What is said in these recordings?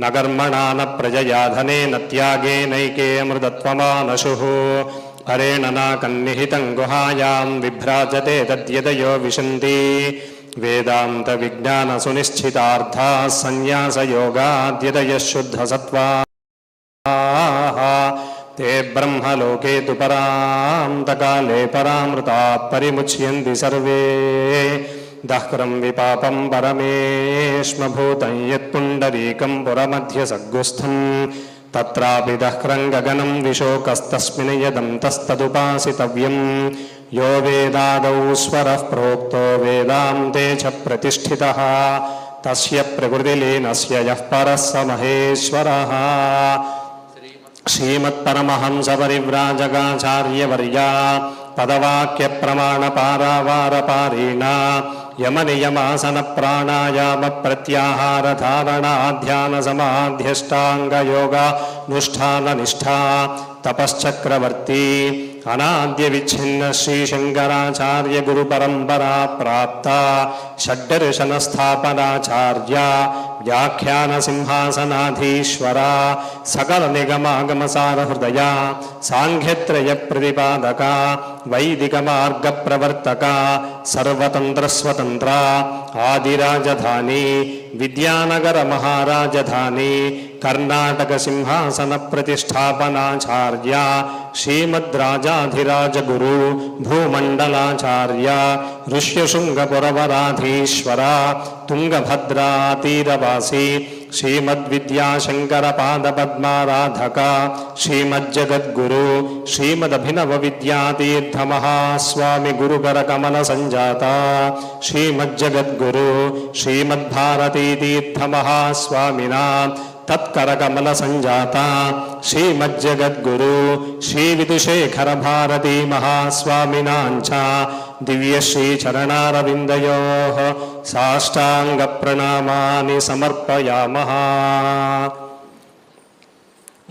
न कर्मणा न प्रजया धनेन त्यागेनैके मृदत्वमानशुः हरेण नाकन्निहितं गुहायां विभ्राजते तद्यदयो विशन्ति वेदान्तविज्ञानसुनिश्चितार्थाः सन्न्यासयोगाद्यदयः शुद्धसत्त्वाः ते ब्रह्मलोके तु परान्तकाले परामृतात् परिमुच्यन्ति सर्वे दह्रं विपापं परमेष्मभूतं यत्पुण्डरीकं पुरमध्यसग्गुस्थम् तत्रापि दह्रं गगनं विशोकस्तस्मिन् यदं तस्तदुपासितव्यम् यो वेदादौ स्वरः प्रोक्तो वेदान्ते च प्रतिष्ठितः तस्य प्रकृतिलीनस्य यः परः स महेश्वरः श्रीमत्परमहंसपरिव्राजकाचार्यवर्या पदवाक्यप्रमाणपारावारपारीणा యమనియమాసన ప్రాణాయామ ప్రత్యాహార ధారణ ధ్యాన సమాధ్యష్టాంగయోగానుష్ఠాన నిష్ఠా తపశ్చక్రవర్తి అనాద్య విచ్ఛిన్న శ్రీ శంకరాచార్య గురు పరంపరా ప్రాప్త షడ్డర్శన స్థాపనాచార్య व्याख्यानसिंहासनाधीश्वरा सकलनिगमागमसारहृदया साङ्घ्यत्रयप्रतिपादका वैदिकमार्गप्रवर्तका सर्वतन्त्रस्वतन्त्रा आदिराजधानी विद्यानगरमहाराजधानी कर्णाटकसिंहासनप्रतिष्ठापनाचार्या श्रीमद्राजाधिराजगुरु भूमण्डलाचार्या ऋष्यशृङ्गपुरवराधीश्वरा तुङ्गभद्रातीरवासी श्रीमद्विद्याशङ्करपादपद्माराधका श्रीमज्जगद्गुरु श्रीमदभिनवविद्यातीर्थमहास्वामि गुरुकरकमलसञ्जाता श्रीमज्जगद्गुरु श्रीमद्भारतीतीर्थमहास्वामिना తత్కరకమల సంజాత శ్రీమజ్జగద్గురు శ్రీ విధుశేఖర భారతీ మహాస్వామినాంచ దివ్యశ్రీచరణారవిందయో సాష్టాంగ ప్రణామాని సమర్పయామ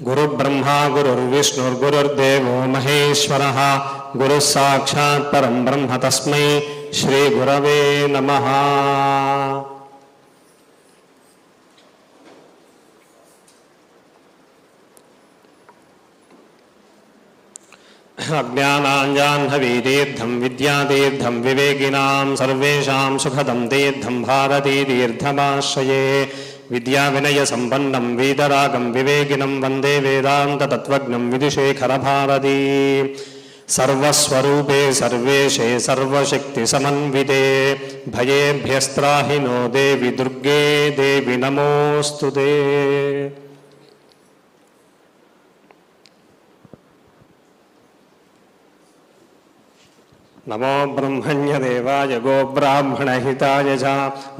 గురుబ్రహ్మా గురుర్విష్ణుర్గురుర్దేవో మహేశ్వర గురు సాక్షాత్ పరం బ్రహ్మ తస్మై శ్రీగురవే నమ अज्ञानाञ्जाह्नवीतीर्थं विद्यातीर्थं विवेकिनां, सर्वेषां सुखदं तीर्थं भारतीतीर्थमाश्रये विद्याविनयसम्पन्नं, वीतरागं, विवेकिनं, वंदे वेदान्ततत्त्वज्ञं विदुशेखरभारती सर्वस्वरूपे सर्वेशे सर्वशक्तिसमन्विते। भयेभ्यस्त्राहि नो देवि दुर्गे देवि नमोऽस्तु नमो ब्रह्मण्यदेवाय गोब्राह्मणहिताय च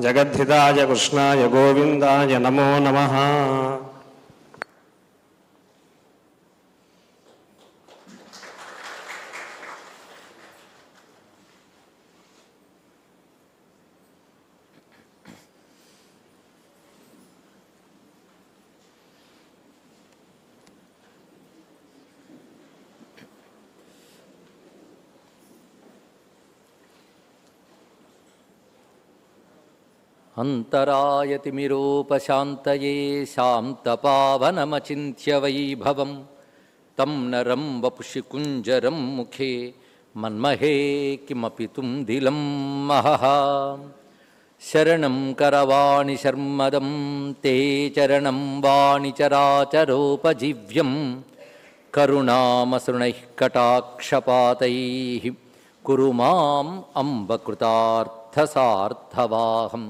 जगद्धिताय कृष्णाय गोविन्दाय नमो नमः। अन्तरायतिमिरोपशान्तये शान्तपावनमचिन्त्य वैभवं तं नरं वपुषि कुञ्जरं मुखे मन्महे किमपि तुम्दिलं महः शरणं करवाणि शर्मदं ते चरणं वाणिचराचरोपजीव्यं करुणामसृणैः कटाक्षपातैः कुरु माम् अम्बकृतार्थसार्थवाहम्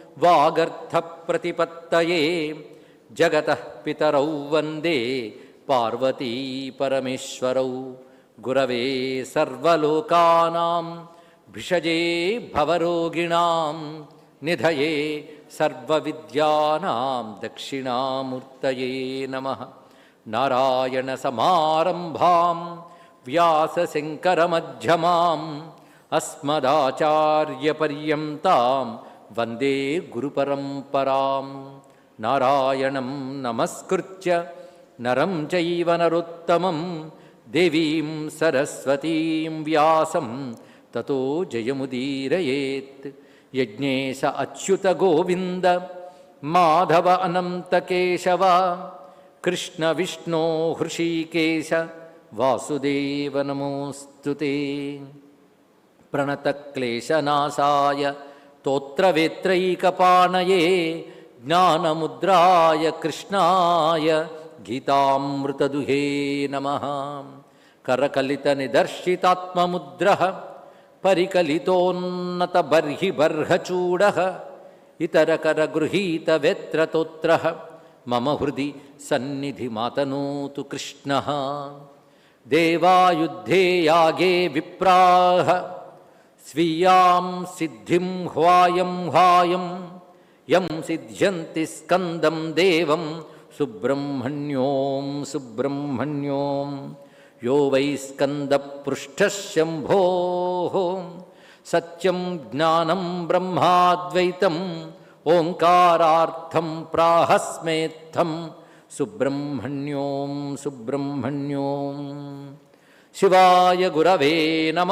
वागर्थप्रतिपत्तये जगतः पितरौ वन्दे पार्वती परमेश्वरौ गुरवे सर्वलोकानां भिषजे भवरोगिणां निधये सर्वविद्यानां दक्षिणामूर्तये नमः नारायणसमारम्भां व्यासशङ्करमध्यमाम् अस्मदाचार्यपर्यन्ताम् वन्दे गुरुपरम्परां नारायणं नमस्कृत्य नरं चैव नरोत्तमं देवीं सरस्वतीं व्यासं ततो जयमुदीरयेत् यज्ञेश अच्युतगोविन्द माधव अनन्तकेशव कृष्णविष्णो हृषीकेश वासुदेव नमोऽस्तु ते प्रणतक्लेशनाशाय తోత్రవేత్రైకపాణయే జ్ఞానముద్రాయ కృష్ణాయ గీతామృతదుహే నమ. కరకలిత నిదర్శితాత్మముద్ర పరికలితోన్నత బర్హి బర్హచూడ కరకలితనిదర్శితాత్మముద్ర పరికలితోన్నతబర్హిబర్హచూడ ఇతరకరగృహీతవేత్రతోత్ర మమ హృది సన్నిధి సన్నిధిమాతనోతు కృష్ణ. దేవాయుద్ధే యాగే విప్రాహ స్వీయాం సిద్ధిం హ్వాయం హ్వాయం యం సిద్ధ్యంతి స్కందం దేవం సుబ్రహ్మణ్యోం సుబ్రహ్మణ్యోం. యో వై స్కందపృష్ఠశంభో సత్యం జ్ఞానం బ్రహ్మాద్వైతం ఓంకారార్థం ప్రాహస్మేత్థం సుబ్రహ్మణ్యోం సుబ్రహ్మణ్యోం. శివాయ గురవే నమ.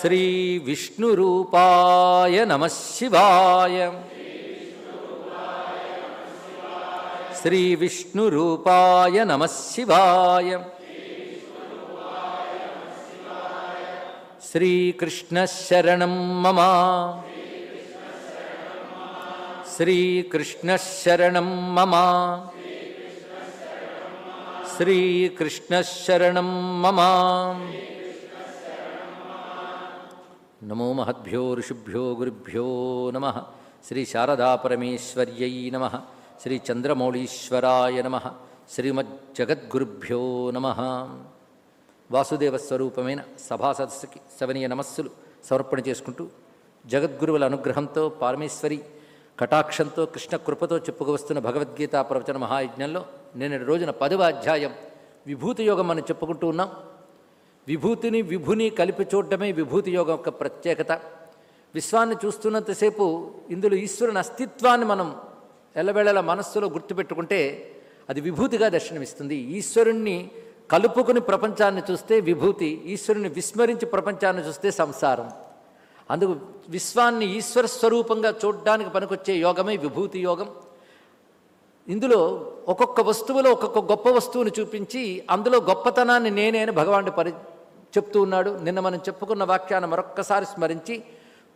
శ్రీ విష్ణురూపాయ నమ శివాయ. శ్రీ విష్ణురూపాయ నమ శివాయ. శ్రీకృష్ణశరణం మమ. శ్రీకృష్ణశరణం మమ. శ్రీకృష్ణశరణం మమ. నమో మహద్భ్యో ఋషిభ్యో గురుభ్యో నమ. శ్రీ శారదాపరమేశ్వర్యై నమ. శ్రీ చంద్రమౌళీశ్వరాయ నమ. శ్రీమజ్జగద్గురుభ్యో నమ. వాసుదేవ సభాసదస్సుకి సవనీయ నమస్సులు సమర్పణ చేసుకుంటూ జగద్గురువుల అనుగ్రహంతో పారమేశ్వరి కటాక్షంతో కృష్ణ కృపతో చెప్పుకువస్తున్న భగవద్గీత ప్రవచన మహాయజ్ఞంలో నిన్నటి రోజున పదవ అధ్యాయం విభూతి యోగం అని చెప్పుకుంటూ ఉన్నాం. విభూతిని విభుని కలిపి చూడటమే విభూతి యోగం యొక్క ప్రత్యేకత. విశ్వాన్ని చూస్తున్నంతసేపు ఇందులో ఈశ్వరుని అస్తిత్వాన్ని మనం ఎల్లవేళల మనస్సులో గుర్తుపెట్టుకుంటే అది విభూతిగా దర్శనమిస్తుంది. ఈశ్వరుణ్ణి కలుపుకుని ప్రపంచాన్ని చూస్తే విభూతి ఈశ్వరుని విస్మరించి ప్రపంచాన్ని చూస్తే సంసారం. అందుకు విశ్వాన్ని ఈశ్వర స్వరూపంగా చూడడానికి పనికొచ్చే యోగమే విభూతి యోగం. ఇందులో ఒక్కొక్క వస్తువులో ఒక్కొక్క గొప్ప వస్తువుని చూపించి అందులో గొప్పతనాన్ని నేనే అని భగవానుడు పరి చెప్తూ ఉన్నాడు. నిన్న మనం చెప్పుకున్న వాక్యాన్ని మరొక్కసారి స్మరించి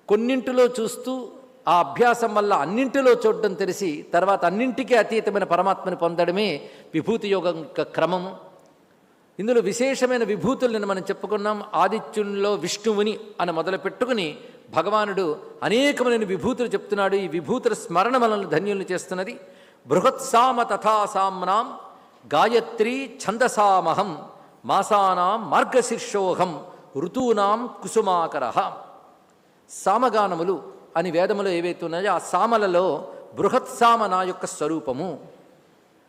కొన్నింటిలో చూస్తూ ఆ అభ్యాసం వల్ల అన్నింటిలో చూడడం తెలిసి తర్వాత అన్నింటికీ అతీతమైన పరమాత్మని పొందడమే విభూతి యోగం యొక్క క్రమము ఇందులో విశేషమైన విభూతులు నిన్న మనం చెప్పుకున్నాం. ఆదిత్యుల్లో విష్ణువుని అని మొదలు పెట్టుకుని భగవానుడు అనేకమైన విభూతులు చెప్తున్నాడు. ఈ విభూతుల స్మరణ మనల్ని ధన్యుల్ని చేస్తున్నది. బృహత్సామ తథా సామ్నాం గాయత్రి ఛందసామహం. మాసానాం మార్గశీర్షోహం ఋతూనాం కుసుమాకర. సామగానములు అని వేదములో ఏవైతే ఉన్నాయో ఆ సామలలో బృహత్సామ నా యొక్క స్వరూపము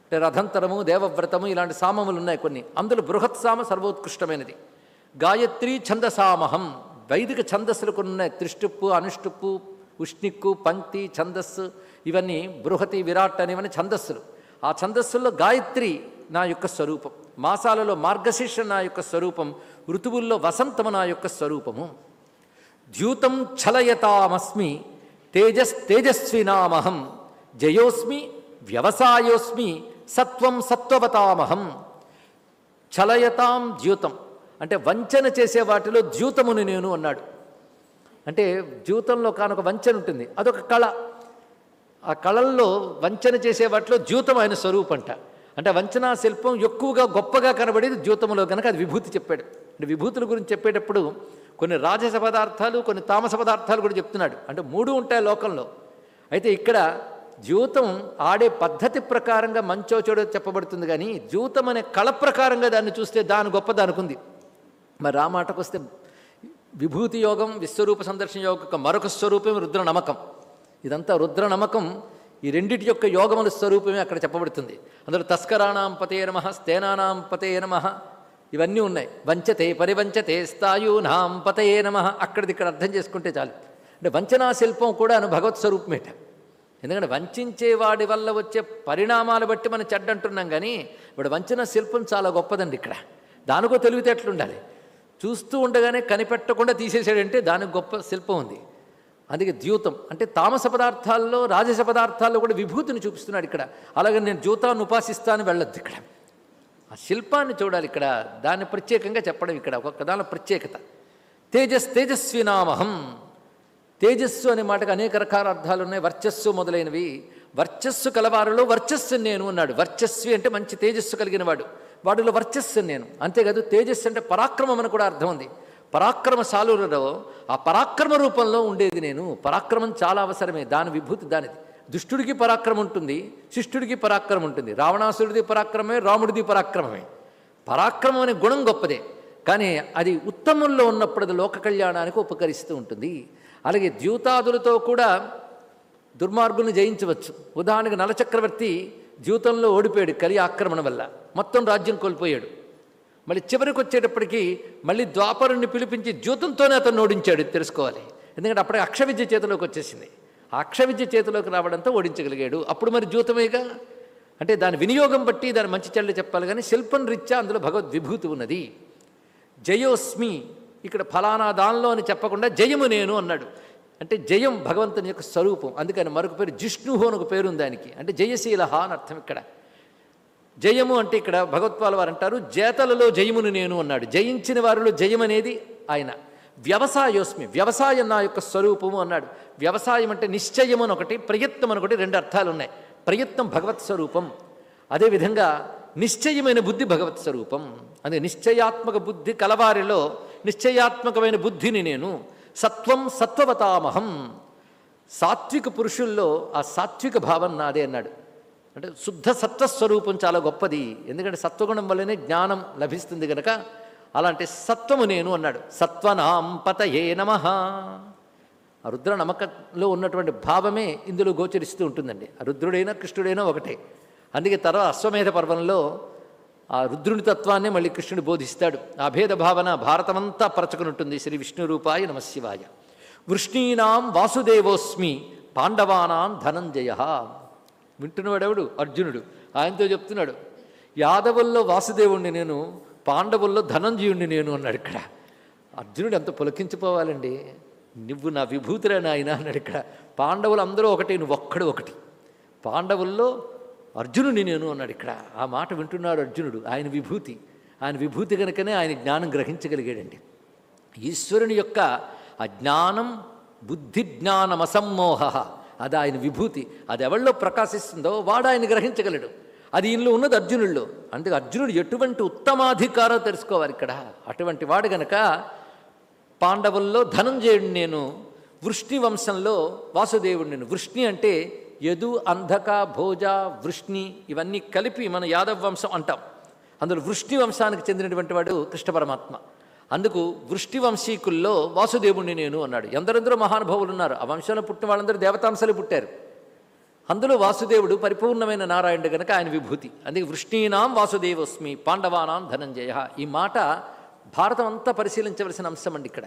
అంటే రథంతరము దేవవ్రతము ఇలాంటి సామములు ఉన్నాయి కొన్ని. అందులో బృహత్సామ సర్వోత్కృష్టమైనది. గాయత్రి ఛందసామహం వైదిక ఛందస్సులు కొన్ని ఉన్నాయి. త్రిష్టుప్పు అనుష్టుప్పు ఉష్ణిక్కు పంక్తి ఛందస్సు ఇవన్నీ బృహతి విరాట్ అనేవన్నీ ఛందస్సులు. ఆ ఛందస్సుల్లో గాయత్రి నా యొక్క స్వరూపం. మాసాలలో మార్గశీర్ష నా యొక్క స్వరూపం ఋతువుల్లో వసంతము నా యొక్క స్వరూపము. ద్యూతం ఛలయతామస్మి తేజస్ తేజస్వినామహం జయోస్మి వ్యవసాయోస్మి సత్వం సత్వవతామహం. చలయతాం ద్యూతం. అంటే వంచన చేసే వాటిలో ద్యూతముని నేను అన్నాడు. అంటే ద్యూతంలో కానొక వంచన ఉంటుంది. అదొక కళ. ఆ కళల్లో వంచన చేసే వాటిలో ద్యూతం ఆయన స్వరూపంట. అంటే వంచనా శిల్పం ఎక్కువగా గొప్పగా కనబడేది ద్యూతంలో కనుక అది విభూతి చెప్పాడు. అంటే విభూతుల గురించి చెప్పేటప్పుడు కొన్ని రాజస పదార్థాలు కొన్ని తామస పదార్థాలు కూడా చెప్తున్నాడు. అంటే మూడు ఉంటాయి లోకంలో. అయితే ఇక్కడ ద్యూతం ఆడే పద్ధతి ప్రకారంగా మంచో చెడో చెప్పబడుతుంది కానీ ద్యూతం అనే కళ ప్రకారంగా దాన్ని చూస్తే దాని గొప్పదనుకుంది మరి ఆ మాటకు వస్తే విభూతి యోగం విశ్వరూప సందర్శన యోగం యొక్క మరొక స్వరూపం రుద్ర నమ్మకం ఇదంతా రుద్ర నమ్మకం ఈ రెండిటి యొక్క యోగముల స్వరూపమే అక్కడ చెప్పబడుతుంది. అందులో తస్కరాణాం పతే నమ స్తేనానాం పతే నమ ఇవన్నీ ఉన్నాయి. వంచతే పరివంచతే స్థాయూనాం పతయే నమ అక్కడిది ఇక్కడ అర్థం చేసుకుంటే చాలు. అంటే వంచనా శిల్పం కూడా భగవత్ స్వరూపమేట. ఎందుకంటే వంచే వాడి వల్ల వచ్చే పరిణామాలు బట్టి మనం చెడ్డ అంటున్నాం కానీ ఇప్పుడు వంచన శిల్పం చాలా గొప్పదండి ఇక్కడ. దానికో తెలివితేటలు ఉండాలి చూస్తూ ఉండగానే కనిపెట్టకుండా తీసేసాడంటే దానికి గొప్ప శిల్పం ఉంది. అందుకే ద్యూతం అంటే తామస పదార్థాల్లో రాజస పదార్థాల్లో కూడా విభూతిని చూపిస్తున్నాడు ఇక్కడ. అలాగే నేను ద్యూతాన్ని ఉపాసిస్తాను వెళ్ళొద్దు ఇక్కడ. ఆ శిల్పాన్ని చూడాలి ఇక్కడ. దాన్ని ప్రత్యేకంగా చెప్పడం ఇక్కడ ఒక్కొక్క దాని ప్రత్యేకత. తేజస్ తేజస్వినామహం తేజస్సు అనే మాటకు అనేక రకాల అర్థాలు ఉన్నాయి. వర్చస్సు మొదలైనవి. వర్చస్సు కలవారిలో వర్చస్సు నేను అన్నాడు. వర్చస్వి అంటే మంచి తేజస్సు కలిగిన వాడు. వాడిలో వర్చస్సు నేను. అంతేకాదు తేజస్సు అంటే పరాక్రమం అని కూడా అర్థం ఉంది. పరాక్రమశాలులలో ఆ పరాక్రమ రూపంలో ఉండేది నేను. పరాక్రమం చాలా అవసరమే. దాని విభూతి దానిది. దుష్టుడికి పరాక్రమం ఉంటుంది శిష్టుడికి పరాక్రమం ఉంటుంది. రావణాసురుడిది పరాక్రమమే రాముడిది పరాక్రమమే. పరాక్రమం అనే గుణం గొప్పదే. కానీ అది ఉత్తమంలో ఉన్నప్పుడు అది లోక కళ్యాణానికి ఉపకరిస్తూ ఉంటుంది. అలాగే ద్యూతాదులతో కూడా దుర్మార్గుల్ని జయించవచ్చు. ఉదాహరణకు నలచక్రవర్తి జీవితంలో ఓడిపోయాడు కలి ఆక్రమణ వల్ల. మొత్తం రాజ్యం కోల్పోయాడు. మళ్ళీ చివరికి వచ్చేటప్పటికి మళ్ళీ ద్వాపరుణ్ణి పిలిపించి జూతంతోనే అతను ఓడించాడు తెలుసుకోవాలి. ఎందుకంటే అప్పుడే అక్షవిద్య చేతిలోకి వచ్చేసింది. ఆ అక్షవిద్య చేతిలోకి రావడంతో ఓడించగలిగాడు. అప్పుడు మరి జూతమేగా అంటే దాని వినియోగం బట్టి దాని మంచి చెల్లి చెప్పాలి కానీ శిల్పం రీత్యా అందులో భగవద్ విభూతి ఉన్నది. జయోస్మి ఇక్కడ ఫలానా దానిలో అని చెప్పకుండా జయము నేను అన్నాడు. అంటే జయం భగవంతుని యొక్క స్వరూపం. అందుకని మరొక పేరు జిష్ణుహో అని ఒక పేరు ఉంది దానికి. అంటే జయశీల అని అర్థం ఇక్కడ. జయము అంటే ఇక్కడ భగవత్పాల వారు అంటారు జేతలలో జయమును నేను అన్నాడు. జయించిన వారిలో జయమనేది ఆయన. వ్యవసాయోస్మి వ్యవసాయం నా యొక్క స్వరూపము అన్నాడు. వ్యవసాయం అంటే నిశ్చయం అని ఒకటి ప్రయత్నం అని ఒకటి రెండు అర్థాలు ఉన్నాయి. ప్రయత్నం భగవత్ స్వరూపం. అదేవిధంగా నిశ్చయమైన బుద్ధి భగవత్ స్వరూపం. అదే నిశ్చయాత్మక బుద్ధి కలవారిలో నిశ్చయాత్మకమైన బుద్ధిని నేను. సత్వం సత్వవతామహం. సాత్విక పురుషుల్లో ఆ సాత్విక భావం నాదే అన్నాడు. అంటే శుద్ధ సత్వస్వరూపం చాలా గొప్పది. ఎందుకంటే సత్వగుణం వల్లనే జ్ఞానం లభిస్తుంది కనుక అలాంటి సత్వము నేను అన్నాడు. సత్వనాం పతయే నమ. ఆ రుద్ర నమ్మకంలో ఉన్నటువంటి భావమే ఇందులో గోచరిస్తూ ఉంటుందండి. ఆ రుద్రుడైనా కృష్ణుడైనా ఒకటే. అందుకే తర్వాత అశ్వమేధ పర్వంలో ఆ రుద్రుని తత్వాన్నే మళ్ళీ కృష్ణుడు బోధిస్తాడు. ఆ భేద భావన భారతమంతా పరచుకుని శ్రీ విష్ణు రూపాయ నమశివాయ. వృష్ణీనాం వాసుదేవోస్మి పాండవానాం ధనంజయ. వింటున్నవాడెవడు? అర్జునుడు. ఆయనతో చెప్తున్నాడు యాదవుల్లో వాసుదేవుణ్ణి నేను పాండవుల్లో ధనంజయుణ్ణి నేను అన్నాడు ఇక్కడ. అర్జునుడు ఎంత పులకించిపోవాలండి? నువ్వు నా విభూతిరా నాయన అన్నాడు ఇక్కడ. పాండవులు అందరూ ఒకటి నువ్వు ఒక్కడు ఒకటి. పాండవుల్లో అర్జునుని నేను అన్నాడు ఇక్కడ. ఆ మాట వింటున్నాడు అర్జునుడు. ఆయన విభూతి. ఆయన విభూతి కనుకనే ఆయన జ్ఞానం గ్రహించగలిగాడండి. ఈశ్వరుని యొక్క అజ్ఞానం బుద్ధి జ్ఞానం అసమ్మోహ అది ఆయన విభూతి. అది ఎవరిలో ప్రకాశిస్తుందో వాడు ఆయన గ్రహించగలడు. అది ఇంట్లో ఉన్నది అర్జునుల్లో అందుకే అర్జునుడు ఎటువంటి ఉత్తమాధికారో తెలుసుకోవాలి ఇక్కడ. అటువంటి వాడు గనక పాండవుల్లో ధనంజయుడు నేను వృష్ణి వంశంలో వాసుదేవుడు నేను. వృష్ణి అంటే యదు అంధక భోజ వృష్ణి ఇవన్నీ కలిపి మన యాదవ వంశం అంటాం. అందులో వృష్ణి వంశానికి చెందినటువంటి వాడు కృష్ణ పరమాత్మ. అందుకు వృష్టి వంశీకుల్లో వాసుదేవుణ్ణి నేను అన్నాడు. ఎందరెందరో మహానుభావులు ఉన్నారు. ఆ వంశంలో పుట్టిన వాళ్ళందరూ దేవతాంశలు పుట్టారు. అందులో వాసుదేవుడు పరిపూర్ణమైన నారాయణుడు గనక ఆయన విభూతి. అందుకే వృష్ణీనాం వాసుదేవస్మి పాండవానాం ధనంజయ. ఈ మాట భారతం అంతా పరిశీలించవలసిన అంశం అండి ఇక్కడ.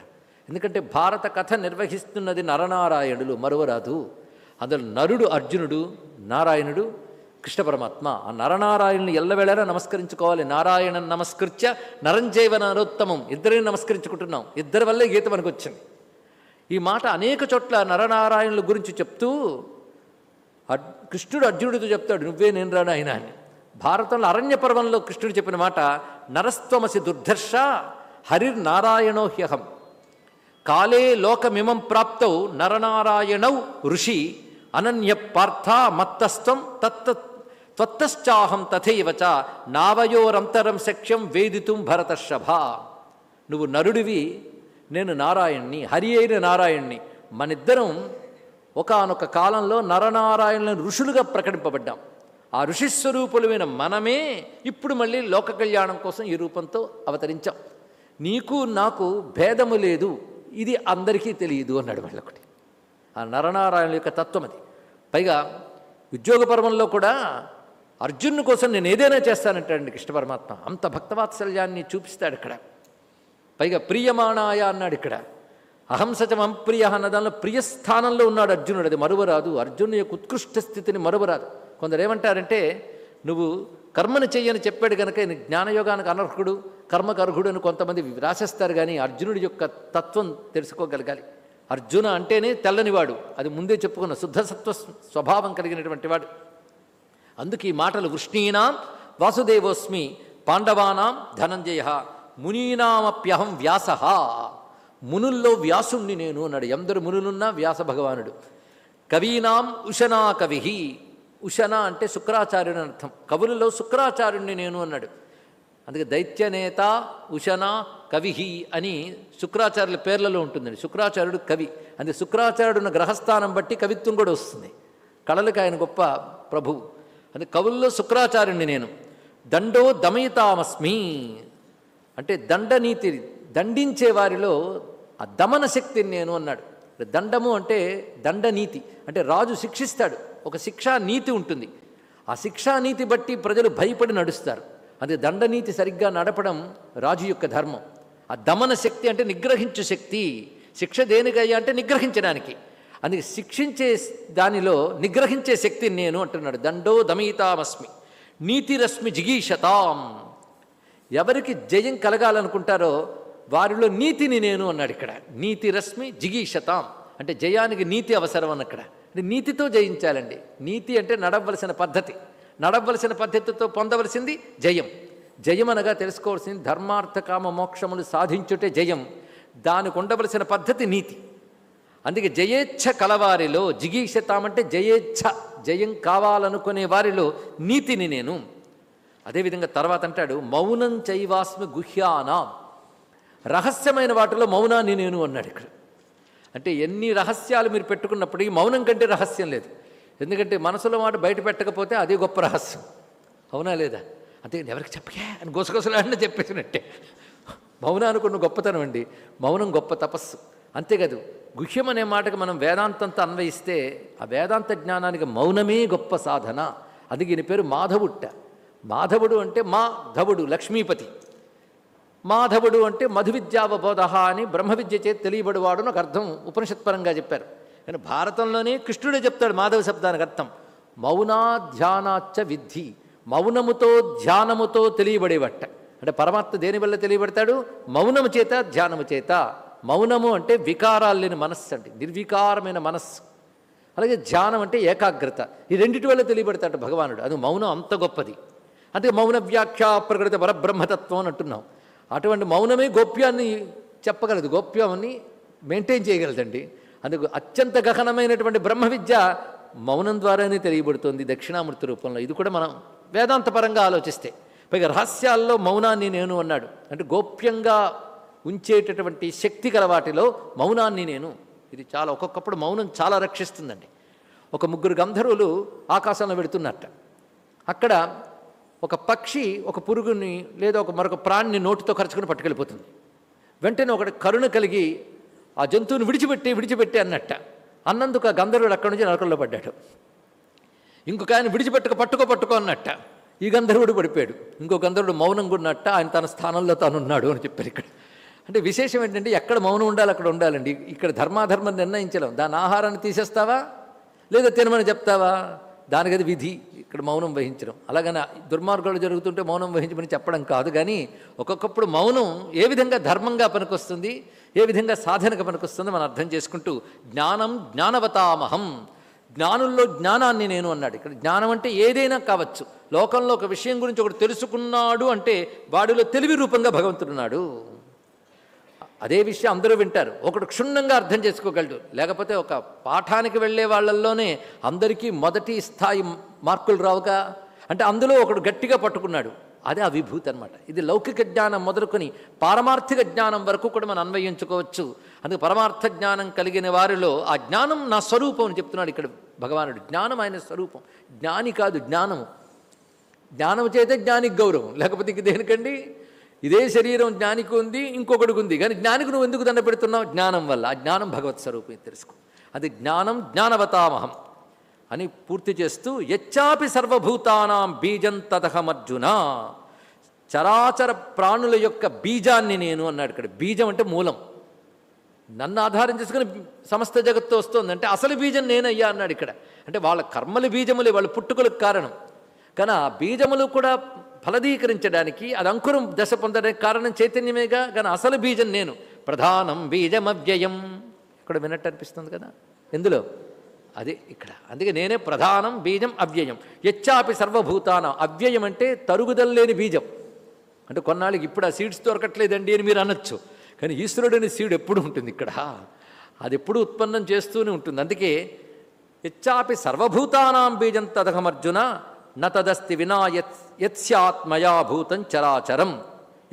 ఎందుకంటే భారత కథ నిర్వహిస్తున్నది నరనారాయణులు మరువరాదు. అందులో నరుడు అర్జునుడు నారాయణుడు కృష్ణ పరమాత్మ ఆ నరనారాయణుని ఎల్లవేళలా నమస్కరించుకోవాలి. నారాయణ నమస్కృత్య నరంజైవ నరోత్తమం ఇద్దరిని నమస్కరించుకుంటున్నాం. ఇద్దరి వల్లే గీత మనకు వచ్చింది ఈ మాట అనేక చోట్ల నరనారాయణుల గురించి చెప్తూ కృష్ణుడు అర్జునుడితో చెప్తాడు. నువ్వే నేను రాను ఆయన అని. భారతంలో అరణ్య పర్వంలో కృష్ణుడు చెప్పిన మాట నరస్త్వమసి దుర్ధర్ష హరిర్నారాయణో హ్యహం. కాలే లోకమిమం ప్రాప్తౌ నరనారాయణౌ ఋషి అనన్య పార్థ మత్తస్త్వం తత్త త్వత్తశ్చాహం తథైవచ నావయోరంతరం సఖ్యం వేదితుం భరతశభ. నువ్వు నరుడివి నేను నారాయణ్ణి హరి అయిన నారాయణ్ణి. మనిద్దరం ఒకానొక కాలంలో నరనారాయణులను ఋషులుగా ప్రకటింపబడ్డాం. ఆ ఋషిస్వరూపులమైన మనమే ఇప్పుడు మళ్ళీ లోక కళ్యాణం కోసం ఈ రూపంతో అవతరించాం. నీకు నాకు భేదము లేదు ఇది అందరికీ తెలియదు అన్నాడు వాళ్ళొకటి ఆ నరనారాయణ యొక్క తత్వం అది పైగా ఉద్యోగపరమంలో కూడా అర్జున్ కోసం నేను ఏదైనా చేస్తానంటాడండి కృష్ణ పరమాత్మ. అంత భక్తవాత్సల్యాన్ని చూపిస్తాడు ఇక్కడ. పైగా ప్రియమాణాయ అన్నాడు ఇక్కడ. అహంసచం అంప్రియ అన్న దానిలో ప్రియస్థానంలో ఉన్నాడు అర్జునుడు. అది మరువరాదు. అర్జును యొక్క ఉత్కృష్ట స్థితిని మరువరాదు. కొందరు ఏమంటారంటే నువ్వు కర్మను చెయ్యని చెప్పాడు కనుక ఈయన జ్ఞానయోగానికి అనర్హుడు కర్మకు అర్హుడు అని కొంతమంది రాసేస్తారు కానీ అర్జునుడి యొక్క తత్వం తెలుసుకోగలగాలి. అర్జున అంటేనే తెల్లనివాడు. అది ముందే చెప్పుకున్న శుద్ధసత్వ స్వభావం కలిగినటువంటి వాడు. అందుకే ఈ మాటలు వృష్ణీనాం వాసుదేవోస్మి పాండవానాం ధనంజయ మునీనామప్యహం వ్యాస. మునుల్లో వ్యాసుణ్ణి నేను అన్నాడు. ఎందరు మునులున్నా వ్యాస భగవానుడు. కవీనాం ఉషనా కవి ఉషన అంటే శుక్రాచార్యుని అర్థం. కవులలో శుక్రాచార్యుణ్ణి నేను అన్నాడు. అందుకే దైత్యనేత ఉషన కవి అని శుక్రాచార్యుల పేర్లలో ఉంటుందండి. శుక్రాచార్యుడు కవి. అందుకే శుక్రాచార్యుడున్న గ్రహస్థానం బట్టి కవిత్వం కూడా వస్తుంది. కళలకు ఆయన గొప్ప ప్రభువు అందుకే కవుల్లో శుక్రాచార్యుణ్ణి నేను. దండో దమయితామస్మి. అంటే దండనీతి దండించే వారిలో ఆ దమన శక్తిని నేను అన్నాడు. దండము అంటే దండనీతి అంటే రాజు శిక్షిస్తాడు. ఒక శిక్షా నీతి ఉంటుంది. ఆ శిక్షా నీతి బట్టి ప్రజలు భయపడి నడుస్తారు. అది దండనీతి సరిగ్గా నడపడం రాజు యొక్క ధర్మం. ఆ దమన శక్తి అంటే నిగ్రహించు శక్తి. శిక్ష దేనికయ్యా అంటే నిగ్రహించడానికి. అందుకే శిక్షించే దానిలో నిగ్రహించే శక్తిని నేను అంటున్నాడు. దండో దమయితామస్మి నీతిరశ్మి జిగీషతాం. ఎవరికి జయం కలగాలనుకుంటారో వారిలో నీతిని నేను అన్నాడు ఇక్కడ. నీతి రశ్మి జిగీషతాం. అంటే జయానికి నీతి అవసరం అన్న ఇక్కడ అంటే నీతితో జయించాలండి. నీతి అంటే నడవలసిన పద్ధతి. నడవలసిన పద్ధతితో పొందవలసింది జయం. జయం అనగా తెలుసుకోవాల్సింది ధర్మార్థ కామ మోక్షములు సాధించుటే జయం. దానికి ఉండవలసిన పద్ధతి నీతి. అందుకే జయేచ్ఛ కలవారిలో జిగీషతామంటే జయేచ్ఛ జయం కావాలనుకునే వారిలో నీతిని నేను. అదేవిధంగా తర్వాత అంటాడు మౌనం చైవాస్మి గుహ్యానాం. రహస్యమైన వాటిలో మౌనాన్ని నేను అన్నాడు ఇక్కడ. అంటే ఎన్ని రహస్యాలు మీరు పెట్టుకున్నప్పటికీ మౌనం కంటే రహస్యం లేదు. ఎందుకంటే మనసులో మాట బయట పెట్టకపోతే అదే గొప్ప రహస్యం. అవునా లేదా? అంతే ఎవరికి చెప్పకే అని గుసగుసలాడిన చెప్పేసినట్టే. మౌనానికి ఉన్న గొప్పతనం అండి. మౌనం గొప్ప తపస్సు. అంతేకాదు గుహ్యం అనే మాటకు మనం వేదాంతంతో అన్వయిస్తే ఆ వేదాంత జ్ఞానానికి మౌనమే గొప్ప సాధన. అది ఈయన పేరు మాధవుట్ట. మాధవుడు అంటే మా ధవుడు లక్ష్మీపతి. మాధవుడు అంటే మధు విద్యావబోధ అని బ్రహ్మ విద్య చేతి తెలియబడివాడు నాకు అర్థం ఉపనిషత్పరంగా చెప్పారు. కానీ భారతంలోనే కృష్ణుడే చెప్తాడు మాధవ శబ్దానికి అర్థం. మౌనాధ్యానాచ్చ విద్ధి మౌనముతో ధ్యానముతో తెలియబడేవట్ట. అంటే పరమాత్మ దేని వల్ల తెలియబడతాడు? మౌనము చేత ధ్యానము చేత. మౌనము అంటే వికారాలు లేని మనస్సు అంటే నిర్వికారమైన మనస్సు. అలాగే ధ్యానం అంటే ఏకాగ్రత. ఈ రెండిటి వల్ల తెలియబడతాడు భగవానుడు. అది మౌనం అంత గొప్పది. అంటే మౌన వ్యాఖ్య ప్రకృతి పరబ్రహ్మతత్వం అని అంటున్నాం. అటువంటి మౌనమే గోప్యాన్ని చెప్పగలదు. గోప్యాన్ని మెయింటైన్ చేయగలదండి. అందుకు అత్యంత గహనమైనటువంటి బ్రహ్మ విద్య మౌనం ద్వారానే తెలియబడుతుంది దక్షిణామూర్తి రూపంలో. ఇది కూడా మనం వేదాంతపరంగా ఆలోచిస్తే. పైగా రహస్యాల్లో మౌనాన్ని నేను అన్నాడు. అంటే గోప్యంగా ఉంచేటటువంటి శక్తి గల వాటిలో మౌనాన్ని నేను. ఇది చాలా ఒక్కొక్కప్పుడు మౌనం చాలా రక్షిస్తుందండి. ఒక ముగ్గురు గంధర్వులు ఆకాశంలో వెళుతున్నట్ట. అక్కడ ఒక పక్షి ఒక పురుగుని లేదా ఒక మరొక ప్రాణిని నోటితో ఖర్చుకుని పట్టుకెళ్ళిపోతుంది. వెంటనే ఒకటి కరుణ కలిగి ఆ జంతువుని విడిచిపెట్టి విడిచిపెట్టి అన్నట్ట. అన్నందుకు ఆ గంధర్వుడు అక్కడి నుంచి నరకంలో పడ్డాడు. ఇంకొక ఆయన విడిచిపెట్టుక పట్టుకో పట్టుకో అన్నట్ట. ఈ గంధర్వుడు పడిపోయాడు. ఇంకో గంధర్వుడు మౌనంగా ఉన్నట్ట ఆయన తన స్థానంలో తాను ఉన్నాడు అని చెప్పారు ఇక్కడ. అంటే విశేషం ఏంటంటే ఎక్కడ మౌనం ఉండాలి అక్కడ ఉండాలండి. ఇక్కడ ధర్మాధర్మం నిర్ణయించలేం. దాని ఆహారాన్ని తీసేస్తావా? లేదా తినమని చెప్తావా? దానికది విధి. ఇక్కడ మౌనం వహించడం. అలాగని దుర్మార్గాలు జరుగుతుంటే మౌనం వహించమని చెప్పడం కాదు. కానీ ఒక్కొక్కప్పుడు మౌనం ఏ విధంగా ధర్మంగా పనికొస్తుంది ఏ విధంగా సాధనగా పనికొస్తుంది మనం అర్థం చేసుకుంటూ జ్ఞానం జ్ఞానవతామహం. జ్ఞానుల్లో జ్ఞానాన్ని నేను అన్నాడు. ఇక్కడ జ్ఞానం అంటే ఏదైనా కావచ్చు. లోకంలో ఒక విషయం గురించి ఒకటి తెలుసుకున్నాడు అంటే వాడిలో తెలివి రూపంగా భగవంతుడున్నాడు అదే విషయం అందరూ వింటారు. ఒకడు క్షుణ్ణంగా అర్థం చేసుకోగలడు. లేకపోతే ఒక పాఠానికి వెళ్ళే వాళ్ళల్లోనే అందరికీ మొదటి స్థాయి మార్కులు రావుగా. అంటే అందులో ఒకడు గట్టిగా పట్టుకున్నాడు. అదే ఆ విభూతి అనమాట ఇది లౌకిక జ్ఞానం మొదలుకొని పారమార్థిక జ్ఞానం వరకు కూడా మనం అన్వయించుకోవచ్చు. అందుకే పరమార్థ జ్ఞానం కలిగిన వారిలో ఆ జ్ఞానం నా స్వరూపం అని చెప్తున్నాడు ఇక్కడ భగవానుడు. జ్ఞానం ఆయన స్వరూపం. జ్ఞాని కాదు జ్ఞానము. జ్ఞానం చేతే జ్ఞానికి గౌరవం. లేకపోతే ఇక దేనికండి? ఇదే శరీరం జ్ఞానికి ఉంది ఇంకొకడికి ఉంది. కానీ జ్ఞానికి నువ్వు ఎందుకు దండ పెడుతున్నావు? జ్ఞానం వల్ల. ఆ జ్ఞానం భగవత్ స్వరూపం తెలుసుకో. అది జ్ఞానం జ్ఞానవతామహం అని పూర్తి చేస్తూ యచ్చాపి సర్వభూతానాం బీజం తదహమర్జున చరాచర ప్రాణుల యొక్క బీజాన్ని నేను అన్నాడు ఇక్కడ. బీజం అంటే మూలం. నన్ను ఆధారం చేసుకుని సమస్త జగత్తు వస్తుందంటే అసలు బీజం నేనయ్యా అన్నాడు ఇక్కడ. అంటే వాళ్ళ కర్మలు బీజములే వాళ్ళ పుట్టుకలకు కారణం. కానీ ఆ బీజములు కూడా ఫలదీకరించడానికి అది అంకురం దశ పొందడానికి కారణం చైతన్యమేగా కానీ అసలు బీజం నేను. ప్రధానం బీజం అవ్యయం ఇక్కడ వినట్టు అనిపిస్తుంది కదా? ఎందులో? అదే ఇక్కడ. అందుకే నేనే ప్రధానం బీజం అవ్యయం. యచ్చాపి సర్వభూతానం. అవ్యయం అంటే తరుగుదల లేని బీజం. అంటే కొన్నాళ్ళకి ఇప్పుడు ఆ సీడ్స్ దొరకట్లేదండి అని మీరు అనొచ్చు. కానీ ఈశ్వరుడు అనే సీడ్ ఎప్పుడు ఉంటుంది ఇక్కడ? అది ఎప్పుడు ఉత్పన్నం చేస్తూనే ఉంటుంది. అందుకే యచ్చాపి సర్వభూతానాం బీజం తదహమర్జున న వినా యత్ యత్స్యాత్మయా భూతం చరాచరం.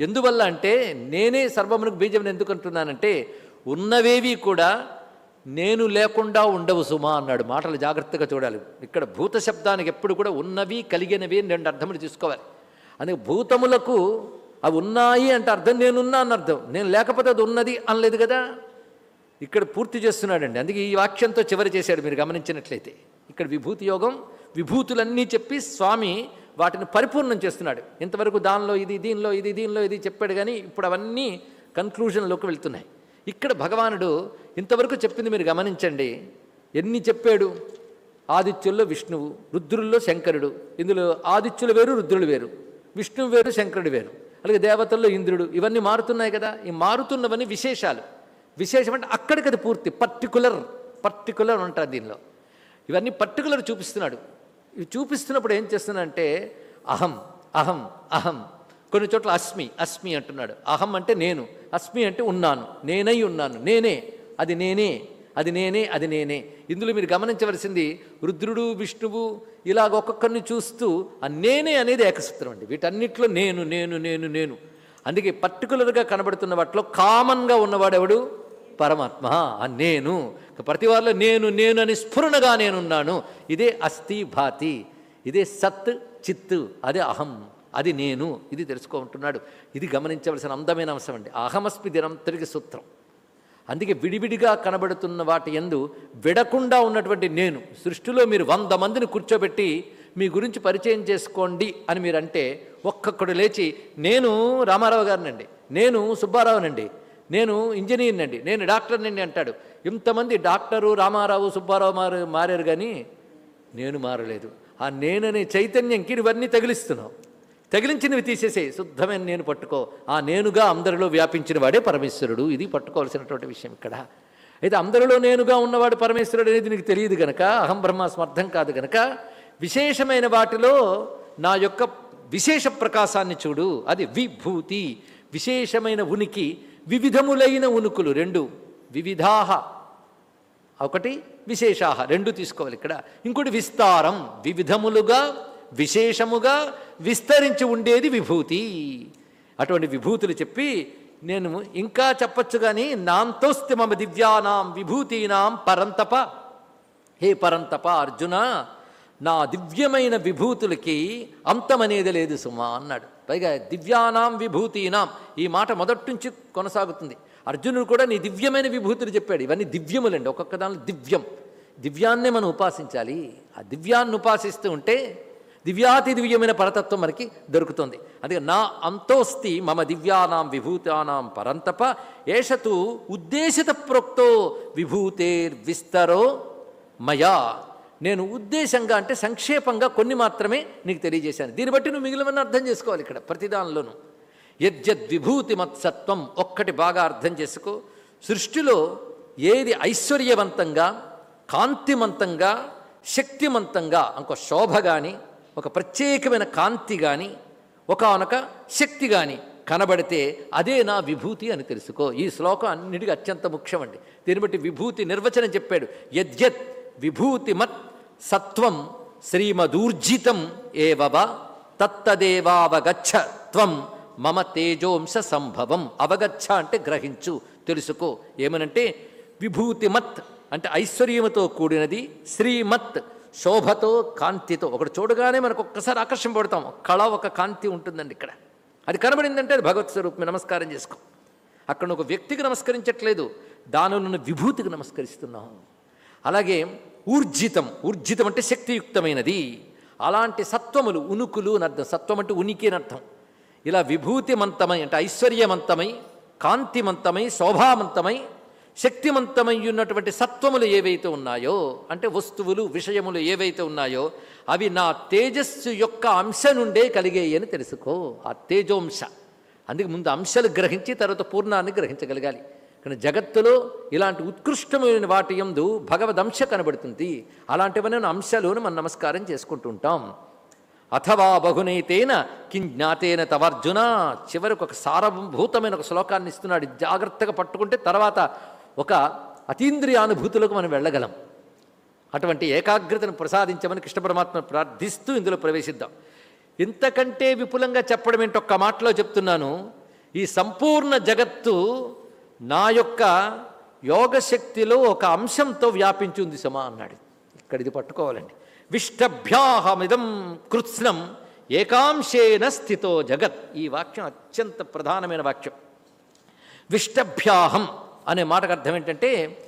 ఎందువల్ల అంటే నేనే సర్వమునకు బీజం ఎందుకు అంటున్నానంటే ఉన్నవేవి కూడా నేను లేకుండా ఉండవు సుమా అన్నాడు. మాటలు జాగ్రత్తగా చూడాలి. ఇక్కడ భూత శబ్దానికి ఎప్పుడు కూడా ఉన్నవి కలిగినవి అని రెండు అర్థములు తీసుకోవాలి. అందుకే భూతములకు అవి ఉన్నాయి అంటే అర్థం నేనున్నా అని అర్థం. నేను లేకపోతే అది ఉన్నది అనలేదు కదా. ఇక్కడ పూర్తి చేస్తున్నాడండి. అందుకే ఈ వాక్యంతో చివరి చేశాడు మీరు గమనించినట్లయితే. ఇక్కడ విభూతి యోగం విభూతులన్నీ చెప్పి స్వామి వాటిని పరిపూర్ణం చేస్తున్నాడు. ఇంతవరకు దానిలో ఇది దీనిలో ఇది దీనిలో ఇది చెప్పాడు కానీ ఇప్పుడు అవన్నీ కన్క్లూజన్లోకి వెళ్తున్నాయి. ఇక్కడ భగవానుడు ఇంతవరకు చెప్పింది మీరు గమనించండి. ఎన్ని చెప్పాడు? ఆదిత్యుల్లో విష్ణువు రుద్రుల్లో శంకరుడు ఇందులో ఆదిత్యులు వేరు రుద్రులు వేరు విష్ణువు వేరు శంకరుడు వేరు అలాగే దేవతల్లో ఇంద్రుడు ఇవన్నీ మారుతున్నాయి కదా. ఈ మారుతున్నవన్నీ విశేషాలు. విశేషం అంటే అక్కడికి అది పూర్తి పర్టికులర్ పర్టికులర్ అంటారు దీనిలో. ఇవన్నీ పర్టికులర్ చూపిస్తున్నాడు. ఇవి చూపిస్తున్నప్పుడు ఏం చేస్తున్నానంటే అహం అహం అహం. కొన్ని చోట్ల అస్మి అస్మి అంటున్నాడు. అహం అంటే నేను. అస్మి అంటే ఉన్నాను. నేనై ఉన్నాను. నేనే. అది నేనే. అది నేనే. అది నేనే. ఇందులో మీరు గమనించవలసింది రుద్రుడు విష్ణువు ఇలాగ ఒక్కొక్కరిని చూస్తూ ఆ నేనే అనేది ఏకసూత్రం అండి. వీటన్నిటిలో నేను నేను నేను నేను. అందుకే పర్టికులర్గా కనబడుతున్న వాటిలో కామన్గా ఉన్నవాడెవడు? పరమాత్మ. ఆ నేను. ప్రతి వారిలో నేను నేను అని స్ఫురణగా నేనున్నాను. ఇదే అస్థి భాతి ఇదే సత్ చిత్ అదే అహం అది నేను ఇది తెలుసుకుంటున్నాడు ఇది గమనించవలసిన అందమైన అంశం అండి. అహమస్మి దినంతరికి సూత్రం. అందుకే విడివిడిగా కనబడుతున్న వాటి ఎందు విడకుండా ఉన్నటువంటి నేను సృష్టిలో మీరు వంద మందిని కూర్చోబెట్టి మీ గురించి పరిచయం చేసుకోండి అని మీరంటే ఒక్కొక్కడు లేచి నేను రామారావు గారినండి. నేను సుబ్బారావునండి. నేను ఇంజనీర్నండి నేను డాక్టర్నండి అంటాడు. ఇంతమంది డాక్టరు రామారావు సుబ్బారావు మారు మారారు కానీ నేను మారలేదు. ఆ నేననే చైతన్యంకి ఇవన్నీ తగిలిస్తున్నావు. తగిలించినవి తీసేసే శుద్ధమైన నేను పట్టుకో. ఆ నేనుగా అందరిలో వ్యాపించిన వాడే పరమేశ్వరుడు. ఇది పట్టుకోవాల్సినటువంటి విషయం ఇక్కడ. అయితే అందరిలో నేనుగా ఉన్నవాడు పరమేశ్వరుడు అనేది నీకు తెలియదు గనక అహం బ్రహ్మాస్మ అర్థం కాదు గనక విశేషమైన వాటిలో నా యొక్క విశేష ప్రకాశాన్ని చూడు. అది విభూతి. విశేషమైన ఉనికి. వివిధములైన ఉనుకులు రెండు వివిధాహ ఒకటి విశేషాహ రెండు తీసుకోవాలి ఇక్కడ. ఇంకోటి విస్తారం వివిధములుగా విశేషముగా విస్తరించి ఉండేది విభూతి. అటువంటి విభూతులు చెప్పి నేను ఇంకా చెప్పచ్చు కానీ నాంతోస్తి మమ దివ్యానాం విభూతీనాం పరంతప. హే పరంతప అర్జున నా దివ్యమైన విభూతులకి అంతమనేది లేదు సుమా అన్నాడు. పైగా దివ్యానాం విభూతీనాం. ఈ మాట మొదటి నుంచి కొనసాగుతుంది. అర్జునుడు కూడా నీ దివ్యమైన విభూతులు చెప్పాడు. ఇవన్నీ దివ్యములండి. ఒక్కొక్క దానిలో దివ్యం. దివ్యాన్నే మనం ఉపాసించాలి. ఆ దివ్యాన్ని ఉపాసిస్తూ ఉంటే దివ్యాతి దివ్యమైన పరతత్వం మనకి దొరుకుతుంది. అందుకే నా అంతోస్తి మమ దివ్యానాం విభూతానాం పరంతప ఏషతు ఉద్దేశిత ప్రోక్తో విభూతేర్ విస్తరో మయా నేను ఉద్దేశంగా అంటే సంక్షేపంగా కొన్ని మాత్రమే నీకు తెలియజేశాను. దీన్ని బట్టి నువ్వు మిగిలిన అర్థం చేసుకోవాలి ఇక్కడ ప్రతిదానిలోనూ. యజ్జద్విభూతి మత్సత్వం ఒక్కటి బాగా అర్థం చేసుకో. సృష్టిలో ఏది ఐశ్వర్యవంతంగా కాంతిమంతంగా శక్తిమంతంగా ఇంకో శోభ కానీ ఒక ప్రత్యేకమైన కాంతి కానీ ఒకనొక శక్తి కానీ కనబడితే అదే నా విభూతి అని తెలుసుకో. ఈ శ్లోకం అన్నిటికీ అత్యంత ముఖ్యమండి. దీన్ని బట్టి విభూతి నిర్వచనం చెప్పాడు. యద్యత్ విభూతిమత్ సత్వం శ్రీమదూర్జితం ఏవవ తత్తదేవావగచ్చ త్వం మమ తేజోంశ సంభవం. అవగచ్చ అంటే గ్రహించు తెలుసుకో. ఏమనంటే విభూతిమత్ అంటే ఐశ్వర్యముతో కూడినది శ్రీమత్ శోభతో కాంతితో. ఒకటి చూడగానే మనకు ఒక్కసారి ఆకర్షింపబడతాం. కళ ఒక కాంతి ఉంటుందండి ఇక్కడ. అది కనబడిందంటే అది భగవత్ స్వరూపమే. నమస్కారం చేసుకో. అక్కడ ఒక వ్యక్తికి నమస్కరించట్లేదు. దానిలో విభూతికి నమస్కరిస్తున్నాం అలాగే ఊర్జితం ఊర్జితం అంటే శక్తియుక్తమైనది. అలాంటి సత్వములు ఉనుకులు అని అర్థం. సత్వం అంటే ఉనికి అని అర్థం. ఇలా విభూతిమంతమై అంటే ఐశ్వర్యమంతమై కాంతిమంతమై శోభామంతమై శక్తిమంతమై ఉన్నటువంటి సత్వములు ఏవైతే ఉన్నాయో అంటే వస్తువులు విషయములు ఏవైతే ఉన్నాయో అవి నా తేజస్సు యొక్క అంశ నుండే కలిగేయని తెలుసుకో. ఆ తేజోంశ. అందుకే ముందు అంశాలు గ్రహించి తర్వాత పూర్ణాన్ని గ్రహించగలగాలి. కానీ జగత్తులో ఇలాంటి ఉత్కృష్టమైన వాటి యందు భగవదంశ కనబడుతుంది. అలాంటివన్నీ అంశాలను మనం నమస్కారం చేసుకుంటూ ఉంటాం అథవా బహునైతేన కిం జ్ఞాతేన తవర్జున. చివరికి ఒక సారభూతమైన ఒక శ్లోకాన్ని ఇస్తున్నాడు. జాగ్రత్తగా పట్టుకుంటే తర్వాత ఒక అతీంద్రియానుభూతులకు మనం వెళ్ళగలం. అటువంటి ఏకాగ్రతను ప్రసాదించమని కృష్ణ పరమాత్మ ప్రార్థిస్తూ ఇందులో ప్రవేశిద్దాం. ఇంతకంటే విపులంగా చెప్పడం ఏంటి ఒక్క మాటలో చెప్తున్నాను. ఈ సంపూర్ణ జగత్తు నా యొక్క యోగశక్తిలో ఒక అంశంతో వ్యాపించి ఉంది సమా అన్నాడు. ఇక్కడ ఇది పట్టుకోవాలండి. విష్టభ్యాహమిదం కృత్స్నం ఏకాంశేన స్థితో జగత్. ఈ వాక్యం అత్యంత ప్రధానమైన వాక్యం. విష్టభ్యాహం అనే మాటకు అర్థం ఏంటంటే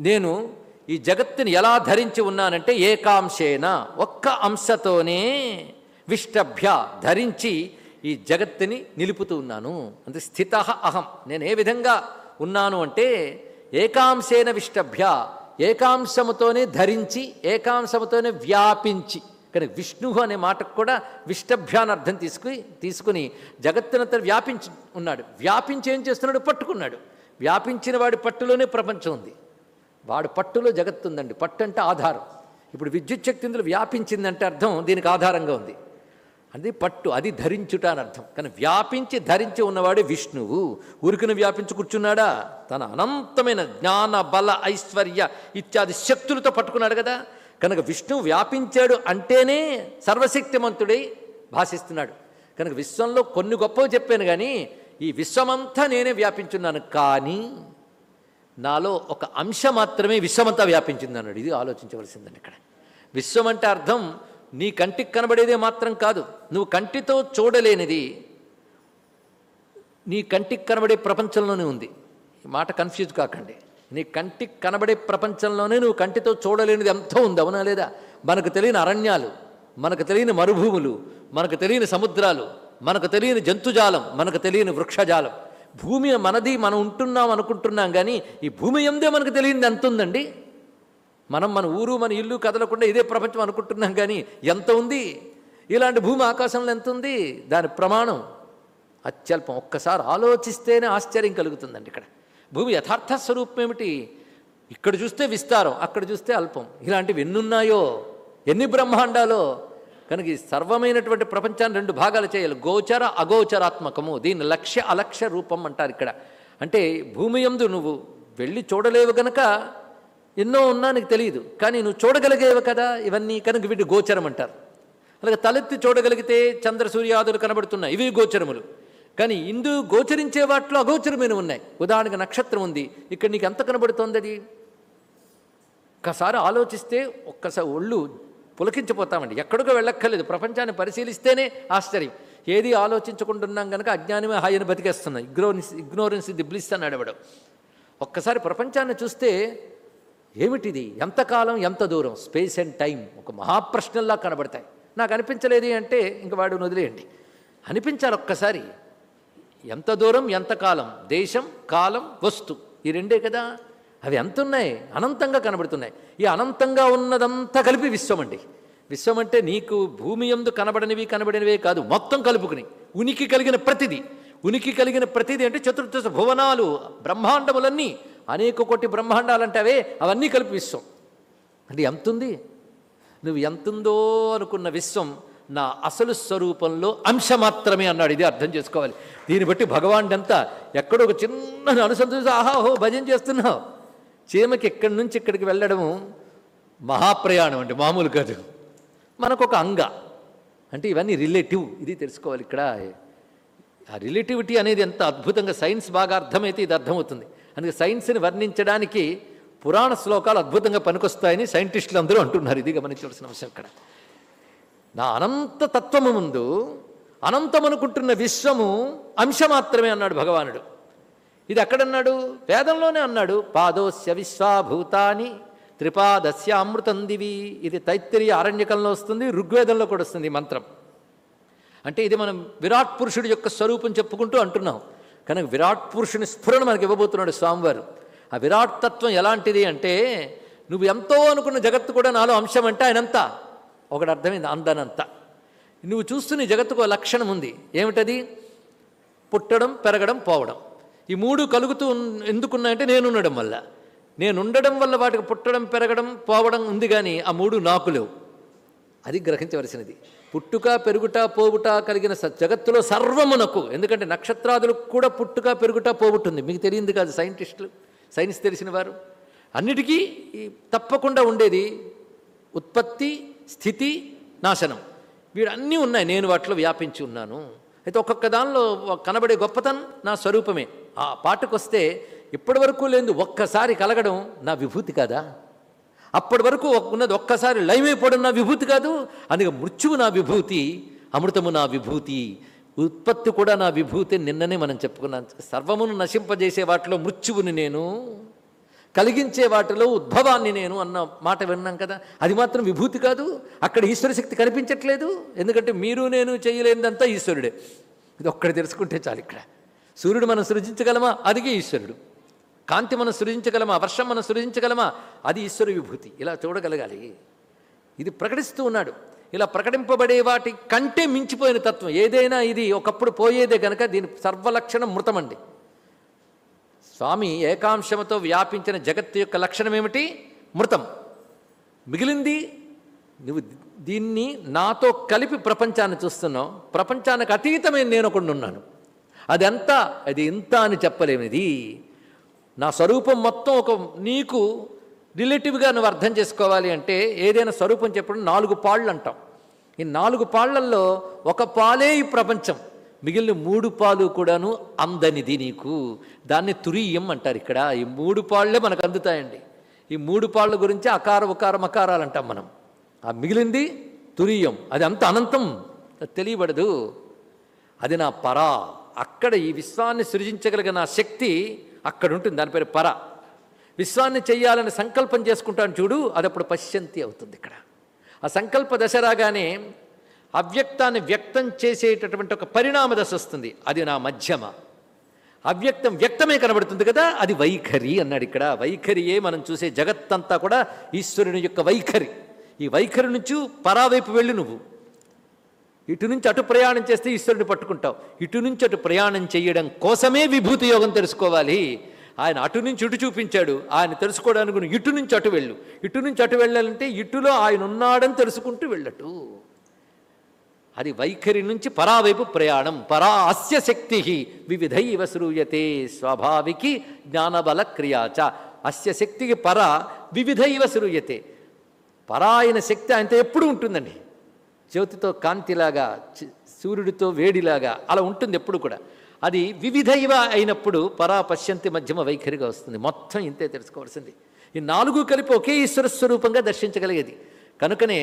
నేను ఈ జగత్తుని ఎలా ధరించి ఉన్నానంటే ఏకాంశేన ఒక్క అంశతోనే విష్టభ్య ధరించి ఈ జగత్తుని నిలుపుతూ ఉన్నాను. అంటే స్థిత అహం. నేను ఏ విధంగా ఉన్నాను అంటే ఏకాంశేన విష్టభ్య ఏకాంశముతోనే ధరించి ఏకాంశముతోనే వ్యాపించి. కానీ విష్ణువు అనే మాటకు కూడా విష్టభ్యాన్ని అర్థం తీసుకుని తీసుకుని జగత్తునంతా వ్యాపించి ఉన్నాడు. వ్యాపించి ఏం చేస్తున్నాడు? పట్టుకున్నాడు. వ్యాపించిన వాడి పట్టులోనే ప్రపంచం ఉంది. వాడు పట్టులో జగత్తు ఉందండి పట్టు అంటే ఆధారం. ఇప్పుడు విద్యుత్ శక్తి ఇందులో వ్యాపించిందంటే అర్థం దీనికి ఆధారంగా ఉంది. అది పట్టు అది ధరించుట అని అర్థం. కానీ వ్యాపించి ధరించి ఉన్నవాడే విష్ణువు. ఉరికిని వ్యాపించి కూర్చున్నాడా? తన అనంతమైన జ్ఞాన బల ఐశ్వర్య ఇత్యాది శక్తులతో పట్టుకున్నాడు కదా. కనుక విష్ణువు వ్యాపించాడు అంటేనే సర్వశక్తిమంతుడై భాషిస్తున్నాడు. కనుక విశ్వంలో కొన్ని గొప్పవి చెప్పాను కానీ ఈ విశ్వమంతా నేనే వ్యాపించున్నాను. కానీ నాలో ఒక అంశం మాత్రమే విశ్వమంతా వ్యాపించింది అన్నాడు. ఇది ఆలోచించవలసిందండి ఇక్కడ. విశ్వం అంటే అర్థం నీ కంటికి కనబడేదే మాత్రం కాదు నువ్వు కంటితో చూడలేనిది నీ కంటికి కనబడే ప్రపంచంలోనే ఉంది. ఈ మాట కన్ఫ్యూజ్ కాకండి. నీ కంటికి కనబడే ప్రపంచంలోనే నువ్వు కంటితో చూడలేనిది ఎంతో ఉంది అవునా లేదా? మనకు తెలియని అరణ్యాలు మనకు తెలియని మరుభూములు మనకు తెలియని సముద్రాలు మనకు తెలియని జంతుజాలం మనకు తెలియని వృక్షజాలం. భూమి మనది మనం ఉంటున్నాం అనుకుంటున్నాం కానీ ఈ భూమి ఎందే మనకు తెలియనిది ఎంత ఉందండి మనం మన ఊరు మన ఇల్లు కదలకుండా ఇదే ప్రపంచం అనుకుంటున్నాం కానీ ఎంత ఉంది? ఇలాంటి భూమి ఆకాశంలో ఎంత ఉంది? దాని ప్రమాణం అత్యల్పం. ఒక్కసారి ఆలోచిస్తేనే ఆశ్చర్యం కలుగుతుందండి ఇక్కడ. భూమి యథార్థ స్వరూపం ఏమిటి? ఇక్కడ చూస్తే విస్తారం అక్కడ చూస్తే అల్పం. ఇలాంటివి ఎన్నున్నాయో? ఎన్ని బ్రహ్మాండాలో? కనుక ఈ సర్వమైనటువంటి ప్రపంచాన్ని రెండు భాగాలు చేయాలి. గోచర అగోచరాత్మకము. దీన్ని లక్ష్య అలక్ష్య రూపం అంటారు ఇక్కడ. అంటే భూమి యందు నువ్వు వెళ్ళి చూడలేవు గనక ఎన్నో ఉన్నా నీకు తెలియదు కానీ నువ్వు చూడగలిగేవి కదా? ఇవన్నీ కనుక వీటి గోచరం అంటారు. అలాగే తలెత్తి చూడగలిగితే చంద్ర సూర్యాదులు కనబడుతున్నాయి. ఇవి గోచరములు. కానీ ఇందు గోచరించే వాటిలో అగోచరమైన ఉన్నాయి. ఉదాహరణకు నక్షత్రం ఉంది. ఇక్కడ నీకు ఎంత కనబడుతోంది అది? ఒక్కసారి ఆలోచిస్తే ఒక్కసారి ఒళ్ళు పులకించిపోతామండి. ఎక్కడికో వెళ్ళక్కర్లేదు. ప్రపంచాన్ని పరిశీలిస్తేనే ఆశ్చర్యం. ఏది ఆలోచించకుంటున్నాం కనుక అజ్ఞానమే హాయిని బతికేస్తున్నాం ఇగ్నోరెన్స్ ఇగ్నోరెన్స్ ది బ్లిస్ అడవడం ఒక్కసారి ప్రపంచాన్ని చూస్తే ఏమిటిది? ఎంతకాలం ఎంత దూరం? స్పేస్ అండ్ టైం ఒక మహాప్రశ్నల్లా కనబడతాయి. నాకు అనిపించలేదు అంటే ఇంక వాడు వదిలేయండి. అనిపించాలి ఒక్కసారి. ఎంత దూరం ఎంతకాలం దేశం కాలం వస్తు. ఈ రెండే కదా? అవి ఎంత ఉన్నాయి అనంతంగా కనబడుతున్నాయి. ఈ అనంతంగా ఉన్నదంతా కలిపి విశ్వం అండి. విశ్వం అంటే నీకు భూమి ఎందు కనబడనివి కనబడినవే కాదు. మొత్తం కలుపుకుని. ఉనికి కలిగిన ప్రతిది. ఉనికి కలిగిన ప్రతిది అంటే చతుర్దశ భువనాలు బ్రహ్మాండములన్నీ అనేక కోటి బ్రహ్మాండాలు అంటే అవే అవన్నీ కలిపి విశ్వం. అంటే ఎంతుంది? నువ్వు ఎంతుందో అనుకున్న విశ్వం నా అసలు స్వరూపంలో అంశ మాత్రమే అన్నాడు. ఇది అర్థం చేసుకోవాలి. దీన్ని బట్టి భగవానుడంతా ఎక్కడో ఒక చిన్న అనుసంధించి ఆహాహో భజన చేస్తున్నావు. చీమకి ఎక్కడి నుంచి ఇక్కడికి వెళ్ళడము మహాప్రయాణం అంటే మామూలు కాదు. మనకొక అంగ. అంటే ఇవన్నీ రిలేటివ్ ఇది తెలుసుకోవాలి ఇక్కడ. ఆ రిలేటివిటీ అనేది ఎంత అద్భుతంగా సైన్స్ బాగా అర్థమైతే ఇది అర్థమవుతుంది. అందుకే సైన్స్ని వర్ణించడానికి పురాణ శ్లోకాలు అద్భుతంగా పనికొస్తాయని సైంటిస్టులు అందరూ అంటున్నారు. ఇది గమనించవలసిన అంశం ఇక్కడ. నా అనంత తత్వము ముందు అనంతమనుకుంటున్న విశ్వము అంశ మాత్రమే అన్నాడు భగవానుడు. ఇది ఎక్కడన్నాడు? వేదంలోనే అన్నాడు. పాదోస్య విశ్వాభూతాని త్రిపాదస్య అమృతం దివి. ఇది తైత్తరీయ ఆరణ్యకంలో వస్తుంది ఋగ్వేదంలో కూడా వస్తుంది మంత్రం. అంటే ఇది మనం విరాట్ పురుషుడి యొక్క స్వరూపం చెప్పుకుంటూ అంటున్నాం. కానీ విరాట్ పురుషుని స్ఫురణ మనకి ఇవ్వబోతున్నాడు స్వామివారు. ఆ విరాట్ తత్వం ఎలాంటిది అంటే నువ్వు ఎంతో అనుకున్న జగత్తు కూడా నాలో అంశం అంటే ఆయనంతా. ఒకటి అర్థమైంది అందనంత. నువ్వు చూస్తున్న జగత్తుకు ఒక లక్షణం ఉంది. ఏమిటది? పుట్టడం పెరగడం పోవడం. ఈ మూడు కలుగుతూ ఎందుకున్నాయంటే నేను ఉండడం వల్ల. నేను ఉండడం వల్ల వాటికి పుట్టడం పెరగడం పోవడం ఉంది కానీ ఆ మూడు నాకు లేవు. అది గ్రహించవలసినది. పుట్టుక పెరుగుట పోవుట కలిగిన స- జగత్తులో సర్వమునకు. ఎందుకంటే నక్షత్రాదులకు కూడా పుట్టుక పెరుగుట పోవుటుంది. మీకు తెలియంది కాదు సైంటిస్టులు సైన్స్ తెలిసిన వారు. అన్నిటికీ తప్పకుండా ఉండేది ఉత్పత్తి స్థితి నాశనం. వీడన్నీ ఉన్నాయి. నేను వాటిలో వ్యాపించి ఉన్నాను. అయితే ఒక్కొక్క దానిలో కనబడే గొప్పతనం నా స్వరూపమే. ఆ పాటకు వస్తే ఇప్పటి వరకు లేదు ఒక్కసారి కలగడం నా విభూతి కాదా? అప్పటి వరకు ఉన్నది ఒక్కసారి లయమైపోవడం నా విభూతి కాదు అందుకే మృత్యువు నా విభూతి అమృతము నా విభూతి ఉత్పత్తి కూడా నా విభూతి నిన్ననే మనం చెప్పుకున్నాం. సర్వమును నశింపజేసే వాటిలో మృత్యువుని నేను కలిగించే వాటిలో ఉద్భవాన్ని నేను అన్న మాట విన్నాం కదా. అది మాత్రం విభూతి కాదు అక్కడ ఈశ్వర శక్తి కనిపించట్లేదు. ఎందుకంటే మీరు నేను చేయలేనిదంతా ఈశ్వరుడే. ఇది ఒక్కడ తెలుసుకుంటే చాలు ఇక్కడ. సూర్యుడు మనం సృజించగలమా? అదిగే ఈశ్వరుడు. కాంతి మనం సృజించగలమా? వర్షం మనం సృజించగలమా? అది ఈశ్వర విభూతి. ఇలా చూడగలగాలి. ఇది ప్రకటిస్తూ ఉన్నాడు. ఇలా ప్రకటింపబడే వాటి కంటే మించిపోయిన తత్వం. ఏదైనా ఇది ఒకప్పుడు పోయేదే కనుక దీని సర్వలక్షణం మృతమండి. స్వామి ఏకాంశముతో వ్యాపించిన జగత్తు యొక్క లక్షణం ఏమిటి మృతం. మిగిలింది నువ్వు దీన్ని నాతో కలిపి ప్రపంచాన్ని చూస్తున్నావు. ప్రపంచానికి అతీతమైన నేను ఒకడున్నాను. అదంతా అది ఇంత అని చెప్పలేనిది. నా స్వరూపం మొత్తం ఒక నీకు రిలేటివ్గా నువ్వు అర్థం చేసుకోవాలి అంటే ఏదైనా స్వరూపం చెప్పడం నాలుగు పాళ్ళు అంటాం. ఈ నాలుగు పాళ్ళల్లో ఒక పాలే ఈ ప్రపంచం. మిగిలిన మూడు పాలు కూడాను అందనిది నీకు. దాన్ని తురియం అంటారు ఇక్కడ. ఈ మూడు పాళ్ళే మనకు అందుతాయండి. ఈ మూడు పాళ్ళ గురించి అకార ఉకార మకారాలు అంటాం మనం. ఆ మిగిలింది తురియం. అది అంత అనంతం. అది తెలియబడదు. అది నా పర. అక్కడ ఈ విశ్వాన్ని సృజించగలిగిన శక్తి అక్కడ ఉంటుంది దాని పేరు పర. విశ్వాన్ని చెయ్యాలని సంకల్పం చేసుకుంటాను చూడు అది అప్పుడు అవుతుంది ఇక్కడ. ఆ సంకల్ప దశ రాగానే అవ్యక్తాన్ని వ్యక్తం చేసేటటువంటి ఒక పరిణామ దశ వస్తుంది. అది నా మధ్యమ. అవ్యక్తం వ్యక్తమే కనబడుతుంది కదా అది వైఖరి అన్నాడు ఇక్కడ. వైఖరియే మనం చూసే జగత్తంతా కూడా ఈశ్వరుని యొక్క వైఖరి. ఈ వైఖరి నుంచి పరావైపు వెళ్ళి నువ్వు. ఇటు నుంచి అటు ప్రయాణం చేస్తే ఈశ్వరుని పట్టుకుంటావు. ఇటు నుంచి అటు ప్రయాణం చేయడం కోసమే విభూతి యోగం తెలుసుకోవాలి. ఆయన అటు నుంచి ఇటు చూపించాడు. ఆయన తెలుసుకోవడానికి నువ్వు ఇటు నుంచి అటు వెళ్ళు. ఇటు నుంచి అటు వెళ్ళాలంటే ఇటులో ఆయన ఉన్నాడని తెలుసుకుంటూ వెళ్ళటు. అది వైఖరి నుంచి పరావైపు ప్రయాణం. పరా అస్య శక్తి వివిధైవ శ్రూయతే స్వాభావికి జ్ఞానబల క్రియాచ అస్య శక్తికి పర వివిధ ఇవ శ్రూయతే. పరాయన శక్తి ఆయనతో ఎప్పుడు ఉంటుందండి. జ్యోతితో కాంతిలాగా సూర్యుడితో వేడిలాగా అలా ఉంటుంది ఎప్పుడు కూడా. అది వివిధైవ అయినప్పుడు పరా పశ్యంతి మధ్యమ వైఖరిగా వస్తుంది. మొత్తం ఇంతే తెలుసుకోవాల్సింది. ఈ నాలుగు కలిపి ఒకే ఈశ్వర స్వరూపంగా దర్శించగలిగేది. కనుకనే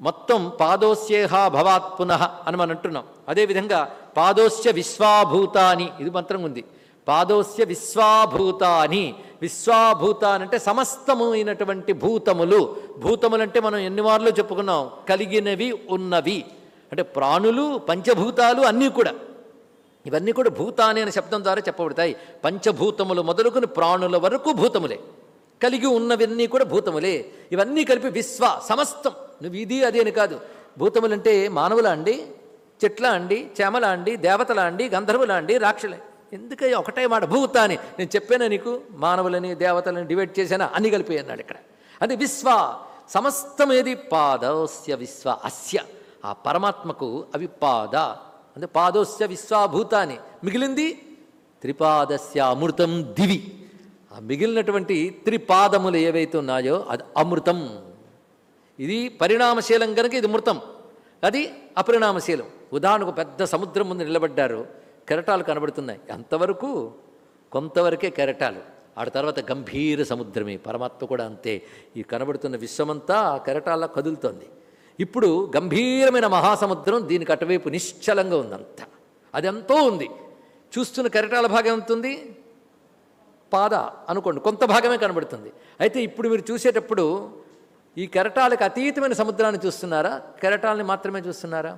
మొత్తం పాదోస్యేహా భవాత్ పునః అని మనం అంటున్నాం. అదేవిధంగా పాదోస్య విశ్వాభూతాని ఇది మంత్రం ఉంది. పాదోస్య విశ్వాభూతాని. విశ్వాభూతాని అంటే సమస్తమైనటువంటి భూతములు. భూతములు అంటే మనం ఎన్ని మార్లు చెప్పుకున్నాం? కలిగినవి ఉన్నవి. అంటే ప్రాణులు పంచభూతాలు అన్నీ కూడా. ఇవన్నీ కూడా భూతాని అనే శబ్దం ద్వారా చెప్పబడతాయి. పంచభూతములు మొదలుకుని ప్రాణుల వరకు భూతములే. కలిగి ఉన్నవన్నీ కూడా భూతములే. ఇవన్నీ కలిపి విశ్వ సమస్తం. నువ్వు ఇది అది అని కాదు. భూతములంటే మానవులా అండి? చెట్ల అండి? చేమలా అండి? దేవతలా అండి? గంధర్వులా అండి? రాక్షలే. ఎందుకయ్యా? ఒకటే మాట భూతాని. నేను చెప్పాను నీకు? మానవులని దేవతలని డివైడ్ చేశానా? అన్ని కలిపి అన్నాడు ఇక్కడ. అది విశ్వ సమస్తమేది ఏది పాదస్య విశ్వ అస్య. ఆ పరమాత్మకు అవి పాద అంటే పాదోస్య విశ్వాభూతాన్ని మిగిలింది త్రిపాదస్య అమృతం దివి. ఆ మిగిలినటువంటి త్రిపాదములు ఏవైతే ఉన్నాయో అది అమృతం. ఇది పరిణామశీలం కనుక ఇది మృతం అది అపరిణామశీలం. ఉదాహరణకు పెద్ద సముద్రం ముందు నిలబడ్డారు. కెరటాలు కనబడుతున్నాయి. అంతవరకు కొంతవరకే కెరటాలు. ఆడ తర్వాత గంభీర సముద్రమే పరమాత్మ కూడా అంతే. ఈ కనబడుతున్న విశ్వమంతా ఆ కెరటాల్లో కదులుతోంది. ఇప్పుడు గంభీరమైన మహాసముద్రం దీనికి అటువైపు నిశ్చలంగా ఉందంతా. అది ఎంతో ఉంది. చూస్తున్న కెరటాల భాగం ఎంత ఉంది పాద అనుకోండి. కొంత భాగమే కనబడుతుంది. అయితే ఇప్పుడు మీరు చూసేటప్పుడు ఈ కెరటాలకు అతీతమైన సముద్రాన్ని చూస్తున్నారా? కెరటాలని మాత్రమే చూస్తున్నారా?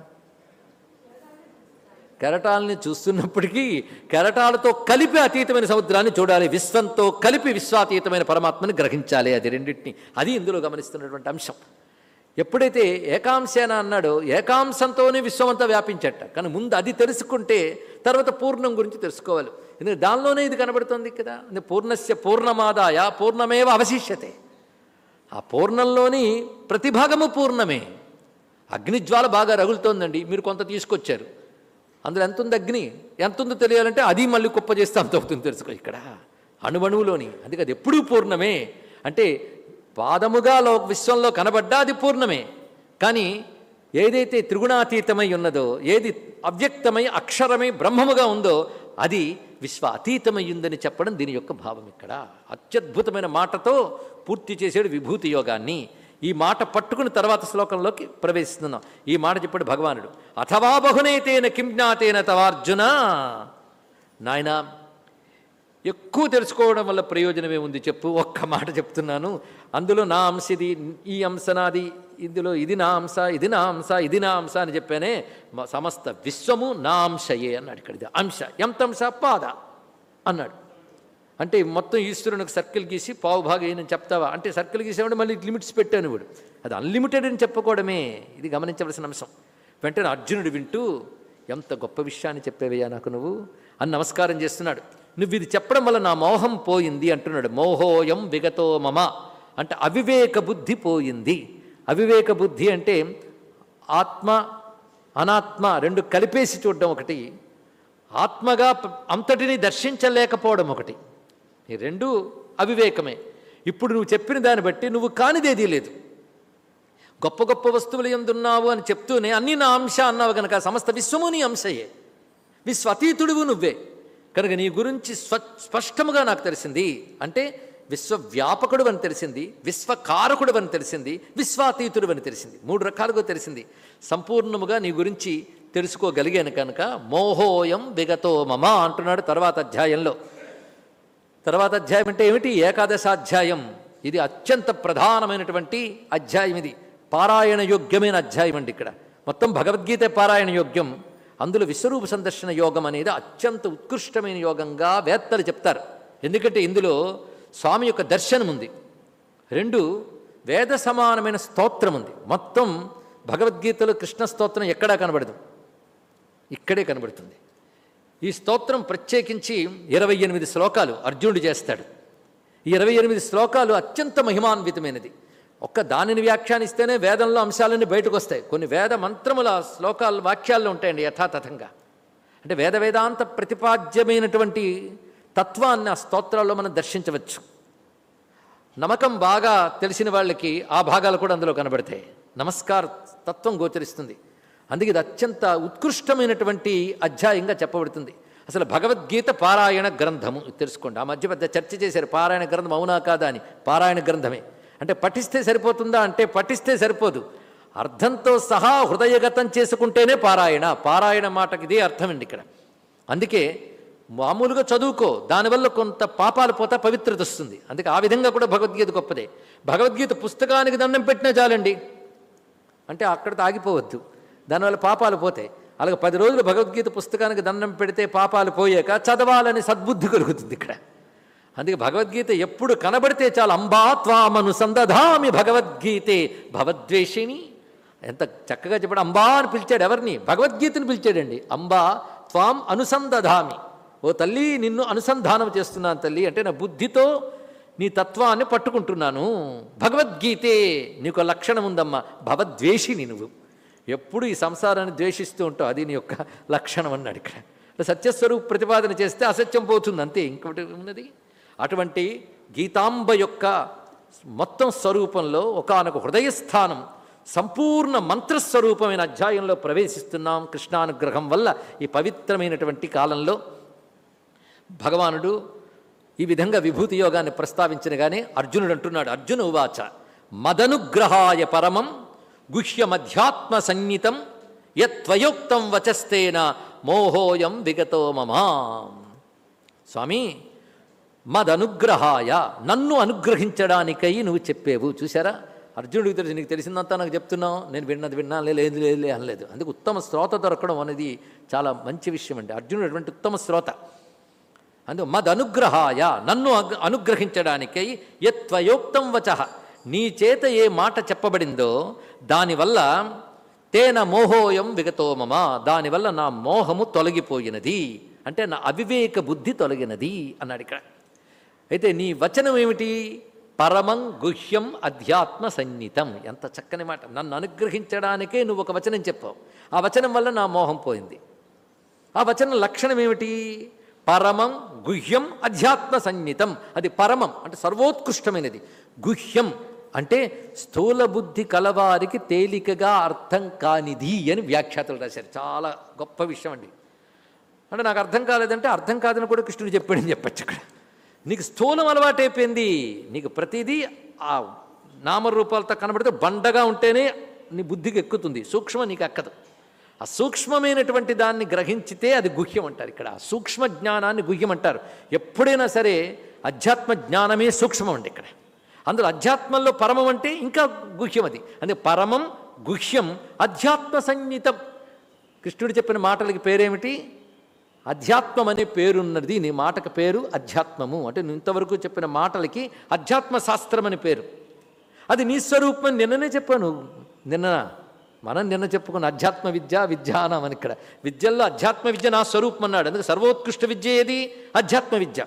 కెరటాలని చూస్తున్నప్పటికీ కెరటాలతో కలిపి అతీతమైన సముద్రాన్ని చూడాలి విశ్వంతో కలిపి విశ్వాతీతమైన పరమాత్మని గ్రహించాలి. అది రెండింటిని. అది ఇందులో గమనిస్తున్నటువంటి అంశం. ఎప్పుడైతే ఏకాంశేన అన్నాడో ఏకాంశంతోనే విశ్వమంతా వ్యాపించట. కానీ ముందు అది తెలుసుకుంటే తర్వాత పూర్ణం గురించి తెలుసుకోవాలి. ఎందుకంటే దానిలోనే ఇది కనబడుతుంది కదా. పూర్ణస్య పూర్ణమాదాయ పూర్ణమేవ అవశిష్యతే. ఆ పూర్ణంలోని ప్రతిభాగము పూర్ణమే. అగ్నిజ్వాల బాగా రగులుతోందండి. మీరు కొంత తీసుకొచ్చారు. అందులో ఎంత ఉంది అగ్ని? ఎంత ఉందో తెలియాలంటే అది మళ్ళీ కుప్ప చేస్తే అంత అవుతుంది తెలుసుకో ఇక్కడ. అణువణువులోని అందుకే అది ఎప్పుడూ పూర్ణమే. అంటే పాదముగా లో విశ్వంలో కనబడ్డా అది పూర్ణమే. కానీ ఏదైతే త్రిగుణాతీతమై ఉన్నదో ఏది అవ్యక్తమై అక్షరమై బ్రహ్మముగా ఉందో అది విశ్వ అతీతమై ఉందని చెప్పడం దీని యొక్క భావం ఇక్కడ. అత్యద్భుతమైన మాటతో పూర్తి చేసాడు విభూతి యోగాన్ని. ఈ మాట పట్టుకుని తర్వాత శ్లోకంలోకి ప్రవేశిస్తున్నాం. ఈ మాట చెప్పాడు భగవానుడు. అథవా బహునైతేన కిం జ్ఞాతేన తవార్జున నాయన ఎక్కువ తెలుసుకోవడం వల్ల ప్రయోజనమే ఉంది చెప్పు. ఒక్క మాట చెప్తున్నాను. అందులో నా అంశ ఇది ఈ అంశ నాది ఇందులో ఇది నా అంశ ఇది నా అంశ ఇది నా అంశ అని చెప్పానే సమస్త విశ్వము నా అంశయే అన్నాడు ఇక్కడ అంశ ఎంత అంశ పాద అన్నాడు. అంటే మొత్తం ఈశ్వరునికి సర్కిల్ గీసి పావు భాగం అయినని చెప్తావా? అంటే సర్కిల్ గీసేవాడు మళ్ళీ లిమిట్స్ పెట్టాను వాడు అది అన్లిమిటెడ్ అని చెప్పుకోవడమే. ఇది గమనించవలసిన అంశం. వెంటనే అర్జునుడు వింటూ ఎంత గొప్ప విషయాన్ని చెప్పేవయ్యా నాకు నువ్వు? అని నమస్కారం చేస్తున్నాడు. నువ్వు ఇది చెప్పడం వల్ల నా మోహం పోయింది అంటున్నాడు. మోహోయం విగతో మమ అంటే అవివేక బుద్ధి పోయింది. అవివేక బుద్ధి అంటే ఆత్మ అనాత్మ రెండు కలిపేసి చూడడం ఒకటి. ఆత్మగా అంతటిని దర్శించలేకపోవడం ఒకటి. ఈ రెండు అవివేకమే. ఇప్పుడు నువ్వు చెప్పిన దాన్ని బట్టి నువ్వు కానిదేదీ లేదు. గొప్ప గొప్ప వస్తువులు ఎందున్నావు అని చెప్తూనే అన్ని నా అంశ అన్నావు కనుక సమస్త విశ్వము నీ అంశయే. విశ్వతీతుడువు నువ్వే. కనుక నీ గురించి స్వ స్పష్టముగా నాకు తెలిసింది అంటే విశ్వవ్యాపకుడు అని తెలిసింది విశ్వకారకుడు అని తెలిసింది విశ్వాతీతుడు అని తెలిసింది. మూడు రకాలుగా తెలిసింది. సంపూర్ణముగా నీ గురించి తెలుసుకోగలిగాను కనుక మోహోయం విగతో మమ అంటున్నాడు తర్వాత అధ్యాయంలో. తర్వాత అధ్యాయం అంటే ఏమిటి? ఏకాదశాధ్యాయం. ఇది అత్యంత ప్రధానమైనటువంటి అధ్యాయం ఇది. పారాయణ యోగ్యమైన అధ్యాయం అండి ఇక్కడ. మొత్తం భగవద్గీత పారాయణ యోగ్యం. అందులో విశ్వరూప సందర్శన యోగం అనేది అత్యంత ఉత్కృష్టమైన యోగంగా వేత్తలు చెప్తారు. ఎందుకంటే ఇందులో స్వామి యొక్క దర్శనం ఉంది. రెండు వేద సమానమైన స్తోత్రం ఉంది. మొత్తం భగవద్గీతలో కృష్ణ స్తోత్రం ఎక్కడా కనబడదు. ఇక్కడే కనబడుతుంది. ఈ స్తోత్రం ప్రత్యేకించి ఇరవై ఎనిమిది శ్లోకాలు అర్జునుడు చేస్తాడు. ఈ ఇరవై ఎనిమిది శ్లోకాలు అత్యంత మహిమాన్వితమైనది. ఒక్క దానిని వ్యాఖ్యానిస్తేనే వేదంలో అంశాలన్నీ బయటకు వస్తాయి కొన్ని వేద మంత్రముల శ్లోకాలు వాక్యాల్లో ఉంటాయండి యథాతథంగా. అంటే వేద వేదాంత ప్రతిపాద్యమైనటువంటి తత్వాన్ని ఆ స్తోత్రాల్లో మనం దర్శించవచ్చు. నమ్మకం బాగా తెలిసిన వాళ్ళకి ఆ భాగాలు కూడా అందులో కనబడతాయి. నమస్కార తత్వం గోచరిస్తుంది. అందుకే ఇది అత్యంత ఉత్కృష్టమైనటువంటి అధ్యాయంగా చెప్పబడుతుంది. అసలు భగవద్గీత పారాయణ గ్రంథము తెలుసుకోండి. ఆ మధ్య పెద్ద చర్చ చేశారు పారాయణ గ్రంథం అవునా కాదా అని. పారాయణ గ్రంథమే. అంటే పఠిస్తే సరిపోతుందా అంటే పఠిస్తే సరిపోదు. అర్థంతో సహా హృదయగతం చేసుకుంటేనే పారాయణ. పారాయణ మాటకి ఇదే అర్థమండి ఇక్కడ. అందుకే మామూలుగా చదువుకో దానివల్ల కొంత పాపాలు పోతా పవిత్రత వస్తుంది. అందుకే ఆ విధంగా కూడా భగవద్గీత గొప్పదే. భగవద్గీత పుస్తకానికి దండం పెట్టినా చాలండి. అంటే అక్కడ ఆగిపోవద్దు దానివల్ల పాపాలు పోతాయి. అలాగే పది రోజులు భగవద్గీత పుస్తకానికి దండం పెడితే పాపాలు పోయాక చదవాలని సద్బుద్ధి కలుగుతుంది ఇక్కడ. అందుకే భగవద్గీత ఎప్పుడు కనబడితే చాలు అంబాత్వామను సందధామి భగవద్గీతే భవద్వేషిణి. ఎంత చక్కగా చెప్పాడు అంబా అని పిలిచాడు ఎవరిని? భగవద్గీతను పిలిచాడండి. అంబా త్వాం అనుసందధామి. ఓ తల్లి నిన్ను అనుసంధానం చేస్తున్నాను తల్లి అంటే నా బుద్ధితో నీ తత్వాన్ని పట్టుకుంటున్నాను. భగవద్గీతే నీకు లక్షణం ఉందమ్మా భవద్వేషిని నువ్వు. ఎప్పుడు ఈ సంసారాన్ని ద్వేషిస్తూ ఉంటావు? అది నీ యొక్క లక్షణం అన్నాడు ఇక్కడ. సత్యస్వరూప ప్రతిపాదన చేస్తే అసత్యం పోతుంది అంతే. ఇంకొకటి ఉన్నది? అటువంటి గీతాంబ యొక్క మొత్తం స్వరూపంలో ఒకానొక హృదయస్థానం సంపూర్ణ మంత్రస్వరూపమైన అధ్యాయంలో ప్రవేశిస్తున్నాం కృష్ణానుగ్రహం వల్ల ఈ పవిత్రమైనటువంటి కాలంలో. భగవానుడు ఈ విధంగా విభూతి యోగాన్ని ప్రస్తావించగానే అర్జునుడు అంటున్నాడు అర్జున ఉవాచ మదనుగ్రహాయ పరమం గుహ్యమధ్యాత్మ సంగీతం యత్వయోక్తం వచస్తేన మోహోయం విగతో మమా. స్వామి మదనుగ్రహాయ నన్ను అనుగ్రహించడానికై నువ్వు చెప్పేవు. చూసారా అర్జునుడికి తెలుసు నీకు తెలిసిందంతా నాకు చెప్తున్నావు. నేను విన్నది విన్నా లేదు లేదు అనలేదు. అందుకు ఉత్తమ శ్రోత దొరకడం అనేది చాలా మంచి విషయం అండి. అర్జునుడు అటువంటి ఉత్తమ శ్రోత. అందు మదనుగ్రహాయ నన్ను అనుగ్రహించడానికై యత్వయోక్తం వచ. నీ చేత ఏ మాట చెప్పబడిందో దానివల్ల తేన మోహోయం విగతోమమ దానివల్ల నా మోహము తొలగిపోయినది. అంటే నా అవివేక బుద్ధి తొలగినది అన్నాడు ఇక్కడ. అయితే నీ వచనం ఏమిటి? పరమం గుహ్యం అధ్యాత్మ సన్నితం. ఎంత చక్కని మాట. నన్ను అనుగ్రహించడానికే నువ్వు ఒక వచనం చెప్పావు. ఆ వచనం వల్ల నా మోహం పోయింది. ఆ వచన లక్షణం ఏమిటి? పరమం గుహ్యం అధ్యాత్మ సన్నితం. అది పరమం. అంటే సర్వోత్కృష్టమైనది. గుహ్యం అంటే స్థూల బుద్ధి కలవారికి తేలికగా అర్థం కానిది అని వ్యాఖ్యాతలు రాశారు. చాలా గొప్ప విషయం అండి. అంటే నాకు అర్థం కాలేదంటే అర్థం కాదని కూడా కృష్ణుడు చెప్పాడని చెప్పచ్చు ఇక్కడ నీకు స్థూలం అలవాటైపోయింది నీకు ప్రతిదీ ఆ నామరూపాలతో కనబడితే బండగా ఉంటేనే నీ బుద్ధికి ఎక్కుతుంది. సూక్ష్మ నీకు ఎక్కదు. ఆ సూక్ష్మమైనటువంటి దాన్ని గ్రహించితే అది గుహ్యం అంటారు ఇక్కడ. సూక్ష్మ జ్ఞానాన్ని గుహ్యం అంటారు. ఎప్పుడైనా సరే అధ్యాత్మ జ్ఞానమే సూక్ష్మం అండి ఇక్కడ. అందులో అధ్యాత్మంలో పరమం అంటే ఇంకా గుహ్యం అది. అంటే పరమం గుహ్యం అధ్యాత్మ సంగీతం కృష్ణుడు చెప్పిన మాటలకి పేరేమిటి? అధ్యాత్మం అనే పేరున్నది. నీ మాటకు పేరు అధ్యాత్మము. అంటే నువ్వు ఇంతవరకు చెప్పిన మాటలకి అధ్యాత్మ శాస్త్రం అని పేరు. అది నీ స్వరూపం. అని నిన్ననే చెప్పాను. నిన్న మనం నిన్న చెప్పుకున్న అధ్యాత్మ విద్య విద్యానం అని ఇక్కడ. విద్యల్లో అధ్యాత్మ విద్య నా స్వరూపం అన్నాడు. అందుకే సర్వోత్కృష్ట విద్య ఏది? అధ్యాత్మ విద్య.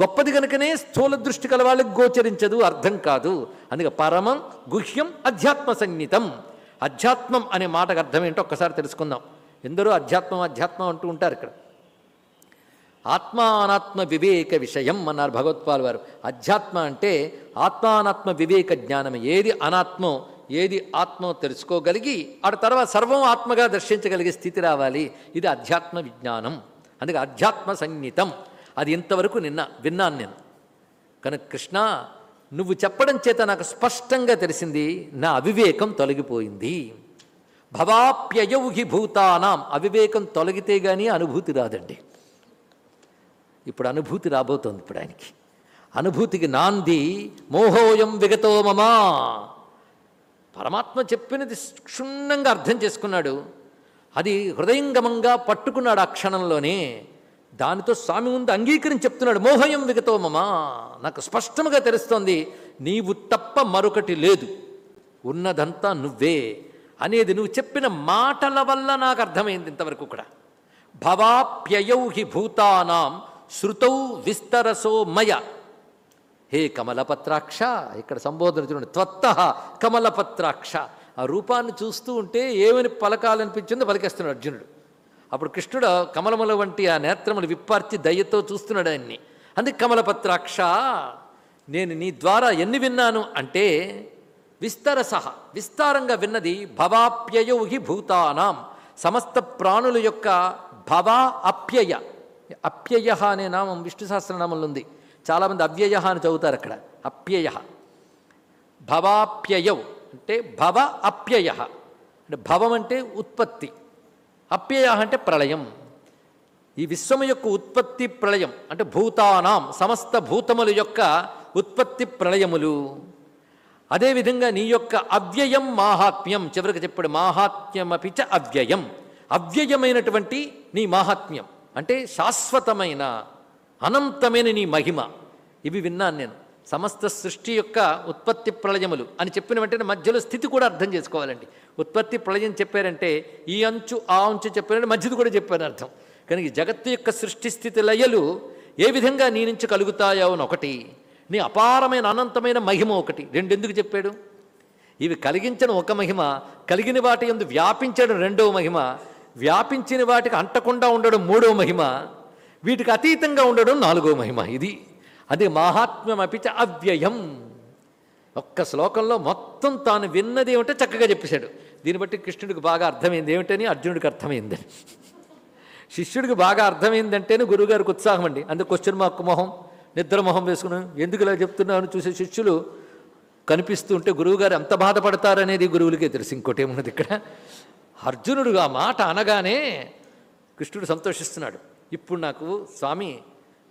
గొప్పది కనుకనే స్థూల దృష్టి కల వాళ్ళకి గోచరించదు అర్థం కాదు. అందుకే పరమం గుహ్యం అధ్యాత్మ సంగీతం అధ్యాత్మం అనే మాటకు అర్థం ఏంటో ఒక్కసారి తెలుసుకుందాం. ఎందరో అధ్యాత్మం అధ్యాత్మం అంటూ ఉంటారు ఇక్కడ. ఆత్మానాత్మ వివేక విషయం అన్నారు భగవత్పాల్ వారు. అధ్యాత్మ అంటే ఆత్మానాత్మ వివేక జ్ఞానం ఏది అనాత్మో ఏది ఆత్మో తెలుసుకోగలిగి ఆ తర్వాత సర్వం ఆత్మగా దర్శించగలిగే స్థితి రావాలి. ఇది అధ్యాత్మ విజ్ఞానం. అందుకే అధ్యాత్మ సంగీతం అది ఇంతవరకు నిన్న విన్నాను నేను. కనుక కృష్ణ నువ్వు చెప్పడం చేత నాకు స్పష్టంగా తెలిసింది నా అవివేకం తొలగిపోయింది. భవాప్యయౌహి భూతానాం. అవివేకం తొలగితే గానీ అనుభూతి రాదండి. ఇప్పుడు అనుభూతి రాబోతోంది ఇప్పుడు ఆయనకి. అనుభూతికి నాంది మోహోయం విగతో మమా. పరమాత్మ చెప్పినది క్షుణ్ణంగా అర్థం చేసుకున్నాడు. అది హృదయంగమంగా పట్టుకున్నాడు ఆ క్షణంలోనే. దానితో స్వామి ముందు అంగీకరించి చెప్తున్నాడు మోహయం విగతో మమా. నాకు స్పష్టంగా తెలుస్తోంది నీవు తప్ప మరొకటి లేదు. ఉన్నదంతా నువ్వే అనేది నువ్వు చెప్పిన మాటల వల్ల నాకు అర్థమైంది ఇంతవరకు కూడా. భవాప్యయౌ హి భూతానాం శృతౌ విస్తరసో మయ. హే కమలపత్రాక్ష ఇక్కడ సంబోధన చూడండి. త్వత్త కమలపత్రాక్ష. ఆ రూపాన్ని చూస్తూ ఉంటే ఏమని పలకాలనిపించిందో పలికేస్తున్నాడు అర్జునుడు. అప్పుడు కృష్ణుడు కమలముల వంటి ఆ నేత్రములు విప్పార్చి దయ్యతో చూస్తున్నాడు ఆయన్ని. అందుకు కమలపత్రాక్ష నేను నీ ద్వారా ఎన్ని విన్నాను అంటే విస్తరసహ విస్తారంగా విన్నది భవాప్యయోహి భూతానాం సమస్త ప్రాణుల యొక్క భవా అప్యయ. అప్యయ అనే నామం విష్ణు సహస్రనామంలో ఉంది. చాలామంది అవ్యయ అని చదువుతారు అక్కడ. అప్యయ. భవాప్యయౌ అంటే భవ అప్యయ. అంటే భవం అంటే ఉత్పత్తి. అప్యయ అంటే ప్రళయం. ఈ విశ్వము యొక్క ఉత్పత్తి ప్రళయం అంటే భూతానాం సమస్త భూతముల యొక్క ఉత్పత్తి ప్రళయములు. అదేవిధంగా నీ యొక్క అవ్యయం మాహాత్మ్యం చివరికి చెప్పాడు మాహాత్మ్యమపి చ అవ్యయం. అవ్యయమైనటువంటి నీ మాహాత్మ్యం అంటే శాశ్వతమైన అనంతమైన నీ మహిమ. ఇవి విన్నాను నేను. సమస్త సృష్టి యొక్క ఉత్పత్తి ప్రళయములు అని చెప్పిన వెంటనే మధ్యలో స్థితి కూడా అర్థం చేసుకోవాలండి. ఉత్పత్తి ప్రళయం చెప్పారంటే ఈ అంచు ఆ అంచు చెప్పారంటే మధ్యది కూడా చెప్పారు అర్థం. కానీ జగత్తు యొక్క సృష్టి స్థితి లయలు ఏ విధంగా నీ నుంచి కలుగుతాయో అని ఒకటి నీ అపారమైన అనంతమైన మహిమ ఒకటి. రెండెందుకు చెప్పాడు? ఇవి కలిగించడం ఒక మహిమ కలిగిన వాటి ఎందు వ్యాపించడం రెండవ మహిమ వ్యాపించిన వాటికి అంటకుండా ఉండడం మూడవ మహిమ వీటికి అతీతంగా ఉండడం నాలుగో మహిమ. ఇది అది మహాత్మ్యం అవ్యయం. ఒక్క శ్లోకంలో మొత్తం తాను విన్నది ఏమిటో చక్కగా చెప్పేశాడు. దీన్ని బట్టి కృష్ణుడికి బాగా అర్థమైంది ఏమిటని అర్జునుడికి అర్థమైందని శిష్యుడికి బాగా అర్థమైందంటేనే గురువుగారికి ఉత్సాహం అండి. అందుకు క్వశ్చన్ మార్క్ మొహం నిద్ర మొహం వేసుకుని ఎందుకు ఇలా చెప్తున్నాను చూసే శిష్యులు కనిపిస్తూ ఉంటే గురువుగారు ఎంత బాధపడతారనేది గురువులకే తెలుసు. ఇంకోటి ఏమున్నది ఇక్కడ? అర్జునుడు ఆ మాట అనగానే కృష్ణుడు సంతోషిస్తున్నాడు. ఇప్పుడు నాకు స్వామి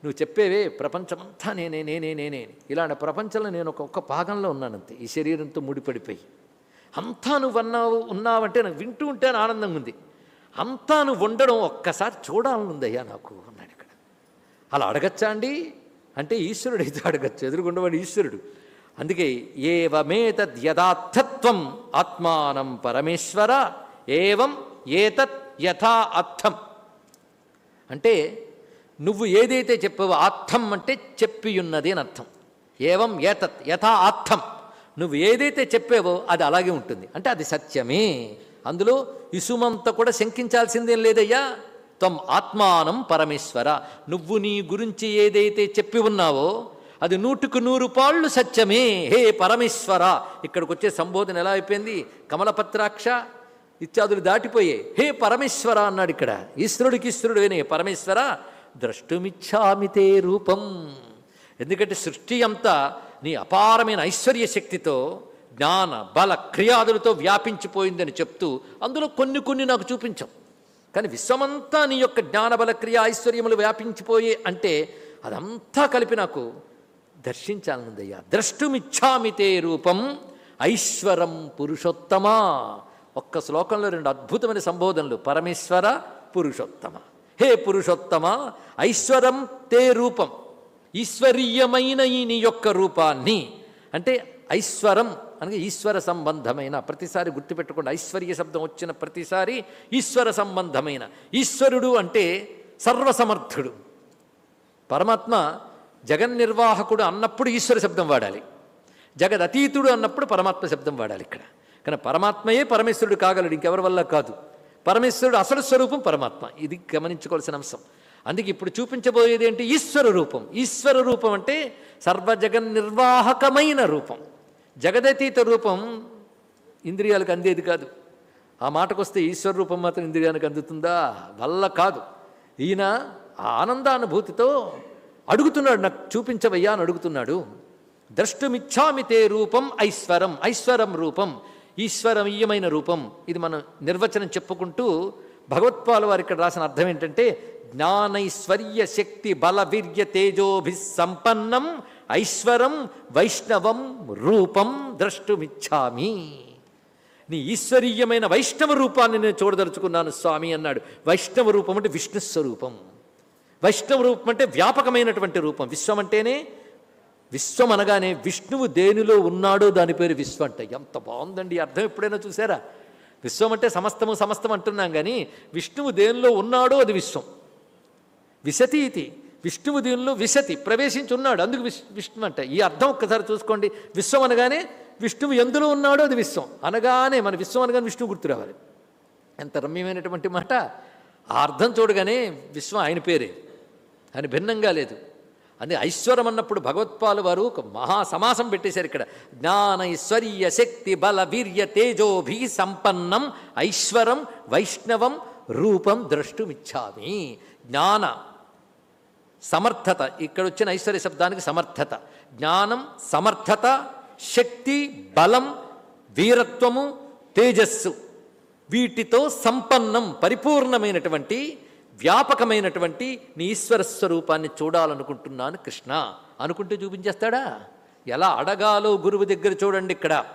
నువ్వు చెప్పేవే ప్రపంచమంతా నేనే నేనే నేనే ఇలాంటి ప్రపంచంలో నేను ఒక్కొక్క భాగంలో ఉన్నానంతే. ఈ శరీరంతో ముడిపడిపోయి. అంతా నువ్వు అన్నావు ఉన్నావంటే నాకు వింటూ ఉంటే ఆనందం ఆనందంగా ఉంది అంతా నువ్వు ఉండడం ఒక్కసారి చూడాలనుందయ్యా నాకు అన్నాడు ఇక్కడ. అలా అడగచ్చా అండి? అంటే ఈశ్వరుడు అయితే అడగచ్చు. ఎదురుగుండవాడు ఈశ్వరుడు. అందుకే ఏవమేతద్ యథార్థత్వం ఆత్మానం పరమేశ్వర ఏవం ఏతత్ యథా అర్థం. అంటే నువ్వు ఏదైతే చెప్పావో అర్థం అంటే చెప్పియున్నది అని అర్థం. ఏవం ఏతత్ యథా అర్థం నువ్వు ఏదైతే చెప్పావో అది అలాగే ఉంటుంది. అంటే అది సత్యమే. అందులో ఇసుమంత కూడా శంకించాల్సిందేం లేదయ్యా? త్వం ఆత్మానం పరమేశ్వర. నువ్వు నీ గురించి ఏదైతే చెప్పి ఉన్నావో అది నూటుకు నూరు పాళ్ళు సత్యమే. హే పరమేశ్వర. ఇక్కడికి వచ్చే సంబోధన ఎలా అయిపోయింది? కమలపత్రాక్ష ఇత్యాదులు దాటిపోయే హే పరమేశ్వర అన్నాడు ఇక్కడ. ఈశ్వరుడికి ఈశ్వరుడు పరమేశ్వర ద్రష్టుమిచ్చామితే రూపం. ఎందుకంటే సృష్టి అంతా నీ అపారమైన ఐశ్వర్య శక్తితో జ్ఞాన బల క్రియాదులతో వ్యాపించిపోయిందని చెప్తూ అందులో కొన్ని కొన్ని నాకు చూపించాం. కానీ విశ్వమంతా నీ యొక్క జ్ఞానబల క్రియ ఐశ్వర్యములు వ్యాపించిపోయే అంటే అదంతా కలిపి నాకు దర్శించాలనుందయ్యా. ద్రష్టుమిచ్చామితే రూపం ఐశ్వరం పురుషోత్తమా. ఒక్క శ్లోకంలో రెండు అద్భుతమైన సంబోధనలు. పరమేశ్వర పురుషోత్తమ. హే పురుషోత్తమ ఐశ్వరం తే రూపం ఈశ్వరీయమైన ఈ నీ యొక్క రూపాన్ని. అంటే ఐశ్వరం అనగా ఈశ్వర సంబంధమైన ప్రతిసారి గుర్తుపెట్టుకోండి ఐశ్వర్య శబ్దం వచ్చిన ప్రతిసారి ఈశ్వర సంబంధమైన. ఈశ్వరుడు అంటే సర్వసమర్థుడు. పరమాత్మ జగన్నిర్వాహకుడు అన్నప్పుడు ఈశ్వర శబ్దం వాడాలి. జగదతీతుడు అన్నప్పుడు పరమాత్మ శబ్దం వాడాలి ఇక్కడ. కానీ పరమాత్మయే పరమేశ్వరుడు కాగలడు ఇంకెవరి వల్ల కాదు. పరమేశ్వరుడు అసలు స్వరూపం పరమాత్మ. ఇది గమనించుకోవాల్సిన అంశం. అందుకే ఇప్పుడు చూపించబోయేది ఏంటి? ఈశ్వర రూపం. ఈశ్వర రూపం అంటే సర్వజగన్ నిర్వాహకమైన రూపం. జగదతీత రూపం ఇంద్రియాలకు అందేది కాదు. ఆ మాటకొస్తే ఈశ్వర రూపం మాత్రం ఇంద్రియానికి అందుతుందా? వల్ల కాదు. ఈయన ఆనందానుభూతితో అడుగుతున్నాడు నాకు చూపించవయ్యా అని అడుగుతున్నాడు. ద్రష్టుమిచ్చామి తే రూపం ఐశ్వరం ఐశ్వరం రూపం. ఈశ్వరమీయమైన రూపం. ఇది మనం నిర్వచనం చెప్పుకుంటూ భగవత్పాలు వారు ఇక్కడ రాసిన అర్థం ఏంటంటే జ్ఞానైశ్వర్య శక్తి బల వీర్య తేజోభి సంపన్నం ఐశ్వరం వైష్ణవం రూపం ద్రష్టుమిచ్చామి. నీ ఈశ్వరీయమైన వైష్ణవ రూపాన్ని నేను చూడదలుచుకున్నాను స్వామి అన్నాడు. వైష్ణవ రూపం అంటే విష్ణు స్వరూపం. వైష్ణవ రూపం అంటే వ్యాపకమైనటువంటి రూపం. విశ్వం అంటేనే విశ్వం అనగానే విష్ణువు దేనిలో ఉన్నాడో దాని పేరు విశ్వం అంటే ఎంత బాగుందండి అర్థం ఎప్పుడైనా చూసారా? విశ్వం అంటే సమస్తము సమస్తం అంటున్నాం కానీ విష్ణువు దేనిలో ఉన్నాడో అది విశ్వం. విశతి ఇది. విష్ణువు దీనిలో విశతి ప్రవేశించి ఉన్నాడు అందుకు విష్ విష్ణు అంట. ఈ అర్థం ఒక్కసారి చూసుకోండి. విశ్వం అనగానే విష్ణువు ఎందులో ఉన్నాడో అది విశ్వం. అనగానే మన విశ్వం అనగానే విష్ణువు గుర్తు రావాలి. ఎంత రమ్యమైనటువంటి మాట. ఆ అర్థం చూడగానే విశ్వం ఆయన పేరే. ఆయన భిన్నంగా లేదు. అని ఐశ్వరం అన్నప్పుడు భగవత్పాలు వారు ఒక మహా సమాసం పెట్టేశారు ఇక్కడ. జ్ఞాన ఐశ్వర్య శక్తి బల వీర్య తేజోభి సంపన్నం ఐశ్వరం వైష్ణవం రూపం ద్రష్టుమిచ్చామి జ్ఞాన సమర్థత ఇక్కడ వచ్చిన ఐశ్వర్య శబ్దానికి సమర్థత. జ్ఞానం సమర్థత శక్తి బలం వీరత్వము తేజస్సు వీటితో సంపన్నం పరిపూర్ణమైనటువంటి వ్యాపకమైనటువంటి నీ ఈశ్వర స్వరూపాన్ని చూడాలనుకుంటున్నాను కృష్ణ. అనుకుంటే చూపించేస్తాడా? ఎలా అడగాలో గురువు దగ్గర చూడండి ఇక్కడ.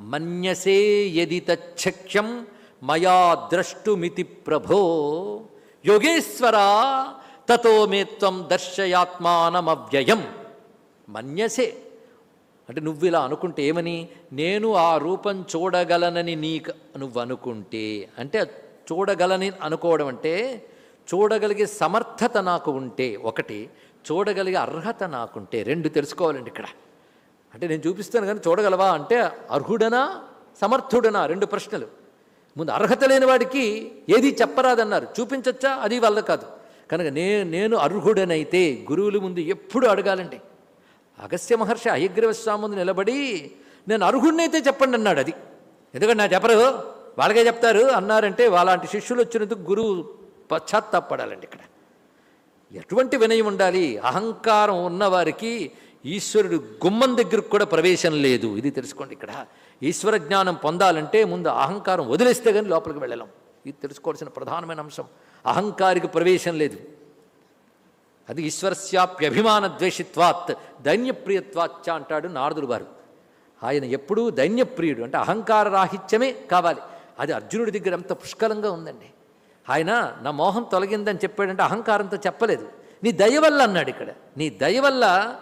మన్యసే యది తచ్చక్యం మయా ద్రష్టుమితి ప్రభో. యోగేశ్వర తతో మేత్వం దర్శయాత్మానమవ్యయం. మన్యసే. అంటే నువ్వు ఇలా అనుకుంటే ఏమని? నేను ఆ రూపం చూడగలనని నీకు నువ్వు అనుకుంటే అంటే చూడగలని అనుకోవడం అంటే చూడగలిగే సమర్థత నాకు ఉంటే ఒకటి చూడగలిగే అర్హత నాకుంటే రెండు తెలుసుకోవాలండి ఇక్కడ. అంటే నేను చూపిస్తాను కానీ చూడగలవా అంటే అర్హుడనా సమర్థుడనా? రెండు ప్రశ్నలు. ముందు అర్హత లేని వాడికి ఏది చెప్పరాదన్నారు. చూపించచ్చా? అది వల్ల కాదు. కనుక నే నేను అర్హుడనైతే గురువుల ముందు ఎప్పుడు అడగాలండి. అగస్త్య మహర్షి అయగ్రీవ స్వామి ముందు నిలబడి నేను అర్హుడినైతే చెప్పండి అన్నాడు అది. ఎందుకంటే నా చెప్పరు. వాళ్ళకే చెప్తారు. అన్నారంటే వాళ్ళంటి శిష్యులు వచ్చినందుకు గురువు పశ్చాత్తాపడాలండి ఇక్కడ. ఎటువంటి వినయం ఉండాలి? అహంకారం ఉన్నవారికి ఈశ్వరుడు గుమ్మం దగ్గరకు కూడా ప్రవేశం లేదు. ఇది తెలుసుకోండి ఇక్కడ. ఈశ్వర జ్ఞానం పొందాలంటే ముందు అహంకారం వదిలేస్తే కానీ లోపలికి వెళ్ళలేం. ఇది తెలుసుకోవాల్సిన ప్రధానమైన అంశం. అహంకారికి ప్రవేశం లేదు. అది ఈశ్వరస్యాప్యభిమాన ద్వేషిత్వాత్ దైన్యప్రియత్వాచ్చ అంటాడు నారదుడు వారు. ఆయన ఎప్పుడూ దైన్యప్రియుడు. అంటే అహంకార రాహిత్యమే కావాలి. అది అర్జునుడి దగ్గర అంత పుష్కలంగా ఉందండి. ఆయన నా మోహం తొలగిందని చెప్పాడంటే అహంకారంతో చెప్పలేదు. నీ దయ వల్ల అన్నాడు ఇక్కడ. నీ దయ వల్ల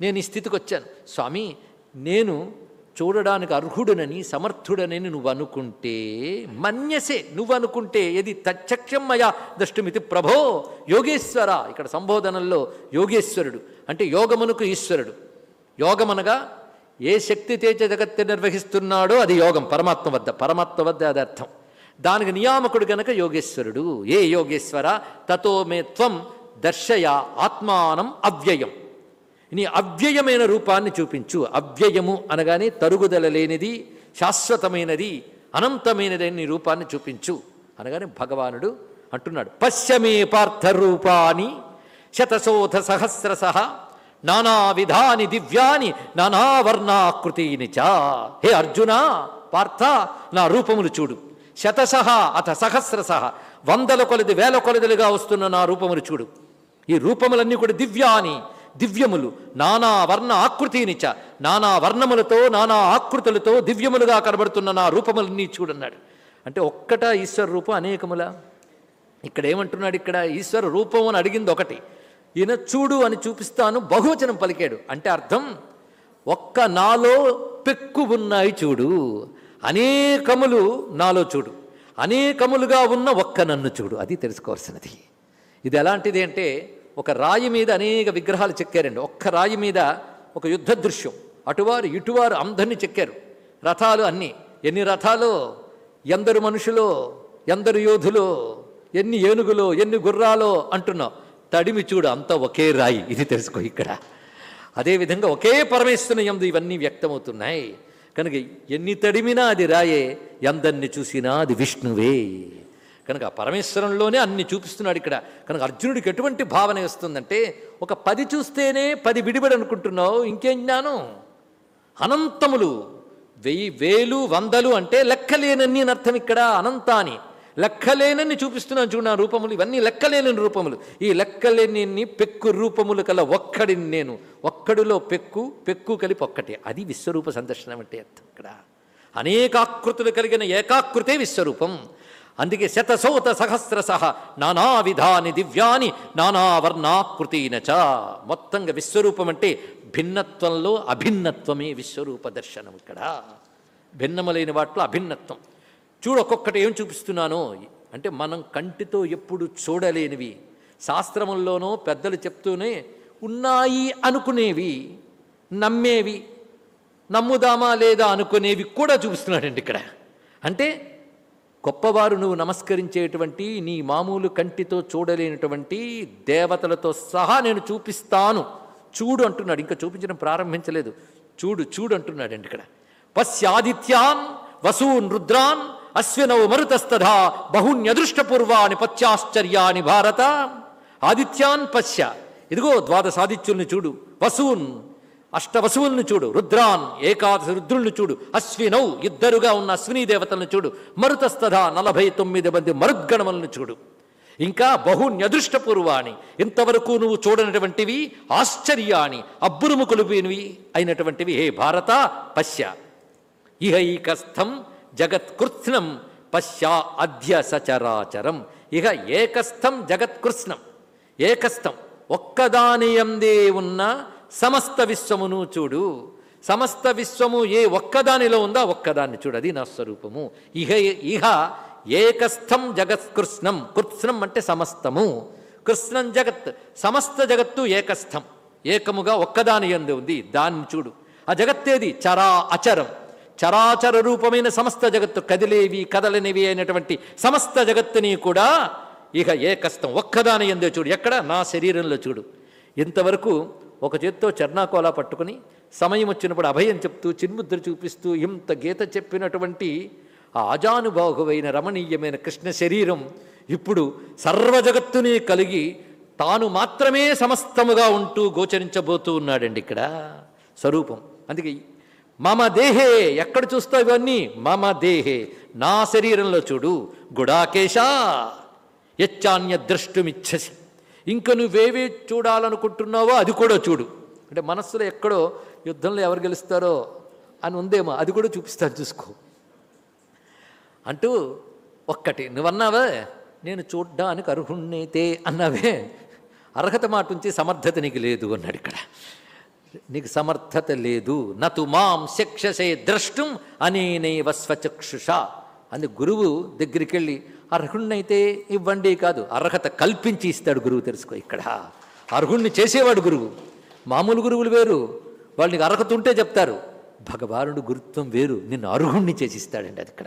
నేను ఈ స్థితికి వచ్చాను. స్వామి నేను చూడడానికి అర్హుడనని సమర్థుడనని నువ్వు అనుకుంటే మన్యసే. నువ్వు అనుకుంటే ఏది తచ్చక్షం మయా దృష్టిమితి ప్రభో యోగేశ్వర. ఇక్కడ సంబోధనల్లో యోగేశ్వరుడు అంటే యోగమునకు ఈశ్వరుడు. యోగమనగా ఏ శక్తి తేజ జగత్తి నిర్వహిస్తున్నాడో అది యోగం పరమాత్మ వద్ద. పరమాత్మ వద్ద అది అర్థం. దానికి నియామకుడు గనక యోగేశ్వరుడు. ఏ యోగేశ్వర? తతో మే త్వం దర్శయ ఆత్మానం అవ్యయం. నీ అవ్యయమైన రూపాన్ని చూపించు. అవ్యయము అనగానే తరుగుదల లేనిది శాశ్వతమైనది అనంతమైనది నీ రూపాన్ని చూపించు. అనగానే భగవానుడు అంటున్నాడు. పశ్చమే పార్థ రూపాన్ని శతశోధ సహస్రశ నానా విధాని దివ్యాని నానావర్ణాకృతిని చ. హే అర్జున పార్థ నా రూపములు చూడు. శతశః అథ సహస్రశః. వందల కొలది వేల కొలదులుగా వస్తున్న నా రూపములు చూడు. ఈ రూపములన్నీ కూడా దివ్యాని దివ్యములు. నానా వర్ణ ఆకృతినిచ నానా వర్ణములతో నానా ఆకృతులతో దివ్యములుగా కనబడుతున్న నా రూపములన్నీ చూడన్నాడు. అంటే ఒక్కట ఈశ్వర రూపం అనేకముల? ఇక్కడ ఏమంటున్నాడు ఇక్కడ? ఈశ్వర రూపం అని అడిగింది ఒకటి. ఈయన చూడు అని చూపిస్తాను బహువచనం పలికాడు. అంటే అర్థం ఒక్క నాలో పెక్కు ఉన్నాయి చూడు. అనేకములు నాలో చూడు. అనేకములుగా ఉన్న ఒక్క నన్ను చూడు. అది తెలుసుకోవాల్సినది. ఇది ఎలాంటిది అంటే ఒక రాయి మీద అనేక విగ్రహాలు చెక్కారండి. ఒక్క రాయి మీద ఒక యుద్ధ దృశ్యం. అటువారు ఇటువారు అందరిని చెక్కారు. రథాలు అన్నీ. ఎన్ని రథాలు? ఎందరు మనుషులో? ఎందరు యోధులు? ఎన్ని ఏనుగులో? ఎన్ని గుర్రాలో? అంటున్నావు. తడిమి చూడు అంతా ఒకే రాయి. ఇది తెలుసుకో ఇక్కడ. అదేవిధంగా ఒకే పరమేశ్వరుని ఎందు ఇవన్నీ వ్యక్తమవుతున్నాయి. కనుక ఎన్ని తడిమినా అది రాయే ఎందన్ని చూసినా అది విష్ణువే. కనుక పరమేశ్వరంలోనే అన్ని చూపిస్తున్నాడు ఇక్కడ. కనుక అర్జునుడికి ఎటువంటి భావన వస్తుందంటే ఒక పది చూస్తేనే పది విడిబడి అనుకుంటున్నావు ఇంకేం జ్ఞానం? అనంతములు వెయ్యి వేలు వందలు అంటే లెక్కలేనన్ని అర్థం ఇక్కడ అనంతాని. లెక్కలేనని చూపిస్తున్నాను చూడు నా రూపములు ఇవన్నీ లెక్కలేని రూపములు. ఈ లెక్కలేని పెక్కు రూపములు కల ఒక్కడిని నేను. ఒక్కడిలో పెక్కు పెక్కు కలిపి ఒక్కటే. అది విశ్వరూప సందర్శనం అంటే ఇక్కడ. అనేకాకృతులు కలిగిన ఏకాకృతే విశ్వరూపం. అందుకే శతశోత సహ నానా విధాని దివ్యాని నానా వర్ణాకృతిన చ. మొత్తంగా విశ్వరూపం అంటే భిన్నత్వంలో అభిన్నత్వమే విశ్వరూప దర్శనం ఇక్కడ. భిన్నములైన వాటిలో అభిన్నత్వం. చూడు ఒక్కొక్కటి ఏం చూపిస్తున్నానో. అంటే మనం కంటితో ఎప్పుడు చూడలేనివి. శాస్త్రముల్లోనో పెద్దలు చెప్తూనే ఉన్నాయి అనుకునేవి నమ్మేవి నమ్ముదామా లేదా అనుకునేవి కూడా చూపిస్తున్నాడండి ఇక్కడ. అంటే గొప్పవారు నువ్వు నమస్కరించేటువంటి నీ మామూలు కంటితో చూడలేనటువంటి దేవతలతో సహా నేను చూపిస్తాను. చూడు అంటున్నాడు. ఇంకా చూపించడం ప్రారంభించలేదు. చూడు చూడు అంటున్నాడండి ఇక్కడ. పశ్యాదిత్యాన్ వసూన్ రుద్రాన్ అశ్వినౌ మరుతస్తథా బహున్యదృష్టపూర్వాని పత్యాశ్చర్యాని భారత. ఆదిత్యాన్ పశ్య. ఇదిగో ద్వాదశాదిత్యుల్ని చూడు. వసూన్. అష్టవసువులను చూడు. రుద్రాన్. ఏకాదశ రుద్రుల్ని చూడు. అశ్వినౌ ఇద్దరుగా ఉన్న అశ్విని దేవతలను చూడు. మరుతస్తథ నలభై తొమ్మిది మంది మరుద్గణములను చూడు. ఇంకా బహున్యదృష్టపూర్వాణి. ఇంతవరకు నువ్వు చూడనటువంటివి ఆశ్చర్యాన్ని అబ్బురుము కొలిపినవి అయినటువంటివి. హే భారత పశ్య. ఇహైకస్థం జగత్కృత్స్నం పశ్యా అధ్య సచరాచరం. ఇహ ఏకస్థం జగత్కృత్స్నం. ఏకస్థం. ఒక్కదానియందే ఉన్న సమస్త విశ్వమును చూడు. సమస్త విశ్వము ఏ ఒక్కదానిలో ఉందా ఒక్కదాన్ని చూడు. అది నా స్వరూపము. ఇహ ఇహ ఏకస్థం జగత్కృత్స్నం. కృత్స్నం అంటే సమస్తము. కృష్ణం జగత్ సమస్త జగత్తు ఏకస్థం. ఏకముగా ఒక్కదాని ఎందు ఉంది. దాన్ని చూడు. ఆ జగత్తేది చరా అచరం. చరాచర రూపమైన సమస్త జగత్తు కదిలేవి కదలనివి అయినటువంటి సమస్త జగత్తుని కూడా ఇక ఏ కష్టం ఒక్కదాని ఎందో చూడు. ఎక్కడ? నా శరీరంలో చూడు. ఇంతవరకు ఒక చేత్తో చర్నాకోలా పట్టుకుని సమయం వచ్చినప్పుడు అభయం చెప్తూ చిన్ముద్ర చూపిస్తూ ఇంత గీత చెప్పినటువంటి ఆ రమణీయమైన కృష్ణ శరీరం ఇప్పుడు సర్వ జగత్తుని కలిగి తాను మాత్రమే సమస్తముగా ఉంటూ గోచరించబోతూ ఉన్నాడండి ఇక్కడ. స్వరూపం. అందుకే మమ దేహే ఎక్కడ చూస్తావు ఇవన్నీ? మమ దేహే. నా శరీరంలో చూడు గుడాకేశ. యచ్చాన్య ద్రష్టుమిచ్చసి. ఇంక నువ్వేవి చూడాలనుకుంటున్నావో అది కూడా చూడు. అంటే మనస్సులో ఎక్కడో యుద్ధంలో ఎవరు గెలుస్తారో అని ఉందేమో అది కూడా చూపిస్తాను చూసుకో. అంటూ ఒక్కటి నువ్వన్నావే నేను చూడ్డానికి అర్హుణ్ణైతే అన్నావే. అర్హత మాట ఉంచి సమర్థత నీకు లేదు అన్నాడు ఇక్కడ. నీకు సమర్థత లేదు. నతు మాం శిక్షసే ద్రష్టం అనేనైవ స్వచక్షుష. అని గురువు దగ్గరికి వెళ్ళి అర్హుణ్ణైతే ఇవ్వండి కాదు అర్హత కల్పించి ఇస్తాడు గురువు తెలుసుకో ఇక్కడ. అర్హుణ్ణి చేసేవాడు గురువు. మామూలు గురువులు వేరు. వాళ్ళు నీకు అర్హత ఉంటే చెప్తారు. భగవానుడు గురుత్వం వేరు. నిన్ను అర్హుణ్ణి చేసిస్తాడండి అది ఇక్కడ.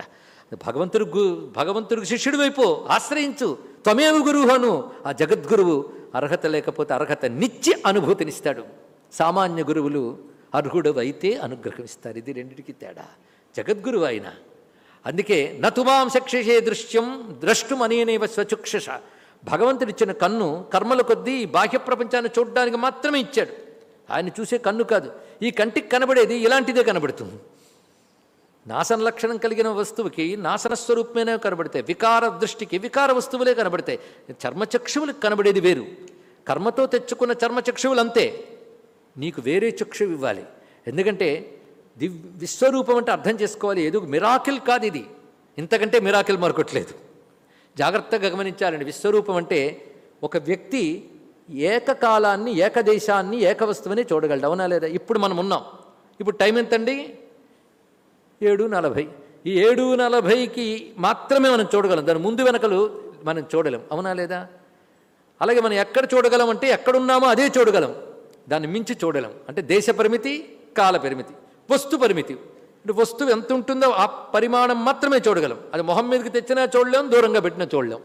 భగవంతుడు గు భగవంతుడికి శిష్యుడు వైపు ఆశ్రయించు. త్వమేవ గురువు ఆ జగద్గురువు అర్హత లేకపోతే అర్హత నిత్య అనుభూతినిస్తాడు. సామాన్య గురువులు అర్హుడవైతే అనుగ్రహమిస్తారు. ఇది రెండిటికి తేడా. జగద్గురువు ఆయన. అందుకే నతుమాం దృశ్యం ద్రష్టుం అనేనేవ స్వచక్షుష. భగవంతుడిచ్చిన కన్ను కర్మల కొద్దీ ఈ బాహ్య ప్రపంచాన్ని చూడడానికి మాత్రమే ఇచ్చాడు. ఆయన చూసే కన్ను కాదు ఈ కంటికి కనబడేది ఇలాంటిదే కనబడుతుంది. నాశన లక్షణం కలిగిన వస్తువుకి నాశన స్వరూపమే కనబడతాయి. వికార దృష్టికి వికార వస్తువులే కనబడతాయి. చర్మచక్షువులకు కనబడేది వేరు. కర్మతో తెచ్చుకున్న చర్మచక్షువులు అంతే నీకు వేరే చక్షు ఇవ్వాలి. ఎందుకంటే దివ్ విశ్వరూపం అంటే అర్థం చేసుకోవాలి. ఏదో మిరాకిల్ కాదు ఇది. ఇంతకంటే మిరాకిల్ మరొకట్లేదు. జాగ్రత్తగా గమనించాలండి. విశ్వరూపం అంటే ఒక వ్యక్తి ఏకకాలాన్ని ఏకదేశాన్ని ఏకవస్తువుని చూడగలడు. అవునా లేదా? ఇప్పుడు మనం ఉన్నాం. ఇప్పుడు టైం ఎంతండి? ఏడు నలభై. ఈ ఏడు నలభైకి మాత్రమే మనం చూడగలం. దాని ముందు వెనకలు మనం చూడలేం. అవునా లేదా? అలాగే మనం ఎక్కడ చూడగలం అంటే ఎక్కడున్నామో అదే చూడగలం. దాన్ని మించి చూడలేం. అంటే దేశ పరిమితి కాల పరిమితి. వస్తు పరిమితి. అంటే వస్తువు ఎంత ఉంటుందో ఆ పరిమాణం మాత్రమే చూడగలం. అది మొహం మీదకి తెచ్చినా చూడలేం దూరంగా పెట్టినా చూడలేం.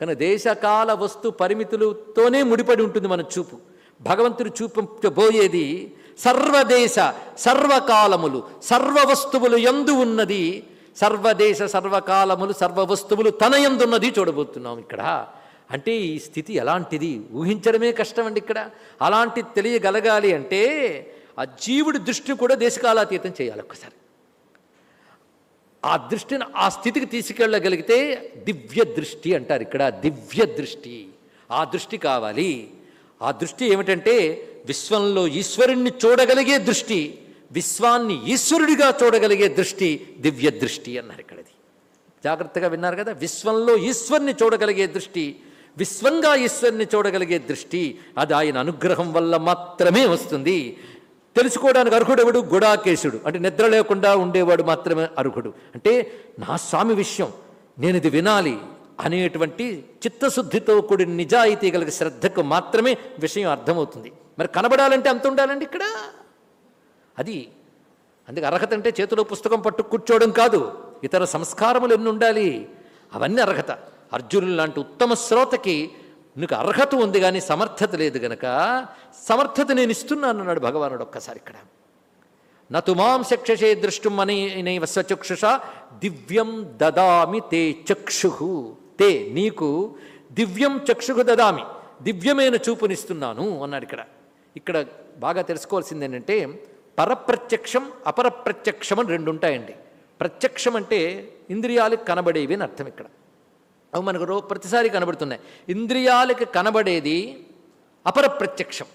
కానీ దేశకాల వస్తు పరిమితులతోనే ముడిపడి ఉంటుంది మన చూపు. భగవంతుడు చూపించబోయేది సర్వదేశ సర్వకాలములు సర్వ వస్తువులు ఎందు ఉన్నది. సర్వదేశ సర్వకాలములు సర్వ వస్తువులు తన ఎందున్నది చూడబోతున్నాం ఇక్కడ. అంటే ఈ స్థితి ఎలాంటిది? ఊహించడమే కష్టం అండి ఇక్కడ. అలాంటి తెలియగలగాలి అంటే ఆ జీవుడి దృష్టిని కూడా దేశకాలాతీతం చేయాలి ఒక్కసారి. ఆ దృష్టిని ఆ స్థితికి తీసుకెళ్ళగలిగితే దివ్య దృష్టి అంటారు ఇక్కడ దివ్య దృష్టి. ఆ దృష్టి కావాలి. ఆ దృష్టి ఏమిటంటే విశ్వంలో ఈశ్వరుణ్ణి చూడగలిగే దృష్టి విశ్వాన్ని ఈశ్వరుడిగా చూడగలిగే దృష్టి దివ్య దృష్టి అన్నారు ఇక్కడది. జాగ్రత్తగా విన్నారు కదా? విశ్వంలో ఈశ్వరుని చూడగలిగే దృష్టి విశ్వంగా ఈశ్వరుని చూడగలిగే దృష్టి అది ఆయన అనుగ్రహం వల్ల మాత్రమే వస్తుంది. తెలుసుకోవడానికి అర్హుడెవడు గుడాకేశుడు. అంటే నిద్ర లేకుండా ఉండేవాడు మాత్రమే అర్హుడు. అంటే నా స్వామి విషయం నేను ఇది వినాలి అనేటువంటి చిత్తశుద్ధితో కూడిన నిజాయితీ కలిగిన శ్రద్ధకు మాత్రమే విషయం అర్థమవుతుంది. మరి కనబడాలంటే అంత ఉండాలండి ఇక్కడ? అది అందుకే అర్హత అంటే చేతిలో పుస్తకం పట్టు కూర్చోవడం కాదు. ఇతర సంస్కారములు ఎన్ని ఉండాలి? అవన్నీ అర్హత. అర్జునులు లాంటి ఉత్తమ శ్రోతకి నీకు అర్హత ఉంది కానీ సమర్థత లేదు గనక సమర్థత నేను ఇస్తున్నాను అన్నాడు భగవానుడు ఒక్కసారి ఇక్కడ. నతు మాం చక్షసే దృష్టం అని నైవ స్వచక్షుష దివ్యం దదామి తే చక్షు తే నీకు దివ్యం చక్షుకు దదామి దివ్యమైన చూపునిస్తున్నాను అన్నాడు ఇక్కడ. ఇక్కడ బాగా తెలుసుకోవాల్సింది ఏంటంటే పరప్రత్యక్షం అపరప్రత్యక్షం అని రెండు ఉంటాయండి. ప్రత్యక్షం అంటే ఇంద్రియాలకు కనబడేవి అని అర్థం ఇక్కడ. అవి మనకు రో ప్రతిసారి కనబడుతున్నాయి. ఇంద్రియాలకి కనబడేది అపరప్రత్యక్షం.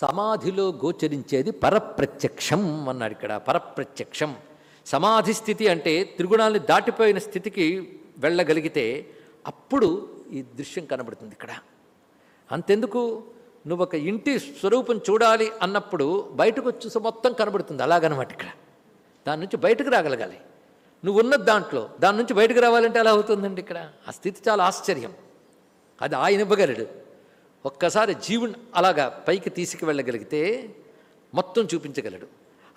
సమాధిలో గోచరించేది పరప్రత్యక్షం అన్నాడు ఇక్కడ. పరప్రత్యక్షం. సమాధి స్థితి అంటే త్రిగుణాలని దాటిపోయిన స్థితికి వెళ్ళగలిగితే అప్పుడు ఈ దృశ్యం కనబడుతుంది ఇక్కడ. అంతెందుకు? నువ్వు ఒక ఇంటి స్వరూపం చూడాలి అన్నప్పుడు బయటకు వచ్చి మొత్తం కనబడుతుంది. అలాగనమాట ఇక్కడ. దాని నుంచి బయటకు రాగలగాలి. నువ్వు ఉన్నది దాంట్లో దాని నుంచి బయటకు రావాలంటే ఎలా అవుతుందండి ఇక్కడ? ఆ స్థితి చాలా ఆశ్చర్యం. అది ఆయన ఇవ్వగలడు. ఒక్కసారి జీవుని అలాగా పైకి తీసుకువెళ్ళగలిగితే మొత్తం చూపించగలడు.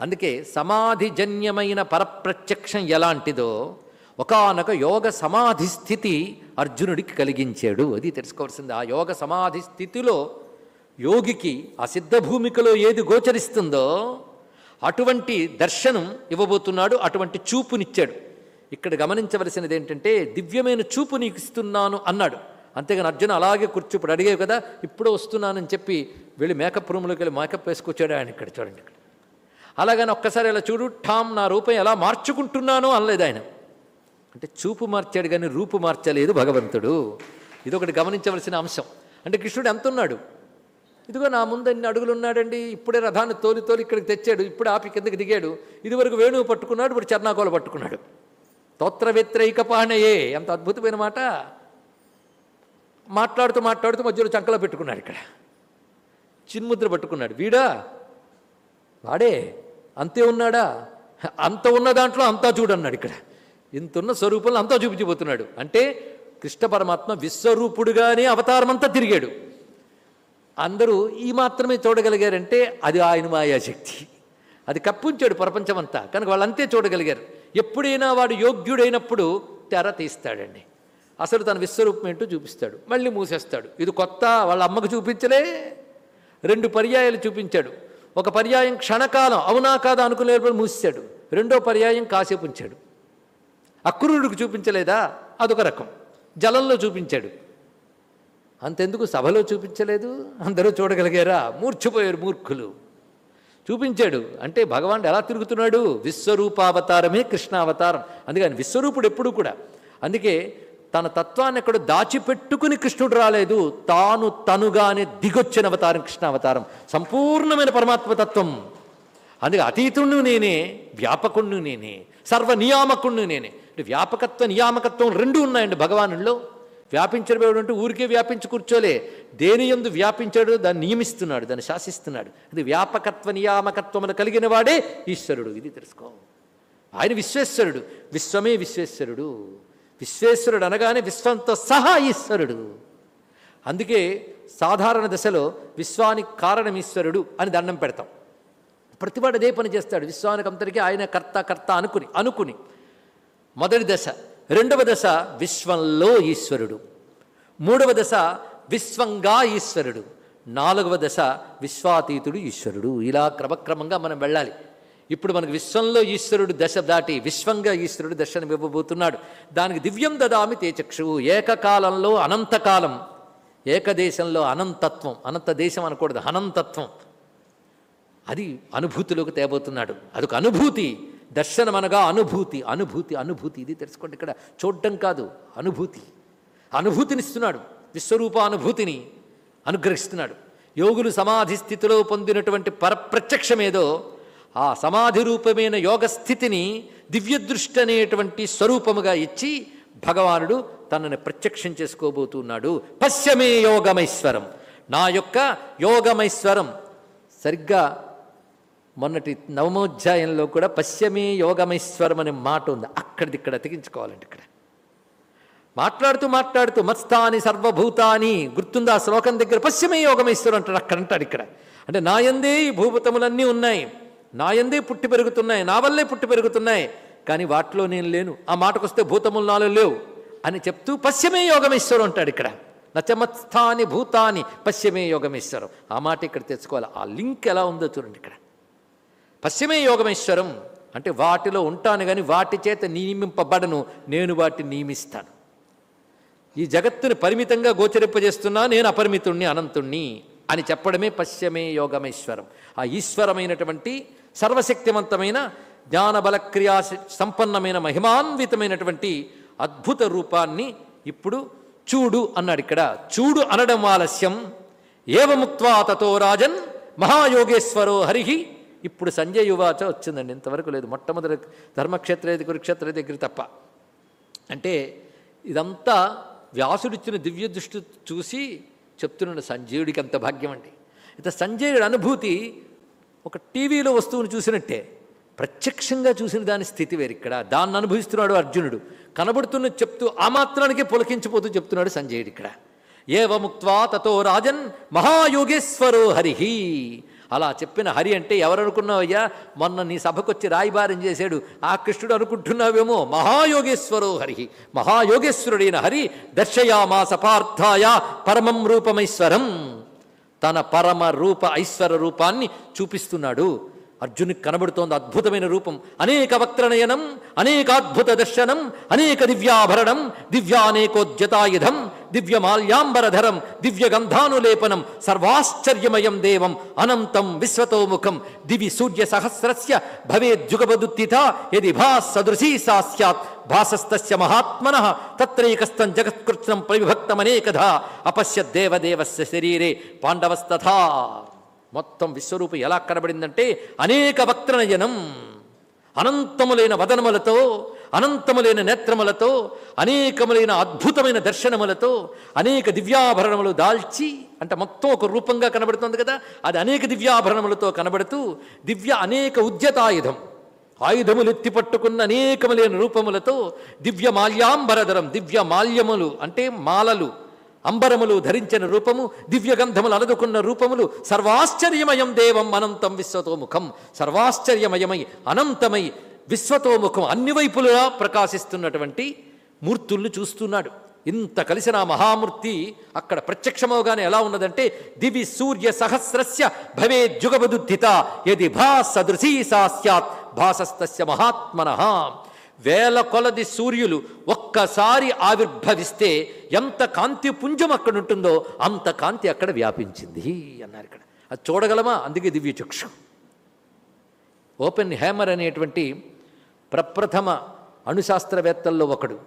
అందుకే సమాధిజన్యమైన పరప్రత్యక్షం ఎలాంటిదో ఒకానొక యోగ సమాధి స్థితి అర్జునుడికి కలిగించాడు. అది తెలుసుకోవాల్సింది. ఆ యోగ సమాధి స్థితిలో యోగికి ఆ సిద్ధభూమికలో ఏది గోచరిస్తుందో అటువంటి దర్శనం ఇవ్వబోతున్నాడు అటువంటి చూపునిచ్చాడు. ఇక్కడ గమనించవలసినది ఏంటంటే దివ్యమైన చూపు నీకు ఇస్తున్నాను అన్నాడు. అంతేగాని అర్జున అలాగే కూర్చోప్పుడు అడిగేవి కదా ఇప్పుడే వస్తున్నానని చెప్పి వెళ్ళి మేకప్ రూమ్లోకి వెళ్ళి మేకప్ వేసుకొచ్చాడు ఆయన ఇక్కడ చూడండి ఇక్కడ. అలాగని ఒక్కసారి ఇలా చూడు ఠామ్ నా రూపం ఎలా మార్చుకుంటున్నానో అనలేదు ఆయన. అంటే చూపు మార్చాడు కానీ రూపు మార్చలేదు భగవంతుడు. ఇది ఒకటి గమనించవలసిన అంశం. అంటే కృష్ణుడు ఎంత ఉన్నాడు ఇదిగో నా ముందు అన్ని అడుగులు ఉన్నాడండి ఇప్పుడే రథాన్ని తోలి తోలి ఇక్కడికి తెచ్చాడు. ఇప్పుడు ఆపి కిందకి దిగాడు. ఇదివరకు వేణువు పట్టుకున్నాడు ఇప్పుడు చర్నాకోల పట్టుకున్నాడు. తోత్ర వ్యతిరేక పాహనయే ఎంత అద్భుతమైన మాట. మాట్లాడుతూ మాట్లాడుతూ మధ్యలో చంకలో పెట్టుకున్నాడు ఇక్కడ. చిన్ముద్ర పట్టుకున్నాడు. వీడా? వాడే. అంతే ఉన్నాడా? అంత ఉన్న దాంట్లో అంతా చూడన్నాడు ఇక్కడ. ఇంతున్న స్వరూపంలో అంతా చూపించిపోతున్నాడు అంటే కృష్ణ పరమాత్మ విశ్వరూపుడుగానే అవతారమంతా తిరిగాడు. అందరూ ఈ మాత్రమే చూడగలిగారంటే అది ఆయన మాయాశక్తి. అది కప్పించాడు ప్రపంచమంతా. కనుక వాళ్ళంతే చూడగలిగారు. ఎప్పుడైనా వాడు యోగ్యుడైనప్పుడు తెర తీస్తాడండి. అసలు తన విశ్వరూపం ఏంటో చూపిస్తాడు. మళ్ళీ మూసేస్తాడు. ఇది కొత్త వాళ్ళ అమ్మకు చూపించలే. రెండు పర్యాయాలు చూపించాడు. ఒక పర్యాయం క్షణకాలం అవునా కాదా అనుకునేప్పుడు మూసాడు రెండో పర్యాయం కాసేపు ఉంచాడు. అక్రూరుడికి చూపించలేదా? అదొక రకం. జలంలో చూపించాడు. అంతెందుకు సభలో చూపించలేదు? అందరూ చూడగలిగారా? మూర్ఛపోయారు మూర్ఖులు. చూపించాడు. అంటే భగవానుడు ఎలా తిరుగుతున్నాడు? విశ్వరూపావతారమే కృష్ణావతారం. అందుకని విశ్వరూపుడు ఎప్పుడు కూడా. అందుకే తన తత్వాన్ని ఎక్కడ దాచిపెట్టుకుని కృష్ణుడు రాలేదు. తాను తనుగానే దిగొచ్చిన అవతారం కృష్ణావతారం. సంపూర్ణమైన పరమాత్మతత్వం అందుకే అతీతుణ్ణు నేనే వ్యాపకుణ్ణు నేనే సర్వనియామకుణ్ణు నేనే. అంటే వ్యాపకత్వ నియామకత్వం రెండు ఉన్నాయండి భగవానుల్లో. వ్యాపించడం అంటే ఊరికే వ్యాపించి కూర్చోలే. దేని ఎందు వ్యాపించాడు దాన్ని నియమిస్తున్నాడు దాన్ని శాసిస్తున్నాడు. అది వ్యాపకత్వ నియామకత్వములు కలిగిన వాడే ఈశ్వరుడు. ఇది తెలుసుకో. ఆయన విశ్వేశ్వరుడు. విశ్వమే విశ్వేశ్వరుడు. విశ్వేశ్వరుడు అనగానే విశ్వంతో సహా ఈశ్వరుడు. అందుకే సాధారణ దశలో విశ్వానికి కారణం ఈశ్వరుడు అని దండం పెడతాం. ప్రతివాడు అదే పని చేస్తాడు. విశ్వానికి అంతటికీ ఆయన కర్త కర్త అనుకుని అనుకుని. మొదటి దశ. రెండవ దశ విశ్వంలో ఈశ్వరుడు. మూడవ దశ విశ్వంగా ఈశ్వరుడు. నాలుగవ దశ విశ్వాతీతుడు ఈశ్వరుడు. ఇలా క్రమక్రమంగా మనం వెళ్ళాలి. ఇప్పుడు మనకు విశ్వంలో ఈశ్వరుడు దశ దాటి విశ్వంగా ఈశ్వరుడు దర్శనం ఇవ్వబోతున్నాడు. దానికి దివ్యం దదామి తేచక్షువు ఏకకాలంలో అనంతకాలం. ఏకదేశంలో అనంతత్వం. అనంత దేశం అనకూడదు. అనంతత్వం. అది అనుభూతిలోకి తేబోతున్నాడు. అదొక అనుభూతి. దర్శనం అనగా అనుభూతి అనుభూతి అనుభూతి. ఇది తెలుసుకోండి ఇక్కడ. చూడడం కాదు అనుభూతి. అనుభూతినిస్తున్నాడు. విశ్వరూపానుభూతిని అనుగ్రహిస్తున్నాడు. యోగులు సమాధి స్థితిలో పొందినటువంటి పరప్రత్యక్షమేదో ఆ సమాధి రూపమైన యోగ స్థితిని దివ్యదృష్టి అనేటువంటి స్వరూపముగా ఇచ్చి భగవానుడు తనని ప్రత్యక్షం చేసుకోబోతున్నాడు. పశ్చమే యోగమైశ్వరం. నా యొక్క యోగమైశ్వరం. సరిగ్గా మొన్నటి నవమోధ్యాయంలో కూడా పశ్చిమీ యోగమైశ్వరం అనే మాట ఉంది. అక్కడిది ఇక్కడ తెగించుకోవాలండి ఇక్కడ. మాట్లాడుతూ మాట్లాడుతూ మత్స్థాని సర్వభూతాని గుర్తుందా ఆ శ్లోకం దగ్గర? పశ్చిమే యోగమేశ్వరం అంటాడు అక్కడ అంటాడు ఇక్కడ. అంటే నాయందే ఈ భూభూతములన్నీ ఉన్నాయి. నాయందే పుట్టి పెరుగుతున్నాయి. నా వల్లే పుట్టి పెరుగుతున్నాయి. కానీ వాటిలో నేను లేను. ఆ మాటకొస్తే భూతములు నాలో లేవు అని చెప్తూ పశ్చిమే యోగమేశ్వరం అంటాడు ఇక్కడ. నచమత్స్థాని భూతాని పశ్చిమే యోగమేశ్వరం. ఆ మాట ఇక్కడ తెచ్చుకోవాలి. ఆ లింక్ ఎలా ఉందో చూడండి ఇక్కడ. పశ్చిమే యోగమేశ్వరం అంటే వాటిలో ఉంటాను కానీ వాటి చేత నియమింపబడను నేను వాటిని నియమిస్తాను. ఈ జగత్తుని పరిమితంగా గోచరింపజేస్తున్నా నేను అపరిమితుణ్ణి అనంతుణ్ణి అని చెప్పడమే పశ్చిమే యోగమేశ్వరం ఆ ఈశ్వరమైనటువంటి సర్వశక్తివంతమైన జ్ఞానబలక్రియా సంపన్నమైన మహిమాన్వితమైనటువంటి అద్భుత రూపాన్ని ఇప్పుడు చూడు అన్నాడు ఇక్కడ. చూడు అనడం ఆలస్యం. ఏవముక్త్వా తతో రాజన్ మహాయోగేశ్వరో హరిహి ఇప్పుడు సంజయ్ యువాచ వచ్చిందండి ఇంతవరకు లేదు. మొట్టమొదటి ధర్మక్షేత్రేది కురుక్షేత్ర దగ్గర తప్ప. అంటే ఇదంతా వ్యాసుడిచ్చిన దివ్య దృష్టి చూసి చెప్తున్నాడు సంజయుడికి అంత భాగ్యం అండి. ఇత సంజయుడి అనుభూతి ఒక టీవీలో వస్తువును చూసినట్టే. ప్రత్యక్షంగా చూసిన దాని స్థితి వేరు ఇక్కడ. దాన్ని అనుభవిస్తున్నాడు అర్జునుడు. కనబడుతున్న చెప్తూ ఆ మాత్రానికే పులకించిపోతూ చెప్తున్నాడు సంజయుడు ఇక్కడ. ఏవముక్త్వా తతో రాజన్ మహాయోగేశ్వరో హరిహి. అలా చెప్పిన హరి అంటే ఎవరనుకున్నావయ్యా? మొన్న నీ సభకొచ్చి రాయిబారం చేశాడు. ఆ కృష్ణుడు అనుకుంటున్నావేమో? మహాయోగేశ్వరో హరి. మహాయోగేశ్వరుడైన హరి దర్శయామా సపార్థాయ పరమం రూపమైశ్వరం. తన పరమ రూప ఐశ్వర రూపాన్ని చూపిస్తున్నాడు. అర్జునికి కనబడుతోంది అద్భుతమైన రూపం. అనేక వక్త్రనయనం అనేకాద్భుత దర్శనం అనేక దివ్యాభరణం దివ్యానేకోద్యతాయుధం దివ్యమాల్యాంబరధరం దివ్యగంధానులేపనం సర్వాశ్చర్యమయం దేవం అనంతం విశ్వతోముఖం దివి సూర్య సహస్రస్య భవేద్యుగపదుత్థిత యది భాస్ సదృశీ సా స్యాత్ భాసస్తస్య మహాత్మన తత్రైకస్థం జగత్కృత్నం ప్రవిభక్తమనేకధా అపశ్యద్దేవదేవస్య శరీరే పాండవస్తథా మొత్తం విశ్వరూపం ఎలా కనబడిందంటే అనేక వక్త్రనయనం అనంతములైన వదనములతో అనంతములైన నేత్రములతో అనేకములైన అద్భుతమైన దర్శనములతో అనేక దివ్యాభరణములు దాల్చి అంటే మొత్తం ఒక రూపంగా కనబడుతుంది కదా అది అనేక దివ్యాభరణములతో కనబడుతూ దివ్య అనేక ఉద్యతాయుధం ఆయుధములు ఎత్తిపట్టుకున్న అనేకములైన రూపములతో దివ్య మాల్యాంబరధరం దివ్య మాల్యములు అంటే మాలలు అంబరములు ధరించిన రూపము దివ్యగంధములు అలదుకున్న రూపములు సర్వాశ్చర్యమయం దేవం అనంతం విశ్వతోముఖం సర్వాశ్చర్యమయమై అనంతమై విశ్వతోముఖం అన్ని వైపులా ప్రకాశిస్తున్నటువంటి మూర్తుల్ని చూస్తున్నాడు. ఇంత కలిసిన ఆ మహామూర్తి అక్కడ ప్రత్యక్షమవగానే ఎలా ఉన్నదంటే దివి సూర్య సహస్రస్య భవే జుగబదుద్ధిత యది భా సదృశీ సా స్యాత్ భాసస్తస్య మహాత్మన. వేల కొలది సూర్యులు ఒక్కసారి ఆవిర్భవిస్తే ఎంత కాంతి పుంజం అక్కడ ఉంటుందో అంత కాంతి అక్కడ వ్యాపించింది అన్నారు ఇక్కడ. అది చూడగలమా? అందుకే దివ్య చక్షు ఓపెన్ హ్యామర్ అనేటువంటి ప్రప్రథమ అణుశాస్త్రవేత్తల్లో ఒకడు.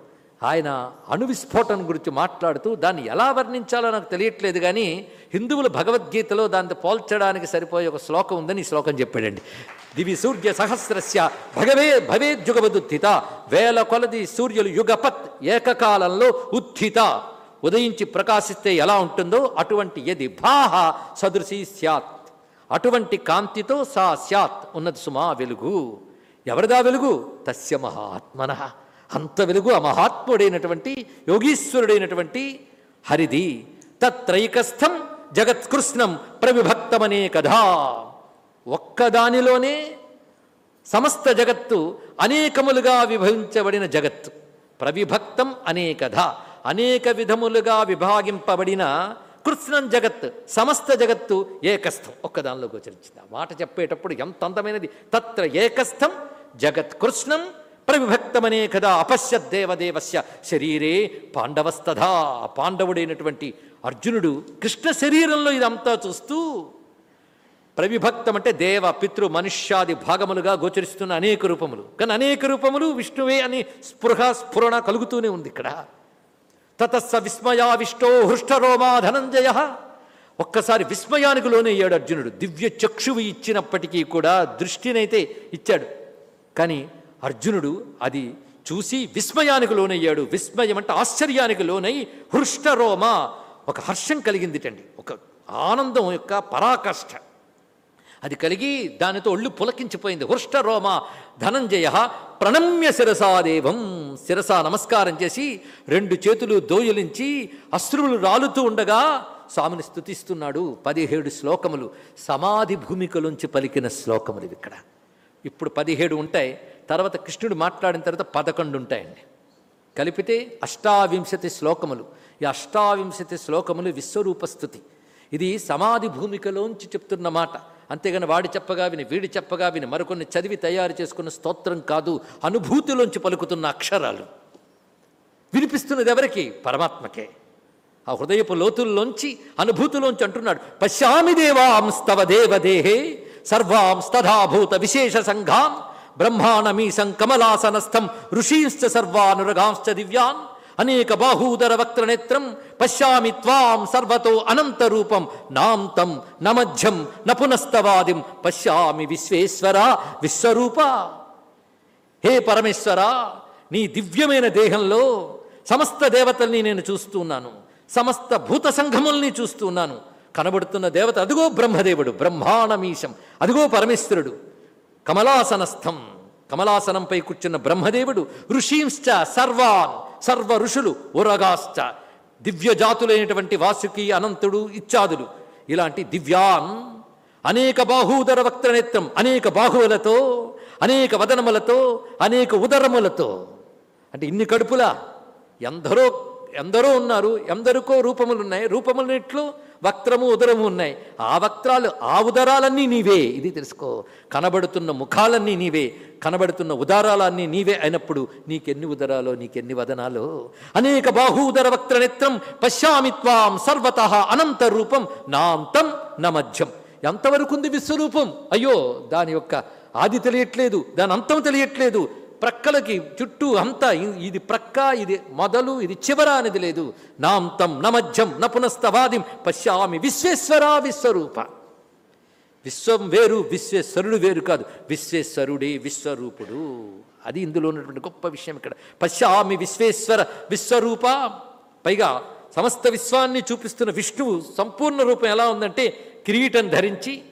ఆయన అణు విస్ఫోటనం గురించి మాట్లాడుతూ దాన్ని ఎలా వర్ణించాలో నాకు తెలియట్లేదు కానీ హిందువుల భగవద్గీతలో దాంతో పోల్చడానికి సరిపోయే ఒక శ్లోకం ఉందని ఈ శ్లోకం చెప్పాడండి. దివి సూర్య సహస్రస్య భగవే భవేద్యుగవదుత్థిత వేల కొలది సూర్యులు యుగపత్ ఏకకాలంలో ఉత్థిత ఉదయించి ప్రకాశిస్తే ఎలా ఉంటుందో అటువంటి యది భాహ సదృశీ స్యాత్. అటువంటి కాంతితో సా స్యాత్ ఉన్నది సుమా వెలుగు. ఎవరిదా వెలుగు? తస్య మహాత్మన. అంత వెలుగు ఆ మహాత్ముడైనటువంటి యోగీశ్వరుడైనటువంటి హరిది. తత్రైకస్థం జగత్కృష్ణం ప్రవిభక్తమనే కథా. ఒక్కదానిలోనే సమస్త జగత్తు అనేకములుగా విభజించబడిన జగత్తు. ప్రవిభక్తం అనేకధ అనేక విధములుగా విభాగింపబడిన కృష్ణం జగత్ సమస్త జగత్తు ఏకస్థం. ఒక్కదానిలో గోచరించింది. ఆ మాట చెప్పేటప్పుడు ఎంత అందమైనది. తత్ర ఏకస్థం జగత్ కృష్ణం ప్రవిభక్తమనే కదా అపశ్య దేవదేవస్య. శరీరే పాండవస్తథా. పాండవుడైనటువంటి అర్జునుడు కృష్ణ శరీరంలో ఇదంతా చూస్తూ ప్రవిభక్తం అంటే దేవ పితృ మనుష్యాది భాగములుగా గోచరిస్తున్న అనేక రూపములు. కానీ అనేక రూపములు విష్ణువే అని స్పృహ స్ఫురణ కలుగుతూనే ఉంది ఇక్కడ. తతస్స విస్మయావిష్టో హృష్టరోమా ధనంజయ. ఒక్కసారి విస్మయానికి లోనయ్యాడు అర్జునుడు. దివ్య చక్షువు ఇచ్చినప్పటికీ కూడా దృష్టినైతే ఇచ్చాడు. కానీ అర్జునుడు అది చూసి విస్మయానికి లోనయ్యాడు. విస్మయం అంటే ఆశ్చర్యానికి లోనై హృష్టరోమ ఒక హర్షం కలిగిందిటండి. ఒక ఆనందం యొక్క పరాకాష్ఠ అది కలిగి దానితో ఒళ్ళు పులకించిపోయింది. హృష్టరోమ ధనంజయ ప్రణమ్య శిరసాదేవం. శిరస నమస్కారం చేసి రెండు చేతులు దోయలించి అశ్రువులు రాలుతూ ఉండగా స్వామిని స్థుతిస్తున్నాడు పదిహేడు శ్లోకములు. సమాధి భూమికలోంచి పలికిన శ్లోకములు ఇక్కడ. ఇప్పుడు పదిహేడు ఉంటాయి తర్వాత కృష్ణుడు మాట్లాడిన తర్వాత పదకొండు ఉంటాయండి. కలిపితే అష్టావింశతి శ్లోకములు. ఈ అష్టావింశతి శ్లోకములు విశ్వరూపస్థుతి ఇది సమాధి భూమికలోంచి చెప్తున్న మాట. అంతేగాని వాడి చెప్పగా విని వీడి చెప్పగా విని మరికొన్ని చదివి తయారు చేసుకున్న స్తోత్రం కాదు అనుభూతిలోంచి పలుకుతున్న అక్షరాలు. వినిపిస్తున్నది ఎవరికి? పరమాత్మకే. ఆ హృదయపు లోతుల్లోంచి అనుభూతిలోంచి అంటున్నాడు పశ్యామి దేవాంస్తవ దేవదేహే సర్వాంస్తధాభూత విశేష సంఘాం బ్రహ్మాణమీసం కమలాసనస్థం ఋషీంశ్చ సర్వానురగాంశ్చ దివ్యాన్ అనేక బాహూదర వక్త్రనేత్రం పశ్యామి త్వాం సర్వతో అనంత రూపం నాంతం నమధ్యం నపునస్తవాదిం పశ్యామి విశ్వేశ్వర విశ్వరూప. హే పరమేశ్వర నీ దివ్యమైన దేహంలో సమస్త దేవతల్ని నేను చూస్తున్నాను సమస్త భూత సంఘముల్ని చూస్తున్నాను కనబడుతున్న దేవత అదిగో బ్రహ్మదేవుడు బ్రహ్మాణమీశం అదిగో పరమేశ్వరుడు. కమలాసనస్థం కమలాసనంపై కూర్చున్న బ్రహ్మదేవుడు ఋషీంశ్చ సర్వాన్ సర్వ ఋషులు ఉరగాశ్చ దివ్యజాతులైనటువంటి వాసుకి అనంతుడు ఇత్యాదులు ఇలాంటి దివ్యాన్ అనేక బాహూదర వక్త్రనేత్రం అనేక బాహువులతో అనేక వదనములతో అనేక ఉదరములతో. అంటే ఇన్ని కడుపులా? ఎందరో ఎందరో ఉన్నారు ఎందరికో రూపములు ఉన్నాయి రూపములన్నిట్లో వక్రము ఉదరము ఉన్నాయి. ఆ వక్రాలు ఆ ఉదరాలన్నీ నీవే. ఇది తెలుసుకో. కనబడుతున్న ముఖాలన్నీ నీవే. కనబడుతున్న ఉదారాలన్నీ నీవే అయినప్పుడు నీకెన్ని ఉదరాలో నీకెన్ని వదనాలో? అనేక బాహూదర వక్త్ర నేత్రం పశ్యామి త్వాం సర్వత అనంత రూపం నాంతం నమధ్యం. మధ్యం ఎంతవరకు ఉంది విశ్వరూపం? అయ్యో దాని యొక్క ఆది తెలియట్లేదు. దాని అంతం తెలియట్లేదు. ప్రక్కలకి చుట్టూ అంతా ఇది ప్రక్క ఇది మొదలు ఇది చివర అనేది లేదు. నాంతం నమధ్యం న పునస్తవాదిం పశ్యామి విశ్వేశ్వర విశ్వరూప. విశ్వం వేరు విశ్వేశ్వరుడు వేరు కాదు. విశ్వేశ్వరుడే విశ్వరూపుడు. అది ఇందులో ఉన్నటువంటి గొప్ప విషయం ఇక్కడ. పశ్యామి విశ్వేశ్వర విశ్వరూప. పైగా సమస్త విశ్వాన్ని చూపిస్తున్న విష్ణువు సంపూర్ణ రూపం ఎలా ఉందంటే కిరీటం ధరించి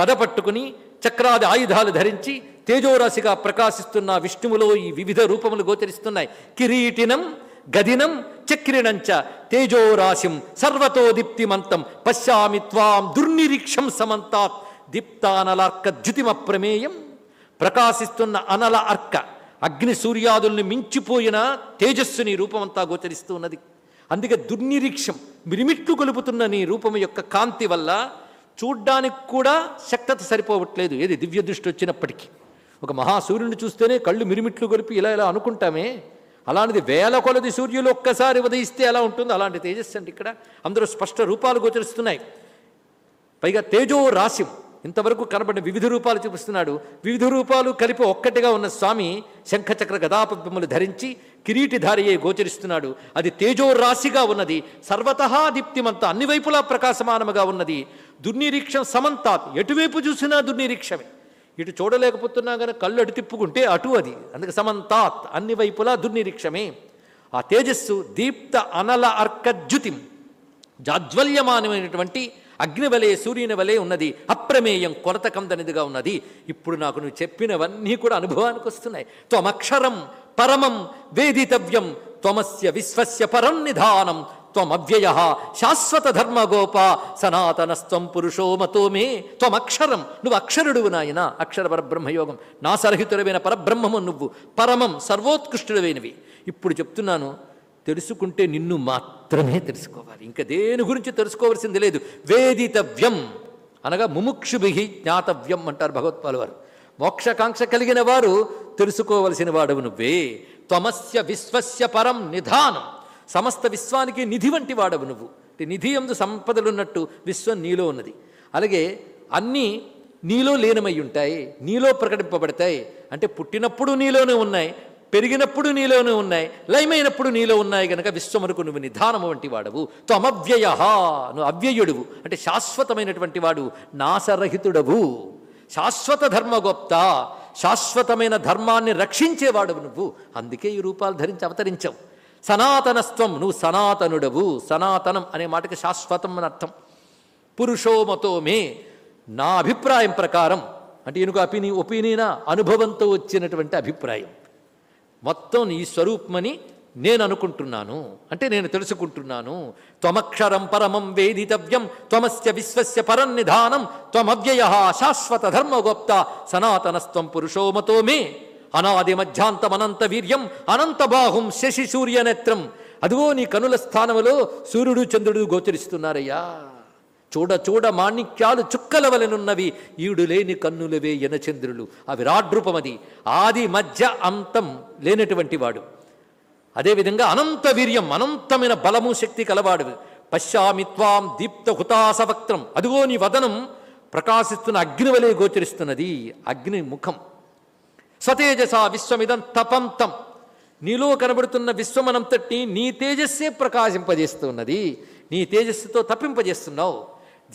గద పట్టుకుని చక్రాది ఆయుధాలు ధరించి తేజోరాశిగా ప్రకాశిస్తున్న విష్ణువులో ఈ వివిధ రూపములు గోచరిస్తున్నాయి. కిరీటినం గదినం చక్రిణంచ తేజోరాశిం సర్వతో దీప్తిమంతం పశ్యామి త్వాం దుర్నిరీక్షం సమంతాత్ దీప్తానలార్క ద్యుతిమప్రమేయం ప్రకాశిస్తున్న అనల అర్క అగ్ని సూర్యాదుల్ని మించిపోయిన తేజస్సుని రూపమంతా గోచరిస్తూ ఉన్నది. అందుకే దుర్నిరీక్షం మిరిమిట్లు కొలుపుతున్న నీ రూపం యొక్క కాంతి వల్ల చూడ్డానికి కూడా శక్తత సరిపోవట్లేదు. ఏది? దివ్య దృష్టి వచ్చినప్పటికీ. ఒక మహాసూర్యుని చూస్తేనే కళ్ళు మిరిమిట్లు గొలిపి ఇలా ఇలా అనుకుంటామే. అలాంటిది వేల కొలది సూర్యులు ఒక్కసారి ఉదయిస్తే ఎలా ఉంటుందో అలాంటి తేజస్సు అండి ఇక్కడ. అందరూ స్పష్ట రూపాలు గోచరిస్తున్నాయి. పైగా తేజో రాశి ఇంతవరకు కనబడిన వివిధ రూపాలు చూపిస్తున్నాడు. వివిధ రూపాలు కలిపి ఒక్కటిగా ఉన్న స్వామి శంఖచక్ర గదాపద్మములు ధరించి కిరీటిధారియే గోచరిస్తున్నాడు. అది తేజో రాశిగా ఉన్నది. సర్వతహా దీప్తిమంత అన్ని వైపులా ప్రకాశమానముగా ఉన్నది. దుర్నిరీక్షం సమంతా ఎటువైపు చూసినా దుర్నిరీక్షమే. ఇటు చూడలేకపోతున్నా కానీ కళ్ళు అటు తిప్పుకుంటే అటు అది. అందుకే సమంతాత్ అన్ని వైపులా దుర్నిరీక్షమే. ఆ తేజస్సు దీప్త అనల అర్కజ్యుతిం జాజ్వల్యమానమైనటువంటి అగ్నివలే సూర్యుని వలె ఉన్నది. అప్రమేయం కొరత కందనిదిగా ఉన్నది. ఇప్పుడు నాకు నువ్వు చెప్పినవన్నీ కూడా అనుభవానికి వస్తున్నాయి. త్వమక్షరం పరమం వేదితవ్యం. త్వమస్య విశ్వస్య పరం నిధానం. త్వమవ్యయ శాశ్వత ధర్మగోప సనాతనస్త్వం పురుషో మతో మే త్వమక్షరం నువ్వు అక్షరుడువు నాయన అక్షర పరబ్రహ్మయోగం నా సరహితుడమైన పరబ్రహ్మము నువ్వు పరమం సర్వోత్కృష్టుడమైనవి ఇప్పుడు చెప్తున్నాను తెలుసుకుంటే నిన్ను మాత్రమే తెలుసుకోవాలి. ఇంకా దేని గురించి తెలుసుకోవాల్సింది లేదు. వేదితవ్యం. అనగా ముముక్షుభి జ్ఞాతవ్యం అంటారు భగవత్పాల్ వారు. మోక్షకాంక్ష కలిగిన వారు తెలుసుకోవలసిన వాడవు నువ్వే. త్వమస్య విశ్వస్య పరం నిధానం. సమస్త విశ్వానికి నిధి వంటి వాడవు నువ్వు. నిధి ఎందు సంపదలున్నట్టు విశ్వం నీలో ఉన్నది. అలాగే అన్నీ నీలో లీనమై ఉంటాయి నీలో ప్రకటింపబడతాయి. అంటే పుట్టినప్పుడు నీలోనే ఉన్నాయి పెరిగినప్పుడు నీలోనే ఉన్నాయి లయమైనప్పుడు నీలో ఉన్నాయి గనక విశ్వమునకు నువ్వు నిధానము వంటి వాడవు. త్వమవ్యయ నువ్వు అవ్యయుడువు. అంటే శాశ్వతమైనటువంటి వాడు నాశరహితుడవు. శాశ్వత ధర్మగొప్త శాశ్వతమైన ధర్మాన్ని రక్షించేవాడు నువ్వు. అందుకే ఈ రూపాలు ధరించి అవతరించావు. సనాతనస్త్వం నువ్వు సనాతనుడవు సనాతనం అనే మాటకి శాశ్వతం అని అర్థం. పురుషోమతో మే నా అభిప్రాయం ప్రకారం అంటే ఈయనకు అపిని ఒపీనియనా అనుభవంతో వచ్చినటువంటి అభిప్రాయం. మొత్తం నీ స్వరూపమని నేను అనుకుంటున్నాను అంటే నేను తెలుసుకుంటున్నాను. త్వమక్షరం పరమం వేదితవ్యం త్వమస్య విశ్వస్య పరం నిధానం త్వమవ్యయ శాశ్వత ధర్మగోప్త సనాతనస్త్వం పురుషోమతో మే. అనాది మధ్యాంతం అనంత వీర్యం అనంత బాహుం శశి సూర్యనేత్రం అదిగో నీ కనుల స్థానములో సూర్యుడు చంద్రుడు గోచరిస్తున్నారయ్యా. చూడ చూడ మాణిక్యాలు చుక్కల వలెనున్నవి ఈడు లేని కన్నులవే యనచంద్రులు. ఆ విరాడ్రూపమది ఆది మధ్య అంతం లేనటువంటి వాడు. అదేవిధంగా అనంత వీర్యం అనంతమైన బలము శక్తి కలవాడు పశ్యామి త్వాం దీప్త హుతాసవక్త్రం. అదిగో నీ వదనం ప్రకాశిస్తున్న అగ్నివలే గోచరిస్తున్నది. అగ్ని ముఖం సతేజస విశ్వమిదం తపంతం నీలో కనబడుతున్న విశ్వమనంతటిని నీ తేజస్సే ప్రకాశింపజేస్తున్నది. నీ తేజస్సుతో తప్పింపజేస్తున్నావు.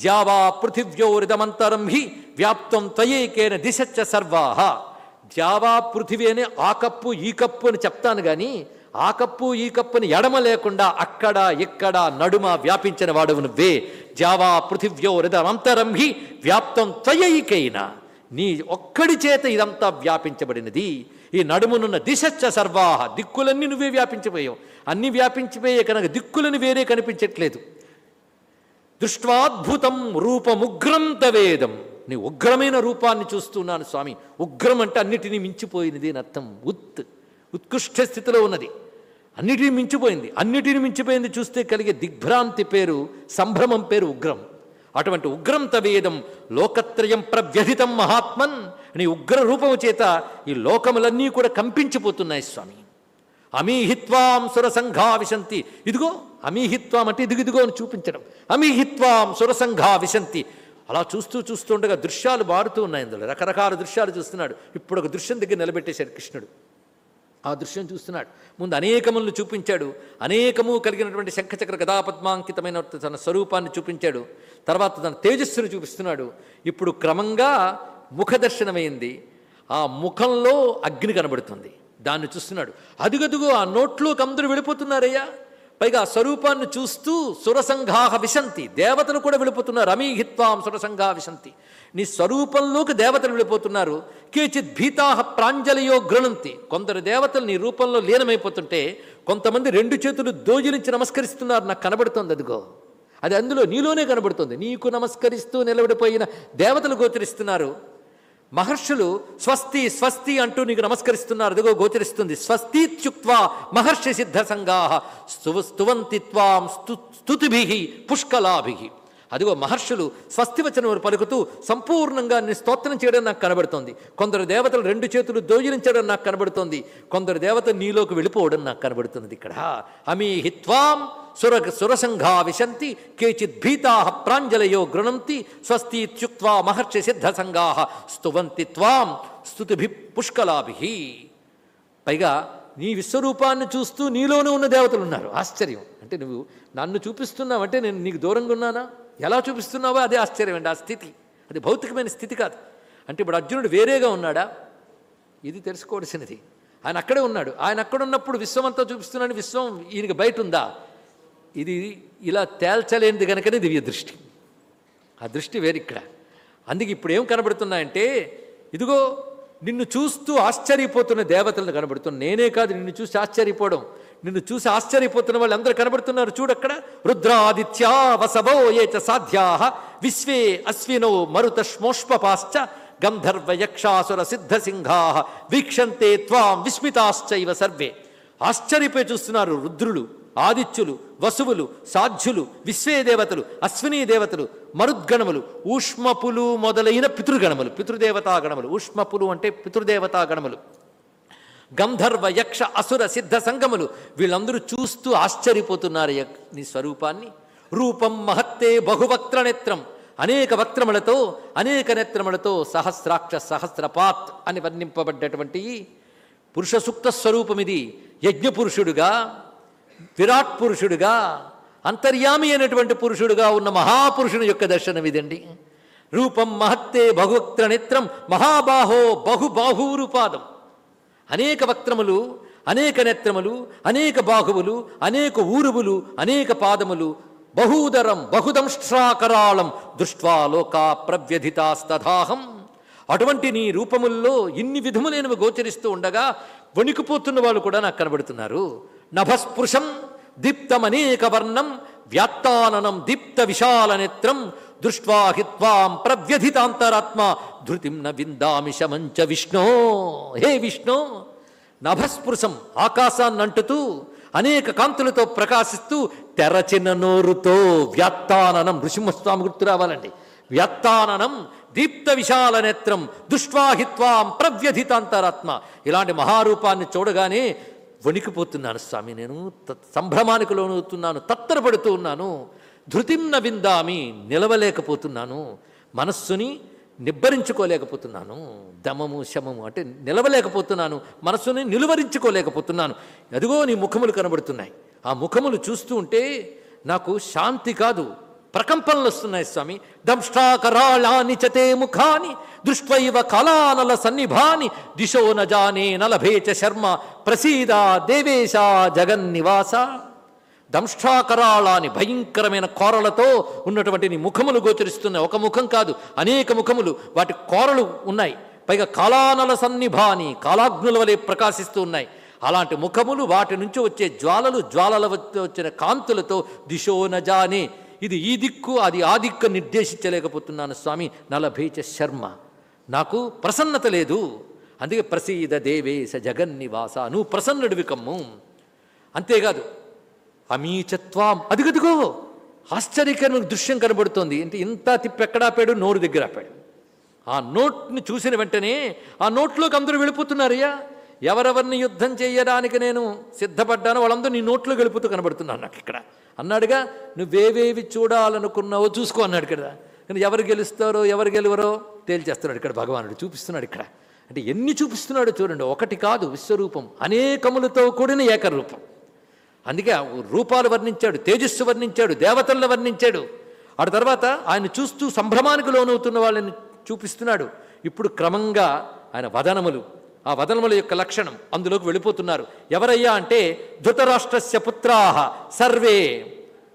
ద్యావా పృథివ్యోరిదమంతరం హి వ్యాప్తం త్వయేకేన దిశచ్చ సర్వాహ. ద్యావా పృథివీ అని ఆ కప్పు ఈ కప్పు అని చెప్తాను కానీ ఆ కప్పు ఈ కప్పుని ఎడమ లేకుండా అక్కడ ఇక్కడ నడుమ వ్యాపించిన వాడవు నువ్వే. జావా పృథివ్యోరిదమంతరం హి వ్యాప్తం త్వయైకైన. నీ ఒక్కడి చేత ఇదంతా వ్యాపించబడినది. ఈ నడుమునున్న దిశచ్చ సర్వాహ దిక్కులన్నీ నువ్వే వ్యాపించిపోయావు. అన్ని వ్యాపించిపోయే కనుక దిక్కులను వేరే కనిపించట్లేదు. దృష్టాద్భుతం రూపముగ్రం తవేదం నీ ఉగ్రమైన రూపాన్ని చూస్తున్నాను స్వామి. ఉగ్రం అంటే అన్నిటినీ మించిపోయినది అని అర్థం. ఉత్ ఉత్కృష్ట స్థితిలో ఉన్నది. అన్నిటినీ మించిపోయింది. అన్నిటినీ మించిపోయింది చూస్తే కలిగే దిగ్భ్రాంతి పేరు సంభ్రమం పేరు ఉగ్రం. అటువంటి ఉగ్రం తవేదం లోకత్రయం ప్రవ్యధితం మహాత్మన్ నీ ఉగ్ర రూపము చేత ఈ లోకములన్నీ కూడా కంపించిపోతున్నాయి స్వామి. అమీహిత్వాం సురసంఘా విశంతి ఇదిగో అమీహిత్వాం అంటే ఇదిగు ఇదిగో అని చూపించడం. అమీహిత్వాం సురసంఘా విశంతి అలా చూస్తూ చూస్తుండగా దృశ్యాలు మారుతూ ఉన్నాయి అందులో. రకరకాల దృశ్యాలు చూస్తున్నాడు. ఇప్పుడు ఒక దృశ్యం దగ్గర నిలబెట్టేశాడు కృష్ణుడు. ఆ దృశ్యం చూస్తున్నాడు. ముందు అనేకములను చూపించాడు. అనేకము కలిగినటువంటి శంఖచక్ర గదాపద్మాంకితమైన తన స్వరూపాన్ని చూపించాడు. తర్వాత తన తేజస్సును చూపిస్తున్నాడు. ఇప్పుడు క్రమంగా ముఖదర్శనమైంది. ఆ ముఖంలో అగ్ని కనబడుతుంది. దాన్ని చూస్తున్నాడు. అదుగదుగు ఆ నోట్లోకి అందరూ వెళ్ళిపోతున్నారయ్యా. పైగా స్వరూపాన్ని చూస్తూ సురసంఘాహ విశంతి. దేవతలు కూడా వెళ్ళిపోతున్నారు. అమీహిత్వాం సురసంఘా విశంతి. నీ స్వరూపంలోకి దేవతలు వెళ్ళిపోతున్నారు. కేచిత్ భీతాహ ప్రాంజలియో గృణంతి కొందరు దేవతలు నీ రూపంలో లీనమైపోతుంటే కొంతమంది రెండు చేతులు దోజులించి నమస్కరిస్తున్నారు. నాకు కనబడుతోంది అదిగో. అది అందులో నీలోనే కనబడుతుంది. నీకు నమస్కరిస్తూ నిలబడిపోయిన దేవతలు గోచరిస్తున్నారు. మహర్షులు స్వస్తి స్వస్తి అంటూ నీకు నమస్కరిస్తున్నారు. అదిగో గోచరిస్తుంది. స్వస్తిత్యుక్వా మహర్షి సిద్ధ సంగా స్తువంతిత్వాం స్తు స్తుతిభి పుష్కలాభి. అదిగో మహర్షులు స్వస్తివచనములు పలుకుతూ సంపూర్ణంగా నీ స్తోత్రం చేయడం నాకు కనబడుతోంది. కొందరు దేవతలు రెండు చేతులు దోజిలించడం నాకు కనబడుతోంది. కొందరు దేవతలు నీలోకి వెళ్ళిపోవడం నాకు కనబడుతున్నది ఇక్కడ. అమీహిత్వాం సుర సురసంఘా విశంతి కేచిత్ భీతా ప్రాంజలయో గృణంతి స్వస్తి త్యుక్వా మహర్షి సిద్ధసంగా స్తువంతి త్వాం స్తుతిభి పుష్కలాభి. పైగా నీ విశ్వరూపాన్ని చూస్తూ నీలోనే ఉన్న దేవతలు ఉన్నారు. ఆశ్చర్యం. అంటే నువ్వు నన్ను చూపిస్తున్నావంటే నేను నీకు దూరంగా ఉన్నానా? ఎలా చూపిస్తున్నావో అదే ఆశ్చర్యం అండి ఆ స్థితి. అది భౌతికమైన స్థితి కాదు. అంటే ఇప్పుడు అర్జునుడు వేరేగా ఉన్నాడా? ఇది తెలుసుకోవాల్సినది. ఆయన అక్కడే ఉన్నాడు. ఆయన అక్కడ ఉన్నప్పుడు విశ్వమంతా చూపిస్తున్నాడు విశ్వం ఈయనకి బయట ఉందా? ఇది ఇలా తేల్చలేనిది కనుకనే దివ్య దృష్టి. ఆ దృష్టి వేరిక్కడ అందుకే ఇప్పుడు ఏం కనబడుతున్నాయంటే ఇదిగో నిన్ను చూస్తూ ఆశ్చర్యపోతున్న దేవతలను కనబడుతున్న నేనే కాదు నిన్ను చూసి ఆశ్చర్యపోవడం. నిన్ను చూసి ఆశ్చర్యపోతున్న వాళ్ళు అందరూ కనబడుతున్నారు చూడక్కడ రుద్రాదిత్యా వసవో ఏ చ సాధ్యా. విశ్వే అశ్వినో మరుతష్మోష్పపాశ్చ గంధర్వ యక్షాసుర సిద్ధసింహా వీక్షంతే త్వాం విస్మితాశ్చైవ సర్వే. ఆశ్చర్యపోయి చూస్తున్నారు రుద్రులు ఆదిత్యులు వసువులు సాధ్యులు విశ్వే దేవతలు అశ్వినీ దేవతలు మరుద్గణములు ఊష్మపులు మొదలైన పితృగణములు పితృదేవతాగణములు ఊష్మపులు అంటే పితృదేవతాగణములు గంధర్వ యక్ష అసుర సిద్ధ సంగములు. వీళ్ళందరూ చూస్తూ ఆశ్చర్యపోతున్నారు నీ స్వరూపాన్ని. రూపం మహత్తే బహువక్త్ర నేత్రం. అనేక వక్త్రములతో అనేక నేత్రములతో సహస్రాక్ష సహస్రపాత్ అని వర్ణింపబడ్డటువంటి పురుష సూక్త స్వరూపం ఇది యజ్ఞపురుషుడుగా విరాట్ పురుషుడుగా అంతర్యామి అయినటువంటి పురుషుడుగా ఉన్న మహాపురుషుని యొక్క దర్శనం ఇదండి. రూపం మహత్తే బహువక్త్ర నేత్రం. మహాబాహో బహుబాహూరుపాదం. అనేక వక్త్రములు అనేక నేత్రములు అనేక బాహువులు అనేక ఊరువులు అనేక పాదములు బహూదరం బహుదంష్ట్రాకరాళం దృష్ట్వా లోకా ప్రవ్యధితాస్తదాహం అటువంటి నీ రూపముల్లో ఇన్ని విధములైనవి గోచరిస్తూ ఉండగా వణికిపోతున్న వాళ్ళు కూడా నాకు కనబడుతున్నారు. నభస్పృశం దీప్తమనేక వర్ణం వ్యాత్తాననం దీప్త విశాల నేత్రం దృష్ట్వా హిత్వాం ప్రవ్యధితాంతరాత్మ. ధృతిం న విందామి శమంచ విష్ణో. హే విష్ణో నభస్పృశం ఆకాశాన్ని అంటుతూ అనేక కాంతులతో ప్రకాశిస్తూ తెరచిన నోరుతో వ్యాత్తాననం. నృసింహస్వామి గుర్తు రావాలండి. వ్యాత్తాననం దీప్త విశాల నేత్రం. దుష్వాహిత్వాం ప్రవ్యధితాంతరాత్మ. ఇలాంటి మహారూపాన్ని చూడగానే వణికిపోతున్నాను స్వామి. నేను సంభ్రమానికి లోనవుతున్నాను తత్తరపడుతూ ఉన్నాను. ధృతిం విందామి నిలవలేకపోతున్నాను. మనస్సుని నిబ్బరించుకోలేకపోతున్నాను. దమము శమము అంటే నిలవలేకపోతున్నాను. మనస్సుని నిలువరించుకోలేకపోతున్నాను. అదిగో నీ ముఖములు కనబడుతున్నాయి. ఆ ముఖములు చూస్తూ ఉంటే నాకు శాంతి కాదు. ప్రకంపనలు వస్తున్నాయి స్వామి. దంష్టాకరాళాని చతే ముఖాని దృష్ట్వైవ కళానల సన్నిభాని దిశో నజానే నలభేచ శర్మ ప్రసీద దేవేశ జగన్నివాస. దంష్టాకరాళాని భయంకరమైన కోరలతో ఉన్నటువంటి నీ ముఖములు గోచరిస్తున్నాయి ఒక ముఖం కాదు అనేక ముఖములు. వాటి కోరలు ఉన్నాయి. పైగా కాలానల సన్నిభాని కాలాగ్నుల వలె ప్రకాశిస్తూ ఉన్నాయి. అలాంటి ముఖములు వాటి నుంచి వచ్చే జ్వాలలు జ్వాలల వచ్చిన కాంతులతో దిశోనజాని ఇది ఈ దిక్కు అది ఆ దిక్కు నిర్దేశించలేకపోతున్నాను స్వామి. నలభీచ శర్మ. నాకు ప్రసన్నత లేదు. అందుకే ప్రసీద దేవేశ జగన్నివాస. నువ్వు ప్రసన్నుడివి కమ్ము. అంతేకాదు అమీచత్వం. అదిగదిగో ఆశ్చర్యకరమైన దృశ్యం కనబడుతోంది. అంటే ఇంత తిప్పెక్కడాపాడు నోరు దగ్గర ఆపాడు. ఆ నోట్ని చూసిన వెంటనే ఆ నోట్లోకి అందరూ వెళ్ళిపోతున్నారయ్యా. ఎవరెవరిని యుద్ధం చేయడానికి నేను సిద్ధపడ్డానో వాళ్ళందరూ నీ నోట్లో వెళ్ళిపోతూ కనబడుతున్నాను నాకు ఇక్కడ. అన్నాడుగా నువ్వేవేవి చూడాలనుకున్నావో చూసుకో అన్నాడు కదా కానీ ఎవరు గెలుస్తారో ఎవరు గెలువరో తేల్చేస్తున్నాడు ఇక్కడ భగవానుడు. చూపిస్తున్నాడు ఇక్కడ. అంటే ఎన్ని చూపిస్తున్నాడో చూడండి. ఒకటి కాదు విశ్వరూపం. అనేకములతో కూడిన ఏకరూపం. అందుకే రూపాలు వర్ణించాడు తేజస్సు వర్ణించాడు దేవతలను వర్ణించాడు. ఆ తర్వాత ఆయన చూస్తూ సంభ్రమానికి లోనవుతున్న వాళ్ళని చూపిస్తున్నాడు. ఇప్పుడు క్రమంగా ఆయన వదనములు ఆ వదనముల యొక్క లక్షణం అందులోకి వెళ్ళిపోతున్నారు. ఎవరయ్యా అంటే ధృతరాష్ట్రస్య పుత్రాహ సర్వే.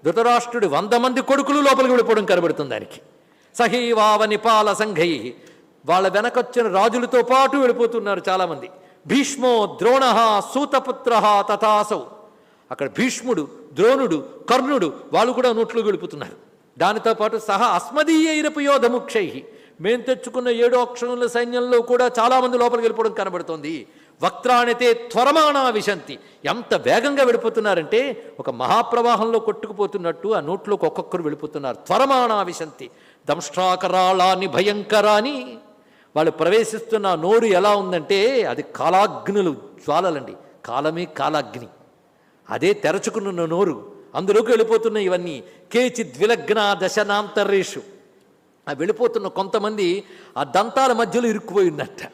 ధృతరాష్ట్రుడి వంద మంది కొడుకులు లోపలికి వెళ్ళిపోవడం కనబడుతుంది దానికి. సహీవావ నిపాల సంఘై. వాళ్ళ వెనకొచ్చిన రాజులతో పాటు వెళ్ళిపోతున్నారు చాలామంది. భీష్మో ద్రోణ సూతపుత్ర తథాసౌ. అక్కడ భీష్ముడు ద్రోణుడు కర్ణుడు వాళ్ళు కూడా నోట్లో గెలుపుతున్నారు. దానితో పాటు సహా అస్మదీయైరపయోధముక్షై మేం తెచ్చుకున్న ఏడు అక్షరముల సైన్యంలో కూడా చాలామంది లోపలికి వెళ్ళిపోవడం కనబడుతోంది. వక్త్రానితే త్వరమానా విశంతి. ఎంత వేగంగా వెళ్ళిపోతున్నారంటే ఒక మహాప్రవాహంలో కొట్టుకుపోతున్నట్టు ఆ నోట్లోకి ఒక్కొక్కరు వెళ్ళిపోతున్నారు. త్వరమానా విశంతి. దంష్ట్రాకరాళాన్ని భయంకరాని. వాళ్ళు ప్రవేశిస్తున్న నోరు ఎలా ఉందంటే అది కాలాగ్నులు జ్వాలలండి. కాలమే కాలాగ్ని. అదే తెరచుకున్న నోరు. అందులోకి వెళ్ళిపోతున్న ఇవన్నీ కేచిద్ విలగ్న దశనాంతరేషు. ఆ వెళ్ళిపోతున్న కొంతమంది ఆ దంతాల మధ్యలో ఇరుక్కుపోయి ఉన్నట్ట.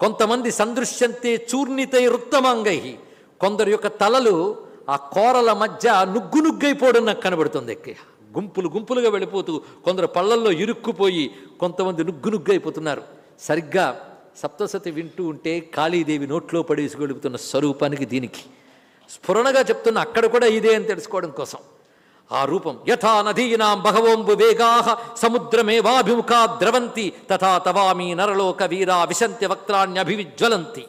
కొంతమంది సందృశ్యంతే చూర్ణితై రుత్తమాంగై కొందరు యొక్క తలలు ఆ కోరల మధ్య నుగ్గు నుగ్గైపోవడం నాకు కనబడుతుంది ఎక్కయ్య గుంపులు గుంపులుగా వెళ్ళిపోతూ కొందరు పళ్ళల్లో ఇరుక్కుపోయి కొంతమంది నుగ్గు నుగ్గైపోతున్నారు. సరిగ్గా సప్తసతి వింటూ ఉంటే కాళీదేవి నోట్లో పడేసి వెళుతున్న స్వరూపానికి దీనికి స్ఫురణగా చెప్తున్న అక్కడ కూడా ఇదే అని తెలుసుకోవడం కోసం. ఆ రూపం యథా నదీనాం బహవోంబు వేగా సముద్రమేవాభిముఖా ద్రవంతి తథా తవామి నరలోక వీరా విశంత్య వక్త్రాణ్యభివిజ్వలంతి.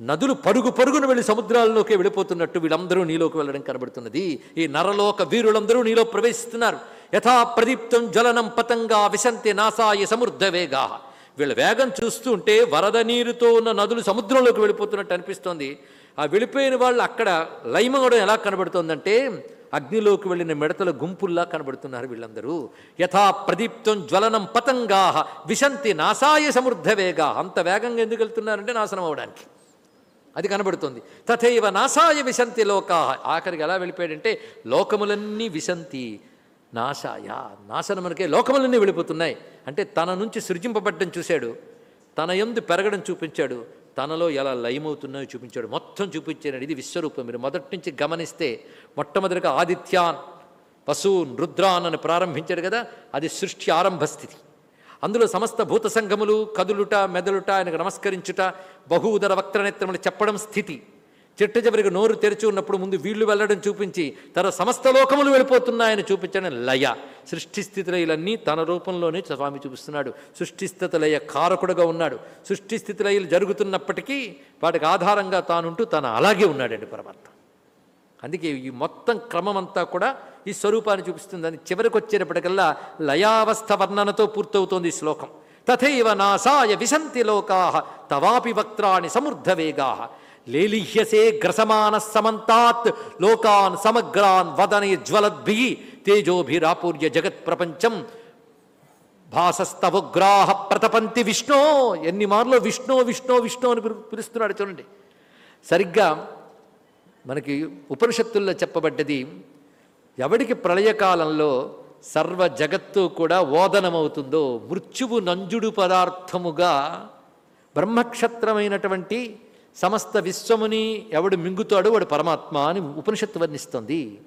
నదులు పరుగు పరుగును వెళ్ళి సముద్రాల్లోకి వెళ్ళిపోతున్నట్టు వీళ్ళందరూ నీలోకి వెళ్ళడం కనబడుతున్నది. ఈ నరలోక వీరులందరూ నీలో ప్రవేశిస్తున్నారు. యథా ప్రదీప్తం జ్వలనం పతంగా విశంతి నాసాయ సమృద్ధ వేగా. వీళ్ళ వేగం చూస్తుంటే వరద నీరుతో ఉన్న నదులు సముద్రంలోకి వెళ్ళిపోతున్నట్టు అనిపిస్తోంది. ఆ వెళ్ళిపోయిన వాళ్ళు అక్కడ లైమగడం ఎలా కనబడుతోందంటే అగ్నిలోకి వెళ్ళిన మిడతల గుంపుల్లా కనబడుతున్నారు వీళ్ళందరూ. యథా ప్రదీప్తం జ్వలనం పతంగా విశంతి నాసాయ సమృద్ధ వేగా అంత వేగంగా ఎందుకు వెళ్తున్నారంటే నాశనం అవడానికి. అది కనబడుతుంది. తథైవ నాసాయ విశంతి లోకా. ఆఖరికి ఎలా వెళ్ళిపోయాడంటే లోకములన్నీ విశంతి నాశాయ. నాశనమునకే లోకములన్నీ వెళ్ళిపోతున్నాయి. అంటే తన నుంచి సృజింపబడ్డం చూశాడు. తన ఎందు పెరగడం చూపించాడు. తనలో ఎలా లయమవుతున్నాయో చూపించాడు. మొత్తం చూపించాడు ఇది విశ్వరూపం. మీరు మొదటి నుంచి గమనిస్తే మొట్టమొదటిగా ఆదిత్యాన్ వసూన్ రుద్రాన్ అని ప్రారంభించాడు కదా అది సృష్టి ఆరంభ స్థితి. అందులో సమస్త భూత సంఘములు కదులుట మెదలుట ఆయనకు నమస్కరించుట బహూదర వక్రనేత్రములు చెప్పడం స్థితి. చిట్ట చివరికి నోరు తెరిచి ఉన్నప్పుడు ముందు వీళ్ళు వెళ్ళడం చూపించి తన సమస్త లోకములు వెళ్ళిపోతున్నాయని చూపించడం లయ. సృష్టి స్థితిలయలన్నీ తన రూపంలోనే స్వామి చూపిస్తున్నాడు. సృష్టిస్థితి లయ కారకుడుగా ఉన్నాడు. సృష్టిస్థితి లయలు జరుగుతున్నప్పటికీ వాటికి ఆధారంగా తానుంటూ తన అలాగే ఉన్నాడండి పరమాత్మ. అందుకే ఈ మొత్తం క్రమం అంతా కూడా ఈ స్వరూపాన్ని చూపిస్తుంది. అని చివరికి వచ్చేటప్పటికల్లా లయావస్థ వర్ణనతో పూర్తవుతోంది ఈ శ్లోకం. తథైవ నాసాయ విశంతి లోకా తవాపి వక్త్రాణి సమృద్ధ వేగా లేలిహ్యసే గ్రసమాన సమంతాత్ లోకాన్ సమగ్రాన్ వదనే జ్వలద్భి తేజోభిరాపూర్య జగత్ ప్రపంచం భాసస్తవగ్రాహ ప్రతపంతి విష్ణో. ఎన్ని మార్లు విష్ణు విష్ణు విష్ణు అని పిలుస్తున్నాడు చూడండి. సరిగ్గా మనకి ఉపనిషత్తుల్లో చెప్పబడ్డది ఎవడికి ప్రళయకాలంలో సర్వ జగత్తు కూడా ఓదనమవుతుందో మృత్యువు నంజుడు పదార్థముగా బ్రహ్మక్షత్రమైనటువంటి సమస్త విశ్వముని ఎవడు మింగుతాడో వాడు పరమాత్మ అని ఉపనిషత్తు వర్ణిస్తుంది.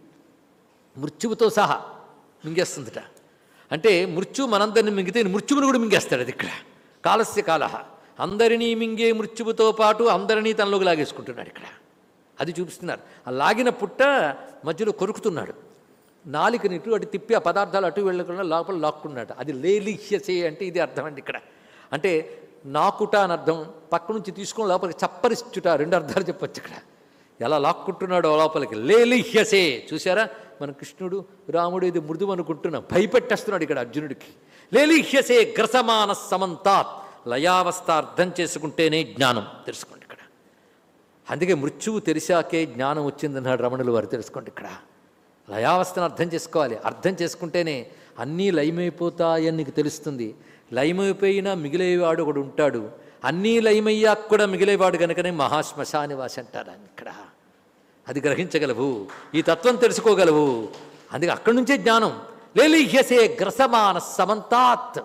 మృత్యువుతో సహా మింగేస్తుందిట. అంటే మృత్యు మనందరిని మింగితే మృత్యువును కూడా మింగేస్తాడు అది ఇక్కడ. కాలస్య కాల. అందరినీ మింగే మృత్యువుతో పాటు అందరినీ తనలోకి లాగేసుకుంటున్నాడు ఇక్కడ. అది చూపిస్తున్నారు. ఆ లాగిన పుట్ట మధ్యలో కొరుకుతున్నాడు. నాలికని ఇటు అటు తిప్పి ఆ పదార్థాలు అటు వెళ్ళకుండా లోపల లాక్కున్నాడు. అది లేలిహ్యసే అంటే ఇది అర్థం అండి ఇక్కడ. అంటే నాకుట అని అర్థం పక్క నుంచి తీసుకొని లోపలికి చప్పరిచ్చుట రెండు అర్థాలు చెప్పొచ్చు ఇక్కడ. ఎలా లాక్కుంటున్నాడో లోపలికి. లేలిహ్యసే చూసారా మన కృష్ణుడు రాముడు ఇది మృదు అనుకుంటున్నాం. భయపెట్టేస్తున్నాడు ఇక్కడ అర్జునుడికి. లేలిహ్యసే గ్రసమాన సమంతాత్. లయావస్థ అర్థం చేసుకుంటేనే జ్ఞానం. తెలుసుకోండి ఇక్కడ. అందుకే మృత్యువు తెలిసాకే జ్ఞానం వచ్చిందన్నాడు రమణులు వారు. తెలుసుకోండి ఇక్కడ. లయావస్థను అర్థం చేసుకోవాలి. అర్థం చేసుకుంటేనే అన్నీ లయమైపోతాయని నీకు తెలుస్తుంది. లయమైపోయినా మిగిలేవాడు ఒకడు ఉంటాడు. అన్నీ లయమయ్యాక కూడా మిగిలేవాడు కనుకనే మహాశ్మశానివాసి అంటారు ఇక్కడ. అది గ్రహించగలవు ఈ తత్వం తెలుసుకోగలవు. అందుకే అక్కడి నుంచే జ్ఞానం. లేలిహ్యసే గ్రసమాన సమంతాత్.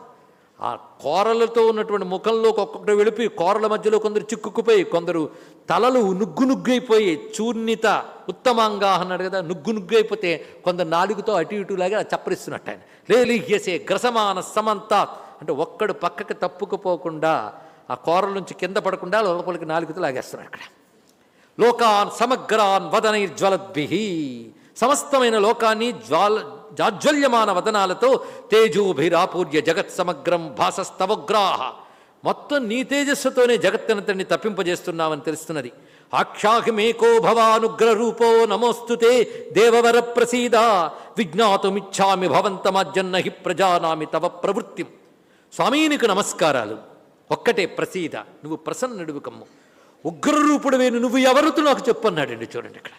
ఆ కోరలతో ఉన్నటువంటి ముఖంలోకి ఒక్కొక్కటి వెళ్ళిపోయి కోరల మధ్యలో కొందరు చిక్కుకుపోయి కొందరు తలలు నుగ్గు నుగ్గైపోయి చూర్ణిత ఉత్తమంగా అన్నాడు కదా నుగ్గు నుగ్గైపోతే కొందరు నాలుగుతో అటు ఇటు లాగా చప్పరిస్తున్నట్టు ఆయన. లేలిహ్యసే గ్రసమాన సమంతాత్. అంటే ఒక్కడు పక్కకి తప్పుకుపోకుండా ఆ కోరల నుంచి కింద పడకుండా లోపలికి నాలుగుతో లాగేస్తున్నాడు అక్కడ. లోకాన్ సమగ్రాన్ వదనైర్జ్వలద్భి సమస్తమైన లోకాన్ని జ్వాల జాజ్వల్యమాన వదనాలతో తేజోభిరాపూర్య జగత్ సమగ్రం భాసస్తవగ్రాహ. మొత్తం నీ తేజస్సుతోనే జగత్తనంతని తప్పింపజేస్తున్నామని తెలుస్తున్నది. ఆక్షాహిమేకో భవానుగ్ర రూపో నమోస్తుతే దేవవర ప్రసీద. విజ్ఞాతుమిచ్చామి భవంతమాజన్న హి ప్రజానామి తవ ప్రవృత్తి. స్వామీనికి నమస్కారాలు. ఒక్కటే ప్రసీద. నువ్వు ప్రసన్నుడివి కమ్ము ఉగ్రరూపుడువేను నువ్వు ఎవరుతూ నాకు చెప్పన్నాడండి చూడండి ఇక్కడ.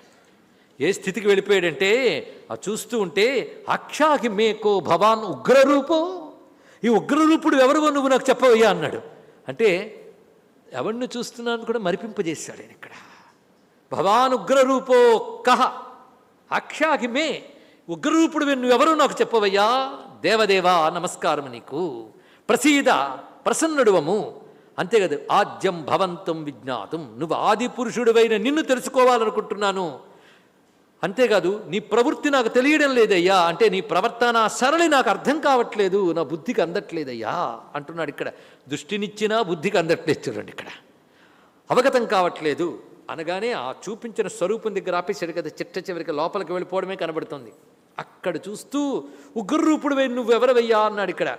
ఏ స్థితికి వెళ్ళిపోయాడంటే ఆ చూస్తూ ఉంటే అక్షాకి మేకో భవాన్ ఉగ్రరూపో ఈ ఉగ్రరూపుడు ఎవరివో నువ్వు నాకు చెప్పవయ్యా అన్నాడు. అంటే ఎవరిని చూస్తున్నాను కూడా మరిపింపజేశాడు ఆయన ఇక్కడ. భవాన్ ఉగ్రరూపో కహ. అక్షాకి మే. ఉగ్రరూపుడు నువ్వెవరో నాకు చెప్పవయ్యా? దేవదేవా నమస్కారం నీకు. ప్రసీద ప్రసన్నుడువము. అంతే కదా ఆద్యం భవంతం విజ్ఞాతం. నువ్వు ఆది పురుషుడివైన నిన్ను తెలుసుకోవాలనుకుంటున్నాను. అంతేకాదు నీ ప్రవృత్తి నాకు తెలియడం లేదయ్యా. అంటే నీ ప్రవర్తన సరళి నాకు అర్థం కావట్లేదు నా బుద్ధికి అందట్లేదయ్యా అంటున్నాడు ఇక్కడ. దృష్టినిచ్చినా బుద్ధికి అందట్లేదు చూడండి ఇక్కడ. అవగతం కావట్లేదు అనగానే ఆ చూపించిన స్వరూపం దగ్గర ఆపేశాడు కదా చిట్ట చివరికి లోపలికి వెళ్ళిపోవడమే కనబడుతుంది. అక్కడ చూస్తూ ఉగ్రరూపుడు నువ్వెవరవయ్యా అన్నాడు ఇక్కడ.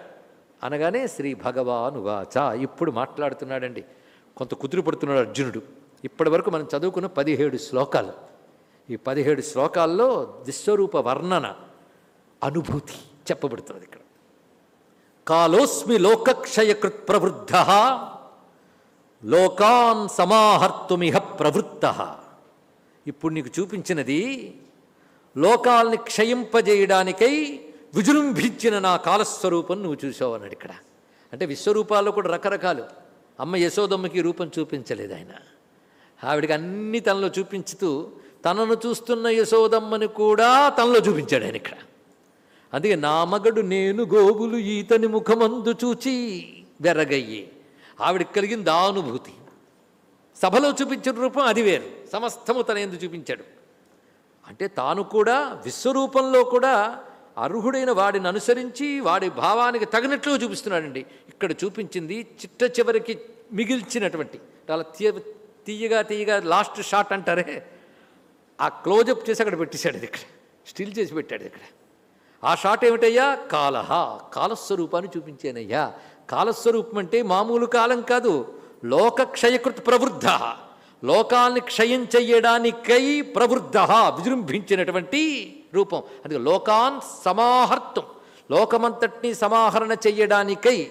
అనగానే శ్రీ భగవాను వాచ. ఇప్పుడు మాట్లాడుతున్నాడండి. కొంత కుదురు పడుతున్నాడు అర్జునుడు. ఇప్పటి వరకు మనం చదువుకున్న పదిహేడు శ్లోకాలు. ఈ పదిహేడు శ్లోకాల్లో విశ్వరూప వర్ణన అనుభూతి చెప్పబడుతున్నది ఇక్కడ. కాలోస్మి లోకక్షయకృత్ ప్రవృద్ధ లోకాన్ సమాహర్తుమిహ ప్రవృత్త. ఇప్పుడు నీకు చూపించినది లోకాల్ని క్షయింపజేయడానికై విజృంభించిన నా కాలస్వరూపం నువ్వు చూసావు అన్నాడు ఇక్కడ. అంటే విశ్వరూపాల్లో కూడా రకరకాలు. అమ్మ యశోదమ్మకి రూపం చూపించలేదు ఆయన. ఆవిడికి అన్ని తనలో చూపించుతూ తనను చూస్తున్న యశోదమ్మని కూడా తనలో చూపించాడు ఆయన ఇక్కడ. అందుకే నా మగడు నేను గోగులు ఈతని ముఖమందు చూచి వెరగయ్యి. ఆవిడికి కలిగింది దానుభూతి సభలో చూపించిన రూపం అది వేరు. సమస్తము తన ఎందు చూపించాడు. అంటే తాను కూడా విశ్వరూపంలో కూడా అర్హుడైన వాడిని అనుసరించి వాడి భావానికి తగినట్లు చూపిస్తున్నాడండి. ఇక్కడ చూపించింది చిట్ట చివరికి మిగిల్చినటువంటి చాలా తీయ తీయగా తీయగా లాస్ట్ షాట్ అంటారే. ఆ క్లోజప్ చేసి అక్కడ పెట్టేశాడు ఇది ఇక్కడ. స్టిల్ చేసి పెట్టాడు ఇక్కడ. ఆ షాట్ ఏమిటయ్యా? కాలహ కాలస్వరూపాన్ని చూపించానయ్యా. కాలస్వరూపం అంటే మామూలు కాలం కాదు లోక క్షయకృత్ ప్రవృద్ధ. లోకాల్ని క్షయం చెయ్యడానికై ప్రవృద్ధ విజృంభించినటువంటి రూపం. అందుకే లోకాన్ సమాహర్తం. లోకమంతటిని సమాహరణ చెయ్యడానికై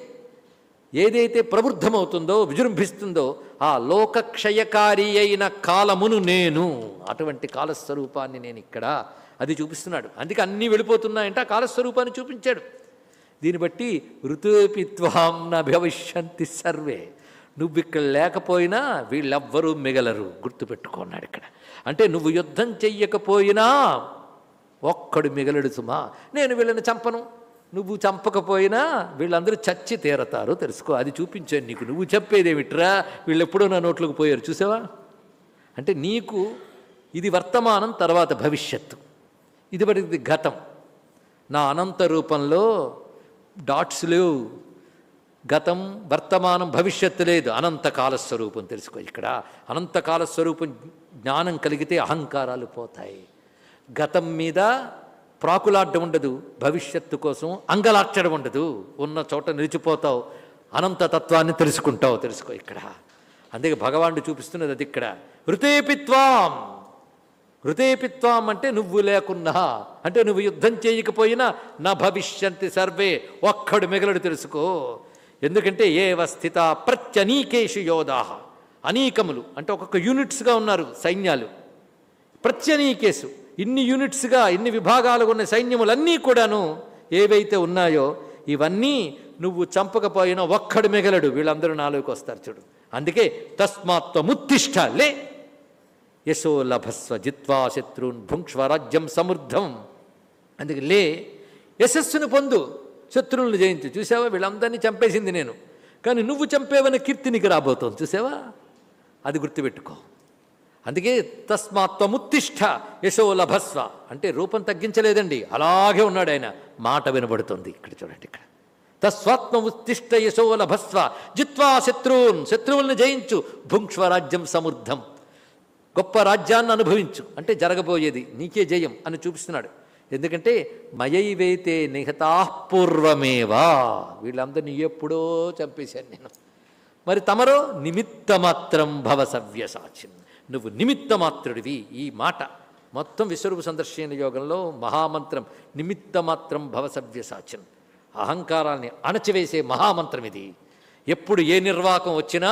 ఏదైతే ప్రవృద్ధమవుతుందో విజృంభిస్తుందో ఆ లోకక్షయకారి అయిన కాలమును నేను అటువంటి కాలస్వరూపాన్ని నేను ఇక్కడ అది చూపిస్తున్నాడు. అందుకే అన్నీ వెళ్ళిపోతున్నాయంటే ఆ కాలస్వరూపాన్ని చూపించాడు. దీన్ని బట్టి ఋతుపిత్వాం భవిష్యంతి సర్వే. నువ్వు ఇక్కడ లేకపోయినా వీళ్ళెవ్వరూ మిగలరు. గుర్తుపెట్టుకున్నాడు ఇక్కడ. అంటే నువ్వు యుద్ధం చెయ్యకపోయినా ఒక్కడు మిగలడు సుమా. నేను వీళ్ళని చంపను. నువ్వు చంపకపోయినా వీళ్ళందరూ చచ్చి తీరతారు. తెలుసుకో అది చూపించాను నీకు. నువ్వు చెప్పేదేమిట్రా? వీళ్ళు ఎప్పుడో నా నోట్లోకి పోయారు. చూసావా? అంటే నీకు ఇది వర్తమానం తర్వాత భవిష్యత్తు. ఇది పడింది గతం నా అనంత రూపంలో డాట్స్ లేవు. గతం వర్తమానం భవిష్యత్తు లేదు. అనంతకాల స్వరూపం తెలుసుకో ఇక్కడ. అనంతకాల స్వరూపం జ్ఞానం కలిగితే అహంకారాలు పోతాయి. గతం మీద ప్రాకులాడ్డం ఉండదు భవిష్యత్తు కోసం అంగలార్చడం ఉండదు. ఉన్న చోట నిలిచిపోతావు అనంత తత్వాన్ని తెలుసుకుంటావు తెలుసుకో ఇక్కడ. అందుకే భగవానుడు చూపిస్తున్నది అది ఇక్కడ. ఋతేపిత్వాం హృదయపిత్వాం అంటే నువ్వు లేకున్నా అంటే నువ్వు యుద్ధం చేయకపోయినా నా భవిష్యంతి సర్వే ఒక్కడు మిగలడు తెలుసుకో. ఎందుకంటే ఏ స్థిత ప్రత్యనీకేషు యోధాహ అనేకములు అంటే ఒక్కొక్క యూనిట్స్గా ఉన్నారు సైన్యాలు. ప్రత్యనీకేశు ఇన్ని యూనిట్స్గా ఇన్ని విభాగాలుగా ఉన్న సైన్యములన్నీ కూడాను ఏవైతే ఉన్నాయో ఇవన్నీ నువ్వు చంపకపోయినా ఒక్కడు మిగలడు. వీళ్ళందరూ నాలోకి వస్తారు చూడు. అందుకే తస్మాత్వముత్తిష్ట లే యశో లభస్వ జిత్వా శత్రున్ భుంక్ష్వ రాజ్యం సమృద్ధం. అందుకే లే యశస్సును పొందు. శత్రువులను జయించు. చూసావా? వీళ్ళందరినీ చంపేసింది నేను. కానీ నువ్వు చంపేవని కీర్తి నీకు రాబోతోంది. చూసావా? అది గుర్తుపెట్టుకో. అందుకే తస్మాత్వముత్తిష్ట యశో లభస్వ. అంటే రూపం తగ్గించలేదండి. అలాగే ఉన్నాడు ఆయన. మాట వినబడుతుంది. ఇక్కడ చూడండి ఇక్కడ. తస్వాత్మముత్తిష్ట యశో లభస్వ. జిత్వా శత్రువున్. శత్రువుల్ని జయించు. భుంక్ష్వ రాజ్యం సమృద్ధం. గొప్ప రాజ్యాన్ని అనుభవించు. అంటే జరగబోయేది. నీకే జయం అని చూపిస్తున్నాడు. ఎందుకంటే మయైవైతే నిహతా పూర్వమేవా. వీళ్ళందరినీ ఎప్పుడో చంపేశాను నేను. మరి తమరో నిమిత్తమాత్రం భవ సవ్యసాచిన్ నువ్వు నిమిత్తమాత్రుడివి ఈ మాట. మొత్తం విశ్వరూప సందర్శన యోగంలో మహామంత్రం నిమిత్తమాత్రం భవ సాచన్ అహంకారాన్ని అణచివేసే మహామంత్రం ఇది. ఎప్పుడు ఏ నిర్వాకం వచ్చినా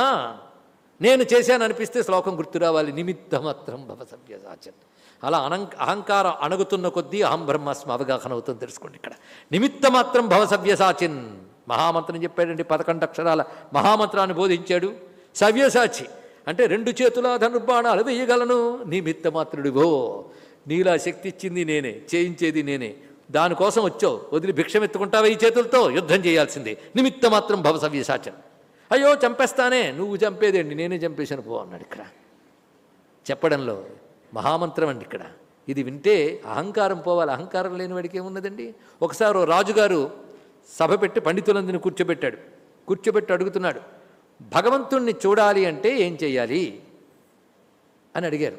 నేను చేశాను అనిపిస్తే శ్లోకం గుర్తు రావాలి. నిమిత్తమాత్రం భవ సవ్యసాచన్ అలా అనం అహంకారం అణగుతున్న కొద్దీ అహం బ్రహ్మాస్మ అవగాహన అవుతుంది తెలుసుకోండి ఇక్కడ. నిమిత్తమాత్రం భవ సవ్యసాచిన్ మహామంత్రం చెప్పాడండి పదకొండు అక్షరాల మహామంత్రాన్ని బోధించాడు. సవ్యసాచి. అంటే రెండు చేతుల ధనుర్బాణాలు వేయగలను. నిమిత్తమాత్రుడివో నీలా శక్తి ఇచ్చింది నేనే చేయించేది నేనే. దానికోసం వచ్చావు. వదిలి భిక్షమెత్తుకుంటావా ఈ చేతులతో? యుద్ధం చేయాల్సిందే. నిమిత్తమాత్రం భవ సవ్యసాచన్ అయ్యో చంపేస్తానే. నువ్వు చంపేదండి నేనే చంపేశాను. పో అన్నాడు ఇక్కడ. చెప్పడంలో మహామంత్రం అండి ఇక్కడ. ఇది వింటే అహంకారం పోవాలి. అహంకారం లేని వాడికి ఏమున్నదండి? ఒకసారి రాజుగారు సభ పెట్టి పండితులందరిని కూర్చోబెట్టాడు. కూర్చోబెట్టి అడుగుతున్నాడు. భగవంతుణ్ణి చూడాలి అంటే ఏం చేయాలి అని అడిగారు.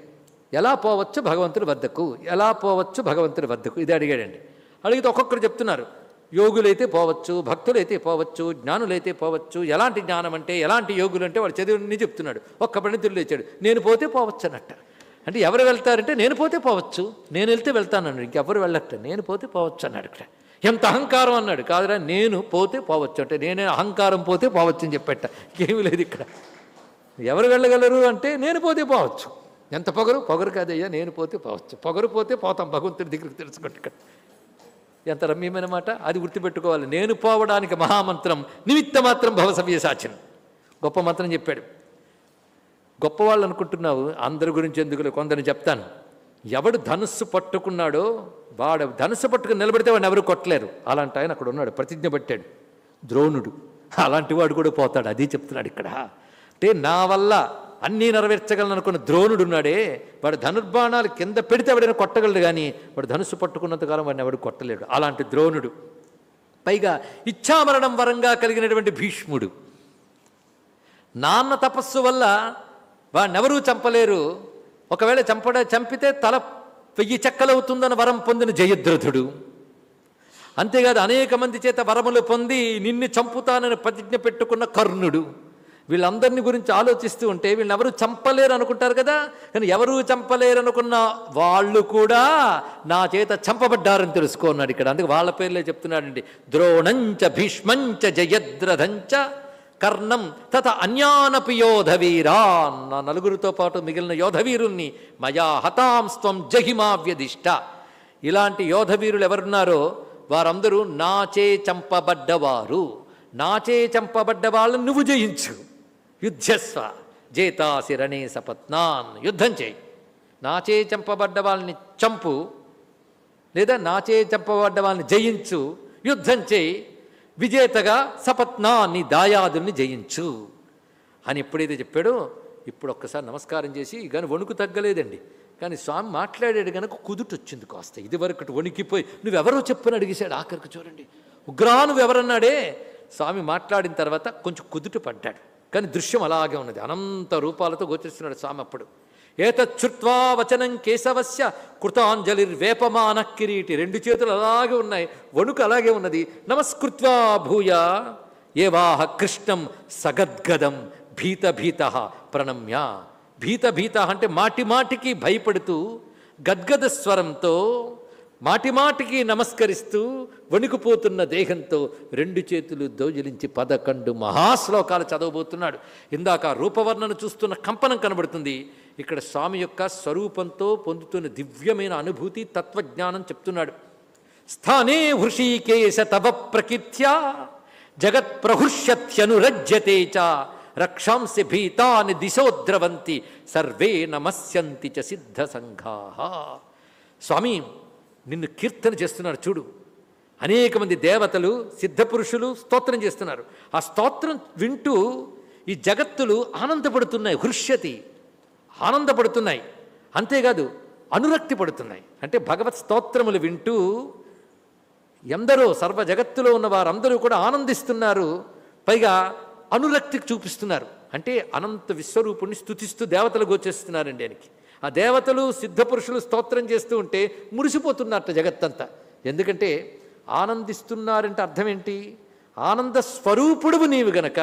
ఎలా పోవచ్చు భగవంతుడి వద్దకు? ఎలా పోవచ్చు భగవంతుడి వద్దకు? ఇది అడిగాడండి. అడిగితే ఒక్కొక్కరు చెప్తున్నారు. యోగులైతే పోవచ్చు భక్తులైతే పోవచ్చు జ్ఞానులైతే పోవచ్చు ఎలాంటి జ్ఞానం అంటే ఎలాంటి యోగులు అంటే వాడు చదివిని చెప్తున్నాడు. ఒక్క పండితుడు లేచాడు. నేను పోతే పోవచ్చు అన్నట్ట అంటే ఎవరు వెళ్తారంటే నేను పోతే పోవచ్చు. నేను వెళ్తే వెళ్తానన్నాడు. ఇంకెవరు వెళ్ళట నేను పోతే పోవచ్చు అన్నాడు ఇక్కడ. ఎంత అహంకారం అన్నాడు. కాదురా నేను పోతే పోవచ్చు. అంటే నేనే అహంకారం పోతే పోవచ్చు అని చెప్పేట. ఏమి లేదు ఇక్కడ. ఎవరు వెళ్ళగలరు అంటే నేను పోతే పోవచ్చు. ఎంత పొగరు? పొగరు కాదయ్యా నేను పోతే పోవచ్చు. పొగరు పోతే పోతాం. భగవంతుడి దగ్గరికి తెలుసుకోండి ఇక్కడ. ఎంత రమ్యమైన మాట? అది గుర్తుపెట్టుకోవాలి. నేను పోవడానికి మహామంత్రం నిమిత్త మాత్రం భవసవ్యసాచన్ గొప్ప మంత్రం చెప్పాడు. గొప్పవాళ్ళు అనుకుంటున్నావు అందరి గురించి ఎందుకులే? కొందరిని చెప్తాను. ఎవడు ధనుస్సు పట్టుకున్నాడో వాడు ధనుసు పట్టుకుని నిలబడితే వాడిని ఎవరు కొట్టలేరు. అలాంటి ఆయన అక్కడ ఉన్నాడు. ప్రతిజ్ఞ పెట్టాడు. ద్రోణుడు. అలాంటి వాడు కూడా పోతాడు. అది చెప్తున్నాడు ఇక్కడ. అంటే నా వల్ల అన్నీ నెరవేర్చగలను అనుకున్న ద్రోణుడు ఉన్నాడే. వాడు ధనుర్బాణాలు కింద పెడితే ఎవడైనా కొట్టగలడు కానీ వాడు ధనుసు పట్టుకున్నంతకాలం వాడిని ఎవడు కొట్టలేడు. అలాంటి ద్రోణుడు. పైగా ఇచ్ఛామరణం వరంగా కలిగినటువంటి భీష్ముడు. నాన్న తపస్సు వల్ల వాడినెవరూ చంపలేరు. ఒకవేళ చంపడ చంపితే తల వెయ్యి చెక్కలవుతుందని వరం పొందిన జయద్రథుడు. అంతేకాదు అనేక మంది చేత వరములు పొంది నిన్ను చంపుతానని ప్రతిజ్ఞ పెట్టుకున్న కర్ణుడు. వీళ్ళందరినీ గురించి ఆలోచిస్తూ ఉంటే వీళ్ళని ఎవరు చంపలేరు అనుకుంటారు కదా? కానీ ఎవరు చంపలేరు అనుకున్న వాళ్ళు కూడా నా చేత చంపబడ్డారని తెలుసుకున్నాడు ఇక్కడ. అందుకే వాళ్ళ పేర్లే చెప్తున్నాడండి. ద్రోణంచ భీష్మంచ జయద్రథంచ కర్ణం తత అన్యానపి యోధవీరాన్. నా నలుగురితో పాటు మిగిలిన యోధవీరుల్ని మయా హతాంస్త్వం జహిమావ్యధిష్ట ఇలాంటి యోధవీరులు ఎవరున్నారో వారందరూ నాచే చంపబడ్డవారు. నాచే చంపబడ్డ వాళ్ళని నువ్వు జయించు. యుద్ధస్వ జేతాశిరణే సపత్నాన్. యుద్ధం చేయి. నాచే చంపబడ్డ వాళ్ళని చంపు లేదా నాచే చంపబడ్డ వాళ్ళని జయించు. యుద్ధం చేయి. విజేతగా సపత్నా నీ దాయాదుల్ని జయించు. అని ఎప్పుడైతే చెప్పాడో ఇప్పుడు ఒక్కసారి నమస్కారం చేసి కానీ వణుకు తగ్గలేదండి. కానీ స్వామి మాట్లాడాడు కనుక కుదుట వచ్చింది కాస్త. ఇది వరకు వణికిపోయి నువ్వెవరో చెప్పని అడిగేశాడు ఆఖరికి చూడండి. ఉగ్రా నువ్వెవరన్నాడే? స్వామి మాట్లాడిన తర్వాత కొంచెం కుదుట పడ్డాడు. కానీ దృశ్యం అలాగే ఉన్నది. అనంత రూపాలతో గోచరిస్తున్నాడు స్వామి అప్పుడు. ఏతచ్చుత్వా వచనం కేశవస్య కృతాంజలిర్వేపమాన కిరీటి రెండు చేతులు అలాగే ఉన్నాయి. వణుకు అలాగే ఉన్నది. నమస్కృత్వా భూయ. ఏవాహ కృష్ణం సగద్గదం భీత భీత ప్రణమ్య. భీత భీత అంటే మాటి మాటికి భయపడుతూ గద్గద స్వరంతో మాటిమాటికి నమస్కరిస్తూ వణికిపోతున్న దేహంతో రెండు చేతులు దోజలించి పదకొండు మహాశ్లోకాలు చదవబోతున్నాడు. ఇందాక రూపవర్ణను చూస్తున్న కంపనం కనబడుతుంది. ఇక్కడ స్వామి యొక్క స్వరూపంతో పొందుతున్న దివ్యమైన అనుభూతి తత్వజ్ఞానం చెప్తున్నాడు. స్థానే హృషీకేశ తవ ప్రకీర్త్యా జగత్ ప్రహృష్యత్యనురజ్యతే చ రక్షాంసి భీతాని దిశోద్రవంతి సర్వే నమస్యంతి చ సిద్ధ సంఘా స్వామి నిన్ను కీర్తన చేస్తున్నారు చూడు. అనేక మంది దేవతలు సిద్ధపురుషులు స్తోత్రం చేస్తున్నారు. ఆ స్తోత్రం వింటూ ఈ జగత్తులు ఆనందపడుతున్నాయి. హృష్యతి ఆనందపడుతున్నాయి. అంతేకాదు అనురక్తి పడుతున్నాయి అంటే భగవత్ స్తోత్రములు వింటూ ఎందరో సర్వ జగత్తులో ఉన్న వారందరూ కూడా ఆనందిస్తున్నారు. పైగా అనురక్తికి చూపిస్తున్నారు. అంటే అనంత విశ్వరూపుణ్ణి స్థుతిస్తూ దేవతలు గోచేస్తున్నారండి ఆయనకి. ఆ దేవతలు సిద్ధపురుషులు స్తోత్రం చేస్తూ ఉంటే మురిసిపోతున్నట్ట జగత్తంతా. ఎందుకంటే ఆనందిస్తున్నారంటే అర్థం ఏంటి ఆనంద స్వరూపుడువు నీవు గనక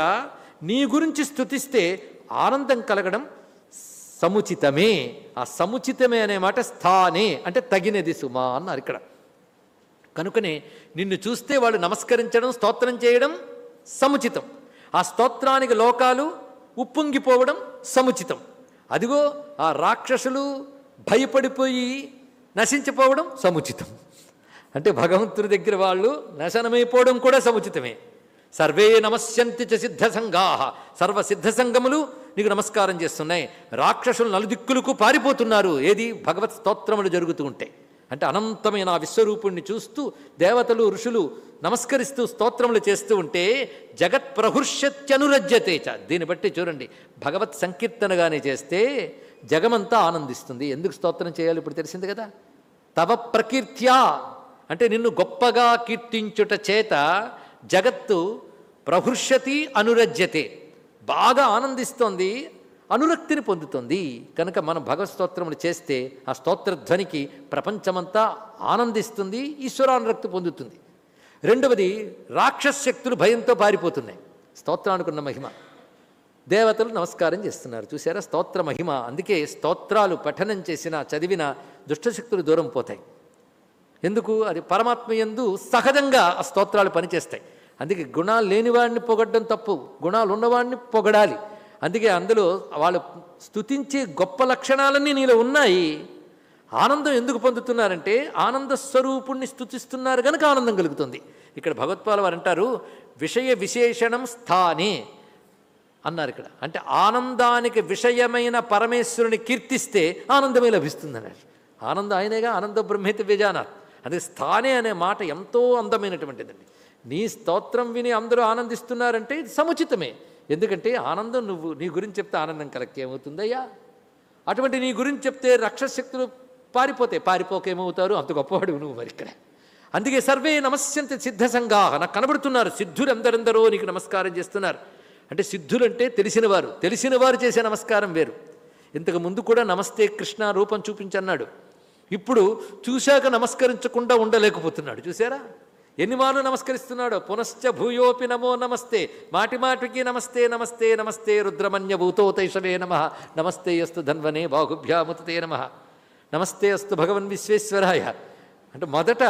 నీ గురించి స్థుతిస్తే ఆనందం కలగడం సముచితమే ఆ సముచితమే అనే మాట స్థానే అంటే తగినది సుమా అన్నారు ఇక్కడ. కనుకనే నిన్ను చూస్తే వాళ్ళు నమస్కరించడం స్తోత్రం చేయడం సముచితం. ఆ స్తోత్రానికి లోకాలు ఉప్పొంగిపోవడం సముచితం. అదిగో ఆ రాక్షసులు భయపడిపోయి నశించిపోవడం సముచితం. అంటే భగవంతుడి దగ్గర వాళ్ళు నశనమైపోవడం కూడా సముచితమే. సర్వే నమస్యంతి చ సిద్ధ సంఘా సర్వ సిద్ధ సంఘములు నీకు నమస్కారం చేస్తున్నాయి. రాక్షసులు నలుదిక్కులకు పారిపోతున్నారు. ఏది? భగవత్ స్తోత్రములు జరుగుతూ ఉంటాయి అంటే అనంతమైన ఆ విశ్వరూపుణ్ణి చూస్తూ దేవతలు ఋషులు నమస్కరిస్తూ స్తోత్రములు చేస్తూ ఉంటే జగత్ ప్రహృష్యత్యనురజ్యతే చ. దీన్ని బట్టి చూడండి. భగవత్ సంకీర్తనగానే చేస్తే జగమంతా ఆనందిస్తుంది. ఎందుకు స్తోత్రం చేయాలి ఇప్పుడు తెలిసింది కదా? తవ ప్రకీర్త్యా. అంటే నిన్ను గొప్పగా కీర్తించుట చేత జగత్తు ప్రహృష్యతి అనురజ్యతే. బాగా ఆనందిస్తోంది అనురక్తిని పొందుతుంది. కనుక మనం భగవత్ స్తోత్రములు చేస్తే ఆ స్తోత్రధ్వనికి ప్రపంచమంతా ఆనందిస్తుంది ఈశ్వరానురక్తి పొందుతుంది. రెండవది రాక్షస శక్తులు భయంతో పారిపోతున్నాయి. స్తోత్రానుకున్న మహిమ. దేవతలు నమస్కారం చేస్తున్నారు. చూసారా స్తోత్ర మహిమ. అందుకే స్తోత్రాలు పఠనం చేసిన చదివిన దుష్టశక్తులు దూరం పోతాయి. ఎందుకు? అది పరమాత్మయందు సహజంగా ఆ స్తోత్రాలు పనిచేస్తాయి. అందుకే గుణాలు లేనివాడిని పొగడ్డం తప్పు గుణాలు ఉన్నవాడిని పొగడాలి. అందుకే అందులో వాళ్ళు స్తుతించే గొప్ప లక్షణాలన్నీ నీలో ఉన్నాయి. ఆనందం ఎందుకు పొందుతున్నారంటే ఆనంద స్వరూపుణ్ణి స్థుతిస్తున్నారు కనుక ఆనందం కలుగుతుంది. ఇక్కడ భగవత్పాల వారు అంటారు విషయ విశేషణం స్థానే అన్నారు ఇక్కడ. అంటే ఆనందానికి విషయమైన పరమేశ్వరుని కీర్తిస్తే ఆనందమే లభిస్తుంది అన్నారు ఆనందం ఆయనేగా ఆనంద బ్రహ్మేత వేజానార్ అదే స్థానే అనే మాట ఎంతో అందమైనటువంటిదండి. నీ స్తోత్రం విని అందరూ ఆనందిస్తున్నారంటే ఇది సముచితమే. ఎందుకంటే ఆనందం నువ్వు నీ గురించి చెప్తే ఆనందం కలెక్ట్ ఏమవుతుందయ్యా అటువంటి నీ గురించి చెప్తే రక్షశక్తులు పారిపోతే పారిపోకేమవుతారు? అంత గొప్పవాడు నువ్వు మరి ఇక్కడ. అందుకే సర్వే నమస్యంత సిద్ధ సంఘా నాకు కనబడుతున్నారు. సిద్ధులు ఎందరెందరో నీకు నమస్కారం చేస్తున్నారు. అంటే సిద్ధులంటే తెలిసినవారు. తెలిసినవారు చేసే నమస్కారం వేరు. ఇంతకు ముందు కూడా నమస్తే కృష్ణ రూపం చూపించన్నాడు. ఇప్పుడు చూశాక నమస్కరించకుండా ఉండలేకపోతున్నాడు. చూసారా ఎన్ని మార్లు నమస్కరిస్తున్నాడో? పునశ్చ భూయోపి నమో నమస్తే. మాటి మాటికి నమస్తే నమస్తే నమస్తే రుద్రమన్య భూతోతైషవే నమ. నమస్తే అస్తు ధన్వనే బాహుభ్యాముతతే నమ. నమస్తే అస్తు భగవన్ విశ్వేశ్వరాయ. అంటే మొదట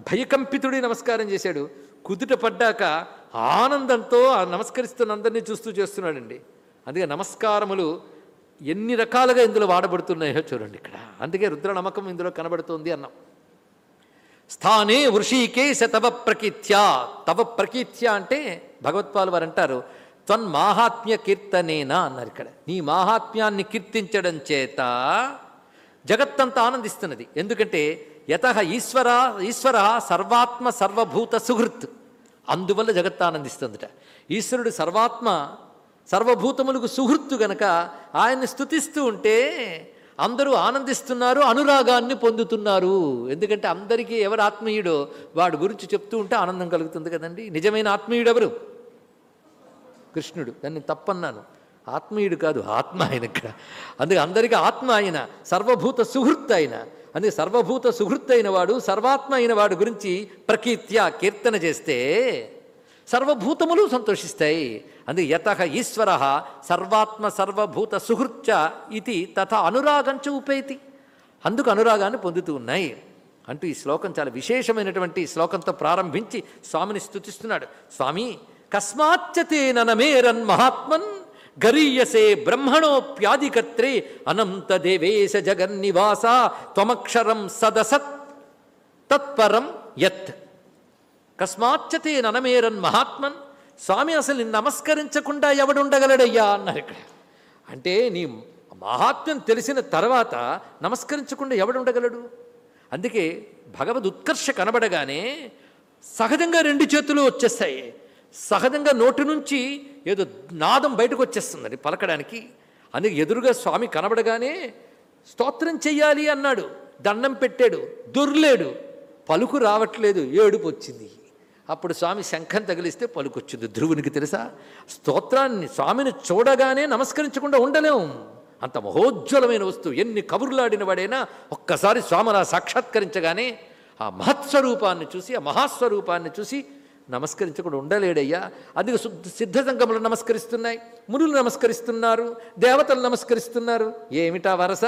భయకంపితుడి నమస్కారం చేశాడు. కుదుట పడ్డాక ఆనందంతో ఆ నమస్కరిస్తున్న అందరినీ చూస్తూ చేస్తున్నాడండి. అందుకే నమస్కారములు ఎన్ని రకాలుగా ఇందులో వాడబడుతున్నాయో చూడండి ఇక్కడ. అందుకే రుద్ర నమ్మకం ఇందులో కనబడుతుంది అన్నాం. స్థానే వృషీకేశ తవ ప్రకీత్య తవ ప్రకీత్య అంటే భగవత్పాలు వారు అంటారు త్వన్మాహాత్మ్య కీర్తనేనా అన్నారు ఇక్కడ. నీ మాహాత్మ్యాన్ని కీర్తించడం చేత జగత్తంతా ఆనందిస్తున్నది. ఎందుకంటే యత ఈశ్వర ఈశ్వర సర్వాత్మ సర్వభూత సుహృత్. అందువల్ల జగత్ ఆనందిస్తుందిట. ఈశ్వరుడు సర్వాత్మ సర్వభూతములకు సుహృత్తు గనక ఆయన్ని స్తుతిస్తూ ఉంటే అందరూ ఆనందిస్తున్నారు అనురాగాన్ని పొందుతున్నారు. ఎందుకంటే అందరికీ ఎవరు ఆత్మీయుడో వాడి గురించి చెప్తూ ఉంటే ఆనందం కలుగుతుంది కదండి. నిజమైన ఆత్మీయుడు ఎవరు? కృష్ణుడు. దాన్ని తప్పన్నాను. ఆత్మీయుడు కాదు ఆత్మ ఆయన ఇక్కడ. అందుకే అందరికీ ఆత్మ ఆయన సర్వభూత సుహృత్ ఆయన. అందుకే సర్వభూత సుహృత్ అయిన వాడు సర్వాత్మ అయిన వాడు గురించి ప్రకీర్త్య కీర్తన చేస్తే సర్వభూతములు సంతోషిస్తాయి. అందుకే యత ఈశ్వర సర్వాత్మ సర్వభూత సుహృత్య ఇది తథ అనురాగంచ ఉపేతి. అందుకు అనురాగాన్ని పొందుతూ ఉన్నాయి. అంటూ ఈ శ్లోకం చాలా విశేషమైనటువంటి శ్లోకంతో ప్రారంభించి స్వామిని స్తుతిస్తున్నాడు. స్వామి కస్మాచ్చతే ననమేరన్ మహాత్మన్ గరీయసే బ్రహ్మణోప్యాధికత్రే అనంత దేవేశ జగన్నివాస త్వమక్షరం సదసత్ తత్పరం యత్. కస్మాచ్చతే ననమేరన్ మహాత్మన్ స్వామి అసలు నిన్ను నమస్కరించకుండా ఎవడుండగలడయ్యా అన్నారు ఇక్కడ. అంటే నీ మహాత్మ్యం తెలిసిన తర్వాత నమస్కరించకుండా ఎవడుండగలడు? అందుకే భగవద్ ఉత్కర్ష కనబడగానే సహజంగా రెండు చేతులు వచ్చేస్తాయి. సహజంగా నోటి నుంచి ఏదో నాదం బయటకు వచ్చేస్తుందని పలకడానికి అందుకే ఎదురుగా స్వామి కనబడగానే స్తోత్రం చెయ్యాలి అన్నాడు. దండం పెట్టాడు. దొర్లేడు. పలుకు రావట్లేదు. ఏడుపు వచ్చింది. అప్పుడు స్వామి శంఖం తగిలిస్తే పలుకొచ్చింది ధ్రువునికి తెలుసా? స్తోత్రాన్ని స్వామిని చూడగానే నమస్కరించకుండా ఉండలేం. అంత మహోజ్వలమైన వస్తువు. ఎన్ని కబుర్లాడిన వాడైనా ఒక్కసారి స్వామిని సాక్షాత్కరించగానే ఆ మహత్స్వరూపాన్ని చూసి ఆ మహాస్వరూపాన్ని చూసి నమస్కరించకుండా ఉండలేడయ్యా. అందుకే శుద్ధ సిద్ధ సంఘములు నమస్కరిస్తున్నాయి. మునులు నమస్కరిస్తున్నారు. దేవతలు నమస్కరిస్తున్నారు. ఏమిటా వరస?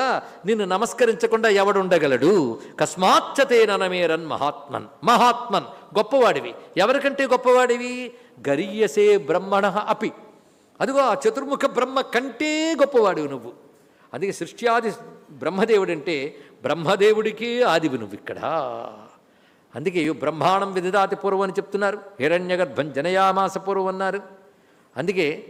నిన్ను నమస్కరించకుండా ఎవడుండగలడు? కస్మాచ్చతే ననమేరన్ మహాత్మన్. మహాత్మన్. గొప్పవాడివి. ఎవరికంటే గొప్పవాడివి? గరీయసే బ్రహ్మణ అపి. అదిగో ఆ చతుర్ముఖ బ్రహ్మ కంటే గొప్పవాడివి నువ్వు. అందుకే సృష్ట్యాది బ్రహ్మదేవుడంటే బ్రహ్మదేవుడికి ఆదివి నువ్వు ఇక్కడ. అందుకే బ్రహ్మాండం విదిదాతి పూర్వం అని చెప్తున్నారు. హిరణ్యగర్భం జనయామాస పూర్వం అన్నారు. అందుకే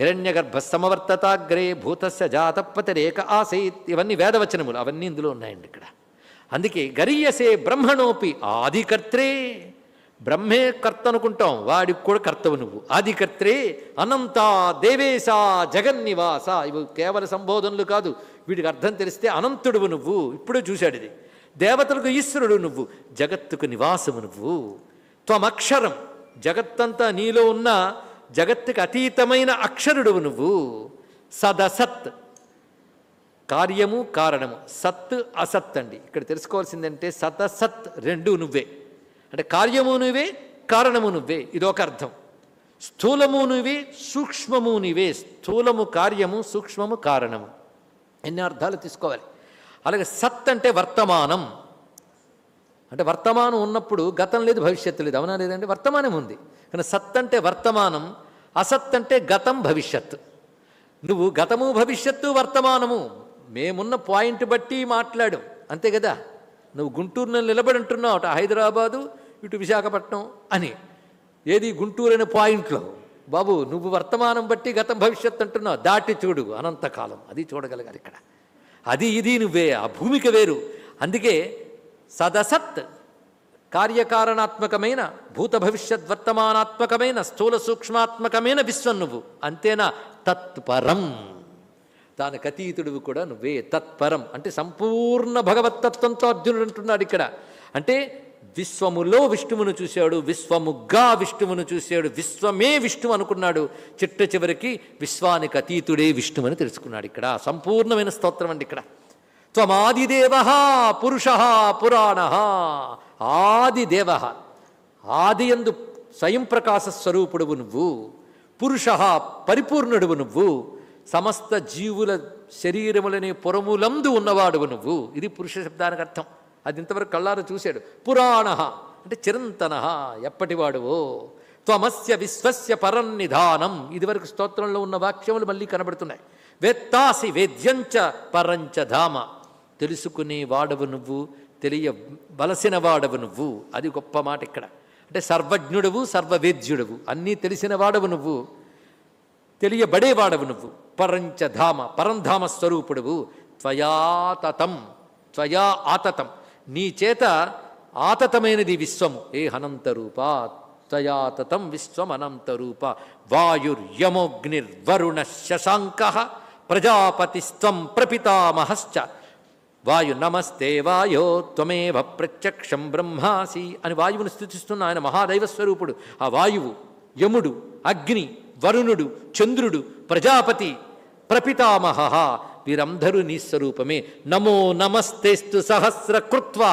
హిరణ్యగర్భ సమవర్తతాగ్రే భూతస్య జాతపతిరేక ఆసైత్. ఇవన్నీ వేదవచనములు. అవన్నీ ఇందులో ఉన్నాయండి ఇక్కడ. అందుకే గరీయసే బ్రహ్మణోపి ఆదికర్త్రే. బ్రహ్మే కర్త అనుకుంటాం వాడికి కూడా కర్తవు నువ్వు. ఆదికర్త్రే అనంత దేవేశ జగన్నివాస. ఇవి కేవల సంబోధనలు కాదు. వీటికి అర్థం తెలిస్తే అనంతుడువు నువ్వు. ఇప్పుడే చూశాడు ఇది. దేవతలకు ఈశ్వరుడు నువ్వు జగత్తుకు నివాసము నువ్వు. త్వమక్షరం జగత్తంతా నీలో ఉన్న జగత్తుకు అతీతమైన అక్షరుడు నువ్వు. సదసత్ కార్యము కారణము. సత్ అసత్ అండి. ఇక్కడ తెలుసుకోవాల్సిందంటే సతసత్ రెండు నువ్వే. అంటే కార్యము నువ్వే కారణము నువ్వే. ఇదొక అర్థం. స్థూలము నువ్వే సూక్ష్మము నువ్వే స్థూలము కార్యము సూక్ష్మము కారణము. ఎన్ని అర్థాలు తీసుకోవాలి? అలాగే సత్ అంటే వర్తమానం. అంటే వర్తమానం ఉన్నప్పుడు గతం లేదు భవిష్యత్తు లేదు. అవునా లేదండి వర్తమానం ఉంది. కానీ సత్ అంటే వర్తమానం అసత్ అంటే గతం భవిష్యత్తు. నువ్వు గతము భవిష్యత్తు వర్తమానము. మేమున్న పాయింట్ బట్టి మాట్లాడు. అంతే కదా? నువ్వు గుంటూరులో నిలబడి ఉంటున్నావు. అటు హైదరాబాదు ఇటు విశాఖపట్నం అని. ఏది గుంటూరు అనే పాయింట్లో? బాబు నువ్వు వర్తమానం బట్టి గతం భవిష్యత్తు అంటున్నావు. దాటి చూడు అనంతకాలం. అది చూడగలగాలి ఇక్కడ. అది ఇది నువ్వే ఆ భూమిక వేరు. అందుకే సదసత్ కార్యకారణాత్మకమైన భూత భవిష్యత్ వర్తమానాత్మకమైన స్థూల సూక్ష్మాత్మకమైన విశ్వం నువ్వు. అంతేనా? తత్పరం. దానికి అతీతుడు కూడా నువ్వే తత్పరం. అంటే సంపూర్ణ భగవత్తత్వంతో అర్జునుడు అంటున్నాడు ఇక్కడ. అంటే విశ్వములో విష్ణువును చూశాడు విశ్వముగ్గా విష్ణువును చూశాడు విశ్వమే విష్ణువు అనుకున్నాడు. చిట్ట చివరికి విశ్వానికి అతీతుడే విష్ణువని తెలుసుకున్నాడు ఇక్కడ. సంపూర్ణమైన స్తోత్రం అండి ఇక్కడ. త్వమాదిదేవ పురుష పురాణ ఆదిదేవ. ఆది ఎందు స్వయం ప్రకాశ స్వరూపుడువు నువ్వు పురుష పరిపూర్ణుడువు నువ్వు సమస్త జీవుల శరీరములనే పురములందు ఉన్నవాడువు నువ్వు. ఇది పురుష శబ్దానికి అర్థం అది ఇంతవరకు కళ్ళారు చూశాడు. పురాణ అంటే చిరంతన ఎప్పటివాడువో. త్వమస్య విశ్వస్య పరన్నిధానం ఇదివరకు స్తోత్రంలో ఉన్న వాక్యములు మళ్ళీ కనబడుతున్నాయి. వేత్తాసి వేద్యంచ పరంచ ధామ. తెలుసుకునే వాడవు నువ్వు తెలియ బలసిన వాడవు నువ్వు. అది గొప్ప మాట ఇక్కడ. అంటే సర్వజ్ఞుడవు సర్వవేద్యుడవు. అన్నీ తెలిసిన వాడవు నువ్వు తెలియబడేవాడవు నువ్వు. పరంచధామ పరంధామ స్వరూపుడువు. త్వయాతతం త్వయా ఆతతం. నీ చేత ఆతతమైనది విశ్వము ఏ హనంతరూప తయాతతం విశ్వం అనంతరూప వాయుర్యమోగ్నిర్వరుణ శశాంక ప్రజాపతిస్వం ప్రపితామహశ్చ. వాయు నమస్తే వాయో త్వమేవ ప్రత్యక్షం బ్రహ్మాసి అని వాయువును స్థుతిస్తున్న ఆయన మహాదైవస్వరూపుడు. ఆ వాయువు యముడు అగ్ని వరుణుడు చంద్రుడు ప్రజాపతి ప్రపితామహ. వీరందరూ నీ స్వరూపమే. నమో నమస్తేస్తు సహస్ర కృత్వ.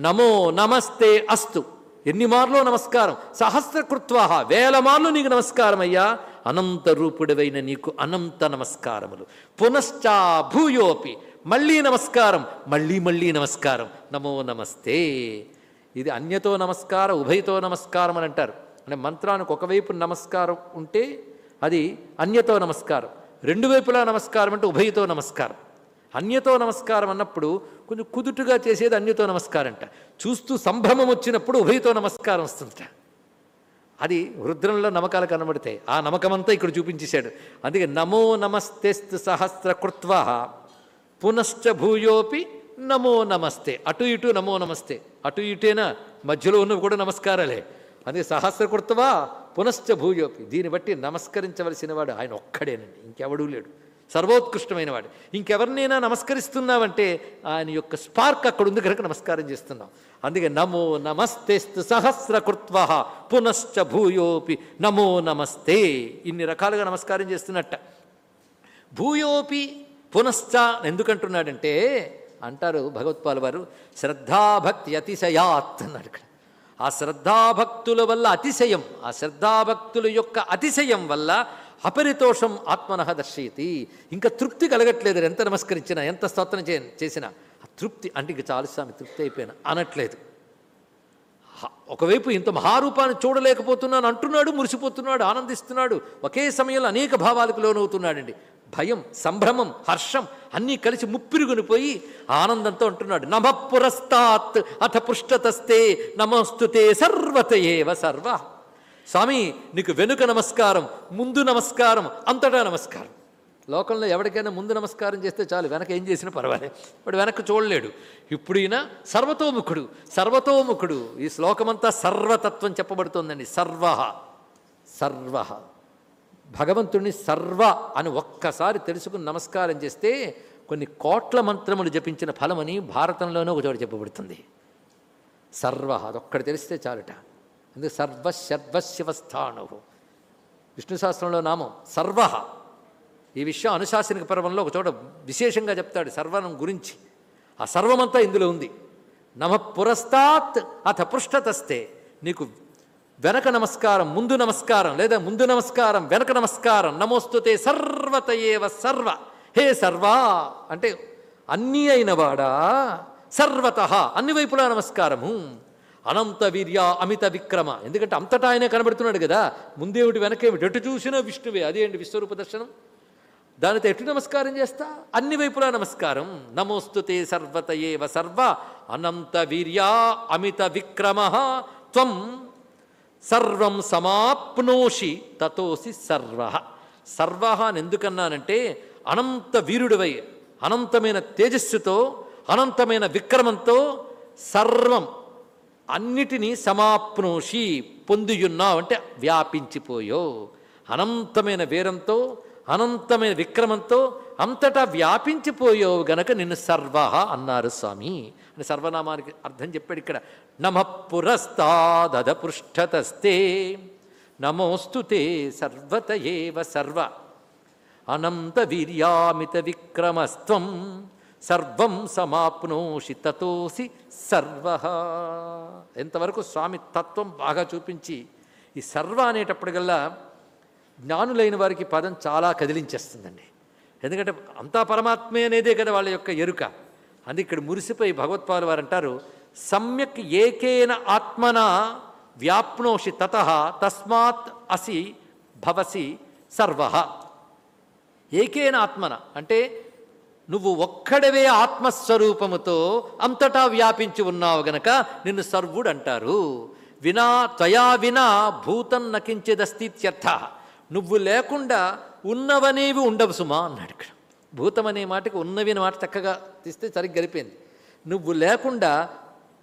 నమో నమస్తే అస్తు. ఎన్ని మార్లో నమస్కారం? సహస్ర కృత్వ. వేల మార్లు నీకు నమస్కారం అయ్యా. అనంత రూపుడవైన నీకు అనంత నమస్కారములు. పునశ్చా భూయోపి. మళ్ళీ నమస్కారం. మళ్ళీ మళ్ళీ నమస్కారం. నమో నమస్తే. ఇది అన్యతో నమస్కారం ఉభయతో నమస్కారం అని అంటారు. అంటే మంత్రానికి ఒకవైపు నమస్కారం ఉంటే అది అన్యతో నమస్కారం. రెండు వైపులా నమస్కారం అంటే ఉభయతో నమస్కారం. అన్యతో నమస్కారం అన్నప్పుడు కొంచెం కుదుటుగా చేసేది అన్యతో నమస్కారం అంట. చూస్తూ సంభ్రమం వచ్చినప్పుడు ఉభయతో నమస్కారం వస్తుందట. అది రుద్రంలో నమకాలు కనబడతాయి. ఆ నమకమంతా ఇక్కడ చూపించేశాడు. అందుకే నమో నమస్తేస్తు సహస్ర కృత్వ. పునశ్చ భూయోపి నమో నమస్తే. అటు ఇటు నమో నమస్తే. అటు ఇటేనా? మధ్యలో ఉన్నవి కూడా నమస్కారాలే. అందుకే సహస్రకృత్వా పునశ్చ భూయోపి. దీన్ని బట్టి నమస్కరించవలసిన వాడు ఆయన ఒక్కడేనండి ఇంకెవడూ లేడు. సర్వోత్కృష్టమైన వాడు ఇంకెవరినైనా నమస్కరిస్తున్నావంటే ఆయన యొక్క స్పార్క్ అక్కడ ఉంది కనుక నమస్కారం చేస్తున్నాం. అందుకే నమో నమస్తేస్తు సహస్రకృత్వ పునశ్చ భూయోపి. నమో నమస్తే. ఇన్ని రకాలుగా నమస్కారం చేస్తున్నట్ట. భూయోపి పునశ్చ ఎందుకంటున్నాడంటే అంటారు భగవత్పాల్ వారు శ్రద్ధాభక్తి అతిశయాత్ అన్నాడు ఇక్కడ. ఆ శ్రద్ధాభక్తుల వల్ల అతిశయం ఆ శ్రద్ధాభక్తుల యొక్క అతిశయం వల్ల అపరితోషం ఆత్మన దర్శయతి. ఇంకా తృప్తి కలగట్లేదు ఎంత నమస్కరించినా ఎంత స్తోత్రం చే చేసినా ఆ తృప్తి అంటే ఇంక చాలు స్వామి తృప్తి అయిపోయినా అనట్లేదు. ఒకవైపు ఇంత మహారూపాన్ని చూడలేకపోతున్నాను అంటున్నాడు మురిసిపోతున్నాడు ఆనందిస్తున్నాడు ఒకే సమయంలో అనేక భావాలకు లోనవుతున్నాడండి. భయం సంభ్రమం హర్షం అన్నీ కలిసి ముప్పిరుగునిపోయి ఆనందంతో అంటున్నాడు. నమ పురస్తాత్ అథ పృష్ఠతస్తే నమస్తుతే సర్వత ఏవ సర్వ. స్వామి నీకు వెనుక నమస్కారం ముందు నమస్కారం అంతటా నమస్కారం. లోకంలో ఎవరికైనా ముందు నమస్కారం చేస్తే చాలు వెనక ఏం చేసినా పర్వాలేదు. వాడు వెనక్కి చూడలేడు. ఇప్పుడు ఈయన సర్వతోముఖుడు సర్వతోముఖుడు. ఈ శ్లోకమంతా సర్వతత్వం చెప్పబడుతోందండి. సర్వ సర్వ. భగవంతుడిని సర్వ అని ఒక్కసారి తెలుసుకుని నమస్కారం చేస్తే కొన్ని కోట్ల మంత్రములు జపించిన ఫలమని భారతంలోనే ఒక చోట చెప్పబడుతుంది. సర్వ అదొక్కటి తెలిస్తే చాలుట. అందుకే సర్వ సర్వశివస్థాను విష్ణు శాస్త్రంలో నామం సర్వ. ఈ విషయం అనుశాసనిక పర్వంలో ఒక చోట విశేషంగా చెప్తాడు సర్వనం గురించి. ఆ సర్వమంతా ఇందులో ఉంది. నమ పురస్తాత్ అథ పృష్ఠతస్తే నీకు వెనక నమస్కారం ముందు నమస్కారం లేదా ముందు నమస్కారం వెనక నమస్కారం నమోస్తుతే సర్వత ఏవ సర్వ. హే సర్వా! అంటే అన్నీ అయినవాడా? సర్వత. అన్ని వైపులా నమస్కారము. అనంత వీర్య అమిత విక్రమ. ఎందుకంటే అంతటా ఆయనే కనబడుతున్నాడు కదా. ముందేమిటి వెనకేమిటి ఎటు చూసినా విష్ణువే. అదేంటి విశ్వరూప దర్శనం? దానితో ఎటు నమస్కారం చేస్తా? అన్ని వైపులా నమస్కారం. నమోస్తుతే సర్వత ఏవ సర్వ. అనంత వీర్య అమిత విక్రమ. త్వం సర్వం సమాప్నోషి తతోసి సర్వ. సర్వ అని ఎందుకన్నానంటే అనంత వీరుడివై అనంతమైన తేజస్సుతో అనంతమైన విక్రమంతో సర్వం అన్నిటినీ సమాప్నోషి పొందియున్నావు అంటే వ్యాపించిపోయో. అనంతమైన వీరంతో అనంతమైన విక్రమంతో అంతటా వ్యాపించిపోయావు గనక నిన్ను సర్వ అన్నారు స్వామి. అని సర్వనామానికి అర్థం చెప్పాడు ఇక్కడ. నమ పురస్తాదద పృష్ఠతస్తే నమోస్తు సర్వత ఏవ సర్వ. అనంత వీర్యామిత విక్రమస్త్వం. సర్వం సమాప్నోషి తతోసి సర్వ. ఎంతవరకు స్వామి తత్వం బాగా చూపించి ఈ సర్వ అనేటప్పటికల్లా జ్ఞానులైన వారికి పదం చాలా కదిలించేస్తుందండి. ఎందుకంటే అంతా పరమాత్మే అనేదే కదా వాళ్ళ యొక్క ఎరుక. అందుకే ఇక్కడ మురిసిపోయి భగవత్పాలు వారు అంటారు సమ్యక్ ఏకేన ఆత్మన వ్యాప్నోషి తత తస్మాత్ అసి భవసి సర్వ. ఏకేన ఆత్మన అంటే నువ్వు ఒక్కడవే ఆత్మస్వరూపముతో అంతటా వ్యాపించి ఉన్నావు గనక నిన్ను సర్వుడు అంటారు వినా త్వయా వినా భూతం నకించేదస్తిత్యర్థ నువ్వు లేకుండా ఉన్నవనేవి ఉండవు సుమా అన్నాడు ఇక్కడ. భూతం అనే మాటకి ఉన్నవి అనే మాట చక్కగా తీస్తే సరిగ్గా గడిపోయింది నువ్వు లేకుండా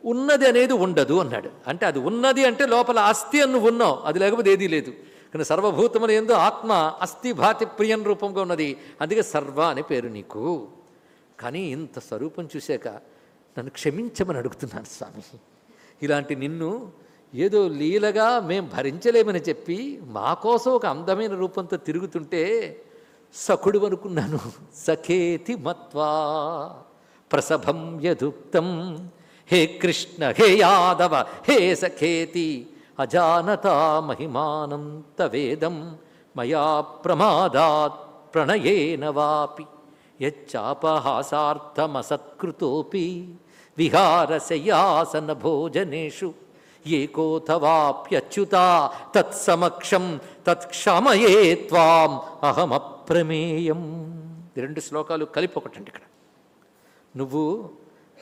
ఉన్నది అనేది ఉండదు అన్నాడు. అంటే అది ఉన్నది అంటే లోపల అస్థి అని నువ్వు ఉన్నావు. అది లేకపోతే ఏదీ లేదు. కానీ సర్వభూతములు ఎందు ఆత్మ అస్థి భాతి ప్రియం రూపంగా ఉన్నది. అందుకే సర్వ అనే పేరు నీకు. కానీ ఇంత స్వరూపం చూశాక నన్ను క్షమించమని అడుగుతున్నాను స్వామి. ఇలాంటి నిన్ను ఏదో లీలగా మేం భరించలేమని చెప్పి మా కోసం ఒక అందమైన రూపంతో తిరుగుతుంటే సఖుడు అనుకున్నాను సఖేతి మత్వా ప్రసభం యదుక్తం హే కృష్ణ హే యాదవ హే సఖేతి అజానత మహిమానం తవేదం మయా ప్రమాదాత్ ప్రణయేన వాపి యచ్చాపహాసార్థమసత్కృతోపి విహారశయాసన భోజనేషు ఏకోథవాప్యచ్యుత తత్సమక్షం తత్క్షమయే త్వాం అహమప్రమేయం. రెండు శ్లోకాలు కలిపి ఒకటండి ఇక్కడ. నువ్వు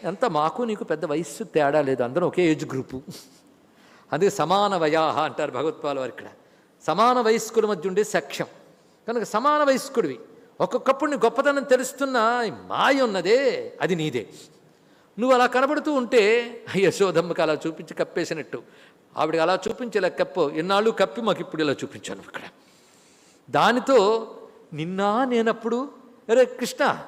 ఎంత మాకు నీకు పెద్ద వయస్సు తేడా లేదు అందరం ఒకే ఏజ్ గ్రూపు. అందుకే సమాన వయాహ అంటారు భగవత్పాల్ వారు ఇక్కడ. సమాన వయస్కుల మధ్య ఉండే సఖ్యం. కనుక సమాన వయస్కుడివి. ఒక్కొక్కప్పుడు నీ గొప్పతనం తెలుస్తున్న మాయ ఉన్నదే అది నీదే. నువ్వు అలా కనబడుతూ ఉంటే యశోదమ్మకి అలా చూపించి కప్పేసినట్టు. ఆవిడకి అలా చూపించి ఇలా కప్పు. ఎన్నాళ్ళు కప్పి మాకు ఇప్పుడు ఇలా చూపించాను ఇక్కడ. దానితో నిన్నా నేనప్పుడు అరే కృష్ణ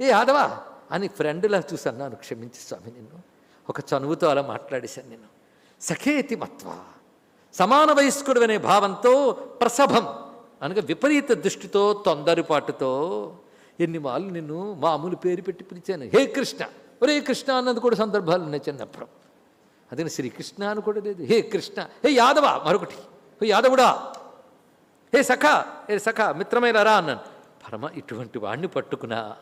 ఏ యాదవా అని ఫ్రెండ్లా చూసి అన్నాను క్షమించి స్వామి నిన్ను. ఒక చనువుతో అలా మాట్లాడేశాను నేను. సఖేతి మత్వ సమాన వయస్కుడు అనే భావంతో ప్రసభం. అనగా విపరీత దృష్టితో తొందరపాటుతో ఎన్ని మాలు నిన్ను మామూలు పేరు పెట్టి పిలిచాను. హే కృష్ణ ఒరే కృష్ణ అన్నది కూడా సందర్భాలు ఉన్నాయి చిన్నప్పుడు. అదే శ్రీకృష్ణ అని కూడా లేదు. హే కృష్ణ హే యాదవ మరొకటి. హే యాదవుడా. హే సఖ హే సఖ మిత్రమైన రా అన్నాను. పరమ ఇటువంటి వాణ్ణి పట్టుకున్నా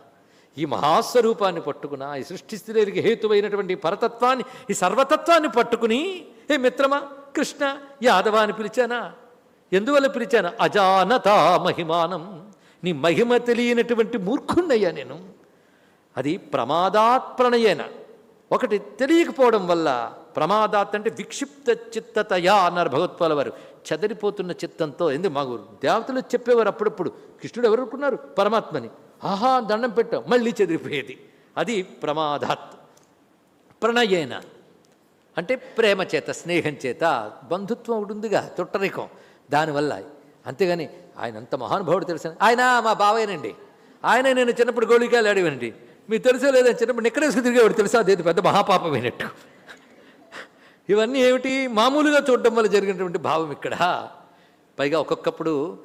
ఈ మహాస్వరూపాన్ని పట్టుకున్నా ఈ సృష్టి స్థితికి హేతువైనటువంటి పరతత్వాన్ని ఈ సర్వతత్వాన్ని పట్టుకుని హే మిత్రమా కృష్ణ యాదవ అని పిలిచానా? ఎందువల్ల పిలిచాను? అజానతా మహిమానం. నీ మహిమ తెలియనటువంటి మూర్ఖున్నయ్యా నేను. అది ప్రమాదాత్ ప్రణయేన ఒకటి తెలియకపోవడం వల్ల ప్రమాదాత్ అంటే విక్షిప్త చిత్తతయా అన్నారు భగవత్పాల వారు. చెదరిపోతున్న చిత్తంతో ఎందుకు? మాకు దేవతలు చెప్పేవారు అప్పుడప్పుడు. కృష్ణుడు ఎవరు అనుకున్నారు? పరమాత్మని. ఆహా దండం పెట్టాం మళ్ళీ చెదిరిపోయేది. అది ప్రమాదాత్. ప్రణయేన. అంటే ప్రేమ చేత స్నేహం చేత బంధుత్వం ఒకటి ఉందిగా తొట్టరికం. దానివల్ల అంతేగాని ఆయన అంత మహానుభావుడు తెలుసు? ఆయన మా బావయ్యనండి. ఆయన నేను చిన్నప్పుడు గోళికాయలు ఆడేవానండి మీకు తెలుసో లేదని చిన్నప్పుడు నిక్కడేసుకు తిరిగేవాడు. తెలుసా? అదే పెద్ద మహాపాపమైనట్టు. ఇవన్నీ ఏమిటి? మామూలుగా చూడడం వల్ల జరిగినటువంటి భావం ఇక్కడ. పైగా ఒక్కొక్కప్పుడు